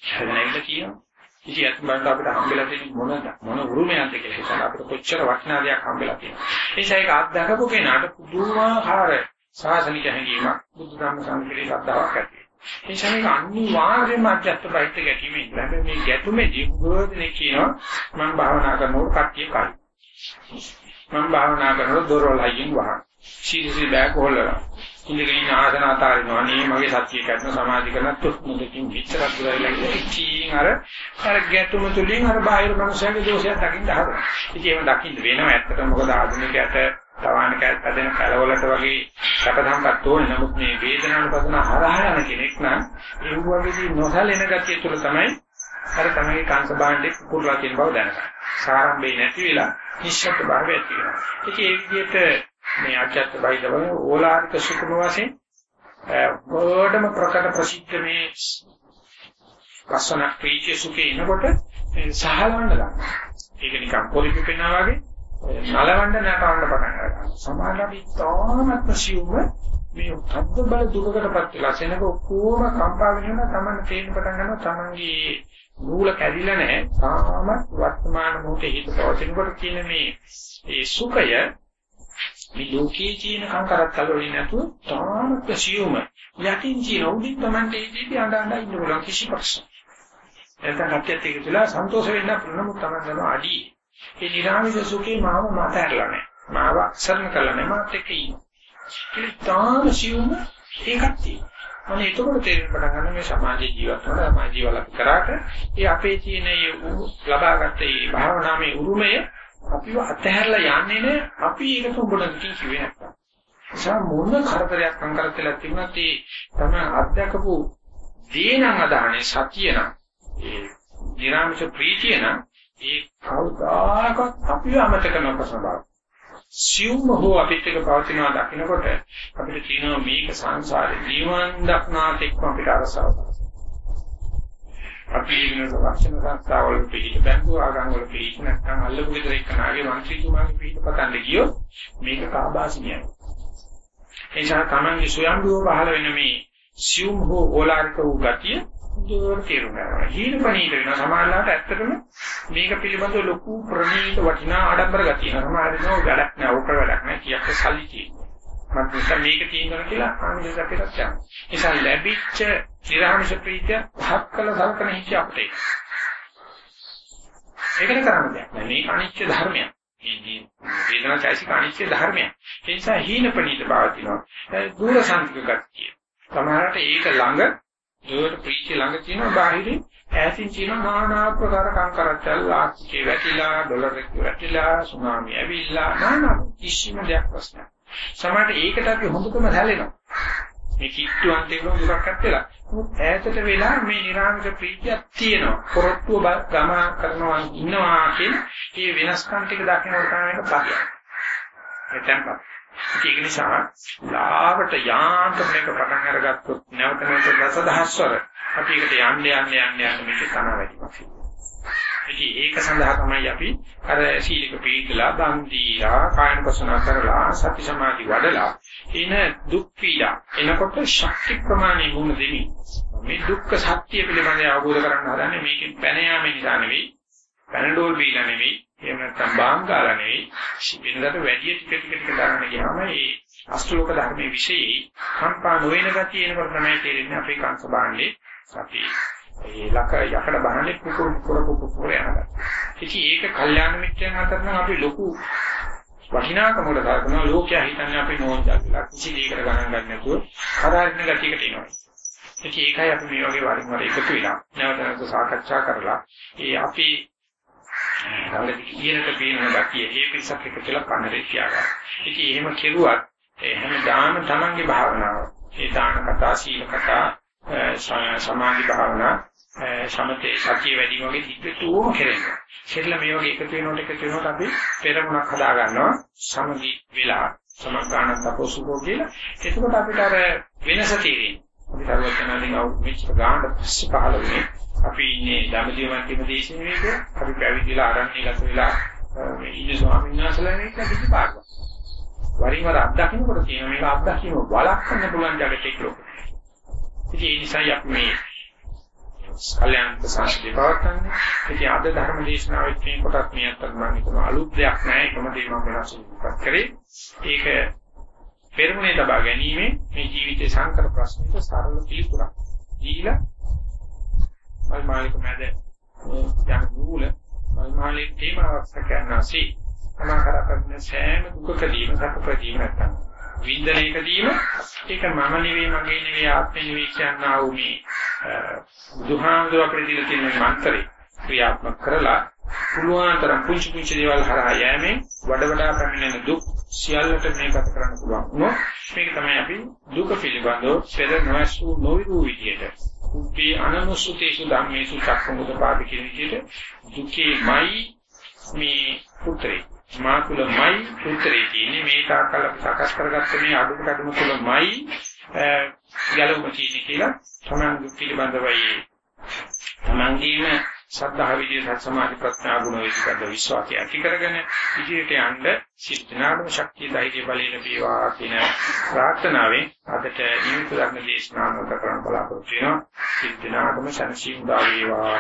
හැදෙන්නද කියනවා ඉතින් අත් බලන්න අපිට හම්බෙලා තියෙන මොන මොන උරුමයක්ද කියලා හිතලා අපිට කොච්චර වටිනා දෙයක් හම්බෙලා තියෙනවා. ඒ නිසා ඒක අත්දකපු කෙනාට පුදුමාකාර සාසනික හැඟීමක් බුදු ධර්ම සංකේතී ශ්‍රද්ධාවක් ඇති වෙනවා. ඒ නිසා මේක අනිවාර්යයෙන්ම අධ්‍යාත්ම බයිත් ගැටීමේ ඉඳලා මේ ගැටුමේදී බුදුදෙනේ කියනවා මම භාවනා කරනකොට කට්ටිය කයි. මම භාවනා කරනකොට දොරවල් අයින් වහන. CC bag හොල්ලනවා. ඉඳගෙන ඉන්න ආසන අතාරිනවා නේ මගේ සත්‍ය කරන සමාධි කරන තුමුදකින් විතරක් දුරයිලා ඉතින් අර අර ගැටුම තුලින් අර බාහිර මනුස්සයගේ දෝෂයක් දකින්න හදනවා. ඉතින් එහෙම දකින්න වෙනවා ඇත්තටම මොකද ආධුනිකයට තවාන කැදෙන කලවලට වගේ සැපසම්පත් ඕනේ. නමුත් මේ වේදනානුපසන හරහා යන කෙනෙක් නම් ඒ වගේදී නොසලෙන ගතිය තුළ තමයි අර තමයි කාංශ භාණ්ඩේ පුරුලා තියෙන බව දැනගන්න. සාරම්භේ නැති වෙලා නිශ්ශබ්ද භාවය ඇති වෙනවා. ඉතින් ඒ විදිහට මේ අජත්ත බයිදව ඕලාරික සුඛම වශයෙන් බොඩම ප්‍රකට ප්‍රසිද්ධ මේ ලස්සන ප්‍රීතිය සුඛේ එනකොට සහලවන්න ගන්නවා. ඒක නිකන් පොලිපි පෙනා වගේ නලවන්න නැටවන්න පටන් ගන්නවා. සමානව ඉතාමත් සියුම මේ තද්ද බල දුකකටපත් වෙලා සෙනක ඔක්කොම කම්පා වෙනවා තමන්න තේින්න පටන් ගන්නවා තමන්ගේ නූල කැඩිලා නැහැ. තාම වර්තමාන මොහොතේ හිත පවතිනකොට කියන මේ ඒ සුඛය මේ ලෝකයේ තියෙන සංකරත් කලවලින් නැතුව තාම ප්‍රසියුම යටින් කියන උදින් Tamante ඉදී අඬ අඬ ඉන්න පුළුවන් කිසි ප්‍රශ්න. එතන කට්ටියත් ඒක තුලා සන්තෝෂ වෙන්න පුළුවන් තමයි යන අඩි. ඒ නිරාමිෂ සුඛේ මාව මත ඇරලා නැහැ. මාව අක්ෂරණ කරලා නැහැ මාත් එක්ක ඉන්න. ඒ තාම සියුම ඒකක් තියෙනවා. අනේ එතකොට තේරෙන්න පටන් ගන්න මේ සමාජ ජීවත් වල සමාජ ජීවල කරාට ඒ අපේ තියෙන ඒ ලබාගත් ඒ භාවනාවේ උරුමය අපිව අතහැරලා යන්නේ නැහැ අපි ඒක උඹට කිව්වේ නැත්තම්. නිසා මොන කරදරයක් අංකරතලා තිබුණත් ඒ තමයි අධ්‍යක්ෂකපු දේ නම් අදහනේ සතිය නම් ඒ නිරාමිෂ ප්‍රීතිය නම් ඒ කවදාකවත් අපිව අමතක නොකරනවා. සියුම්ම හෝ අපිට එක පවතිනවා දකින්නකොට අපිට තියෙනවා මේක සංසාරේ නිවන් දක්නාට එක්ක අපිට අරසාව. අපි ඉගෙන රක්ෂණ සංස්ථාවල පිළිපද බැංකුව ආගම් වල පිළිපද නැත්නම් අල්ලපු විතර එක්කනාගේ මන්ත්‍රීතුමාගේ පිළිපද පතන්න ගියොත් මේක කාබාසිනියයි. ඒ නිසා තමන්ගේ ස්වයංභව පහළ වෙන මේ සියුම් හෝ ඕලාරික වූ ගතිය දුර තේරුම් ගන්නවා. හීනපණීත වෙන සමාජලාට ඇත්තටම මේක පිළිබඳව ලොකු ප්‍රණීත වටිනා ආඩම්බර ගතිය. සමාජිනෝ වැඩක් නෑ, ඕක වැඩක් නෑ කියක්ක සල්ලි තියෙනවා. මම හිතා මේක තියෙනවා කියලා ආනිසපිරත් යනවා. නිසා ලැබිච්ච නිර්ආමිෂ ප්‍රීතිය හක්කල සල්කන හිච්ච අපිට. ඒකට කරන්න දෙයක් නෑ. මේක අනිච්ච ධර්මයක්. මේ වේදනා චෛසික අනිච්ච ධර්මයක්. ඒ නිසා හීනපණීත බව තියෙනවා. දුර සංතික ගතිය. සමහරට ඒක ළඟ දුවට ප්‍රීතිය ළඟ තියෙනවා බාහිරින් ඈතින් තියෙනවා নানা ආකාර කංකරච්චල් ආර්ථිකේ වැටිලා ඩොලර් එක වැටිලා සුනාමි ඇවිල්ලා নানা කිසිම දෙයක් ප්‍රශ්නයක්. සමහරට ඒකට අපි හොඳටම හැලෙනවා. මේ කිට්ටු අන්තිම දුරක් ඇත්තලා. ඈතට වෙලා මේ නිර්ආමික ප්‍රීතියක් තියෙනවා. පොරොත්තුව ගම කරනවා ඉන්නවා කියන මේ වෙනස්කම් ටික දකින්නකොට තමයි මේක පහළ. ඒ tempat. ඒක නිසා ලාවට යාන්ත්‍රණයක පටන් අරගත්තොත් නැවත නැවත දසදහස්වර අපි ඒකට යන්න යන්න යන්න යන්න මේක තන වැඩිමක්. ඉතින් ඒක සඳහා තමයි අපි අර සීලක පීඩලා දන් දීලා කායන පසනා කරලා සති සමාධි වඩලා ඉන දුක් පීඩා. එනකොට ශක්ති ප්‍රමාණය වුණ දෙමි. මේ දුක්ඛ සත්‍ය පිළිබඳව අවබෝධ කරගන්න හදන්නේ මේකෙන් පැන යාම නිසා නෙවෙයි, පැනඩෝල් බීලා නෙවෙයි, එහෙම නැත්නම් බාංගාලා නෙවෙයි, වෙනදාට වැඩි ටික ටික ටික දාගෙන ගියාම මේ අෂ්ටලෝක ධර්මයේ විශේෂයි. කම්පා නොවන ගතිය එනකොට තමයි තේරෙන්නේ අපේ කංශ භාණ්ඩේ අපි ඒ ලක යකඩ බහන්නේ කුකුරු කුකුරු කුකුරු යනවා. ඉතින් ඒක කල්යාණ මිත්‍රයන් අතර නම් අපි ලොකු වටිනාකමකට ගන්නවා ලෝකයා හිතන්නේ අපි නෝන්ජා කියලා. කිසි දෙයකට ගණන් ගන්න නැතුව හදාරින ගතියකට එනවා. ඉතින් ඒකයි අපි මේ වගේ වරින් වර එකතු වෙලා නැවත නැවත සාකච්ඡා කරලා ඒ අපි ළඟදී කියනක පේන ගතිය ඒ පිටසක් එක කියලා කනරේ තියාගන්න. ඉතින් එහෙම කෙරුවත් ඒ හැමදාම තමන්ගේ භාවනාව ඒ දාන කතා සීල කතා සමාධි භාවනා සමතේ සතිය වැඩි වගේ දිග්ගටම කෙරෙනවා. කෙරලා මේ වගේ එකතු වෙනකොට එකතු වෙනකොට අපි පෙරමුණක් හදා ගන්නවා සමගි වෙලා සමගාන තපෝසුකෝ කියලා. එතකොට අපිට අර වෙනස තේරෙන්නේ. අපි තරවචනාලින් අවු මෙච්චර ගාන පස්සේ පහළ වෙන්නේ. අපි ඉන්නේ ධම්මජීව මන්තිම දේශනේ මේක. අපි පැවිදිලා ආරණ්‍ය ගත වෙලා මේ ඉන්නේ ස්වාමීන් වහන්සේලා මේක කිසි පාඩක. වරින් වර අත්දකින්නකොට තියෙන මේක අත්දකින්න වළක්වන්න පුළුවන් ජගතේ ලෝකෙ. ඉතින් ඒ නිසා අපි මේ කල්‍යාණ ප්‍රසාරේ පවත්න්නේ. ඉතින් අද ධර්ම දේශනාවෙත් මේ කොටස් මේ අතර මම හිතන අලුත් දෙයක් නෑ. එකම දේ මම වෙනස් කරේ. ඒක පෙරමුණේ තබා ගැනීම මේ ජීවිතේ සංකර ප්‍රශ්නයට සරල පිළිතුරක්. දීලා මල් මාලික මැද යන නූල මල් මාලික තේමාවක් සකන්නාසී සමාකර කරන සෑම දුකකදීම සැපපදීම නැත්තම් වින්දනයකදීම ඒක මම නෙවෙයි මගේ නෙවෙයි ආත්මෙ නෙවෙයි කියනා වූ මේ බුදුහාමුදුර අපිට දීලා තියෙන මන්ත්‍රේ ක්‍රියාත්මක කරලා පුළුවන් තරම් පුංචි පුංචි දේවල් හරහා යෑමෙන් වඩ වඩා පැමිණෙන දුක් සියල්ලට මේකත් කරන්න පුළුවන්. මොකද මේක තමයි අපි දුක පිළිබඳව පෙර නොඇසු නොවිරු විදියට උපේ අනනුසුතේසු ධම්මේසු චක්කමුදපාද කියන විදියට දුකේමයි මේ පුත්‍රේ මාතුලමයි පුත්‍රේ කියන්නේ මේ තාකල සකස් කරගත්ත මේ අඩු කඩම තුලමයි ගැලවුම තියෙන්නේ කියලා තමන් දුක් පිළිබඳවයි තමන්ගේම සද්ධා විදිය සත් සමාධි ප්‍රඥා ගුණ වේදිකද විශ්වාසය ඇති කරගෙන ඉදිරියට යන්න සිද්ධානම ශක්තිය ධෛර්ය බලය ලැබේවා කියන ප්‍රාර්ථනාවෙන් අදට නියමිත ධර්ම දේශනාවකට කරන්න බලාපොරොත්තු වෙනවා. සිද්ධානම ශනසීම් දා වේවා.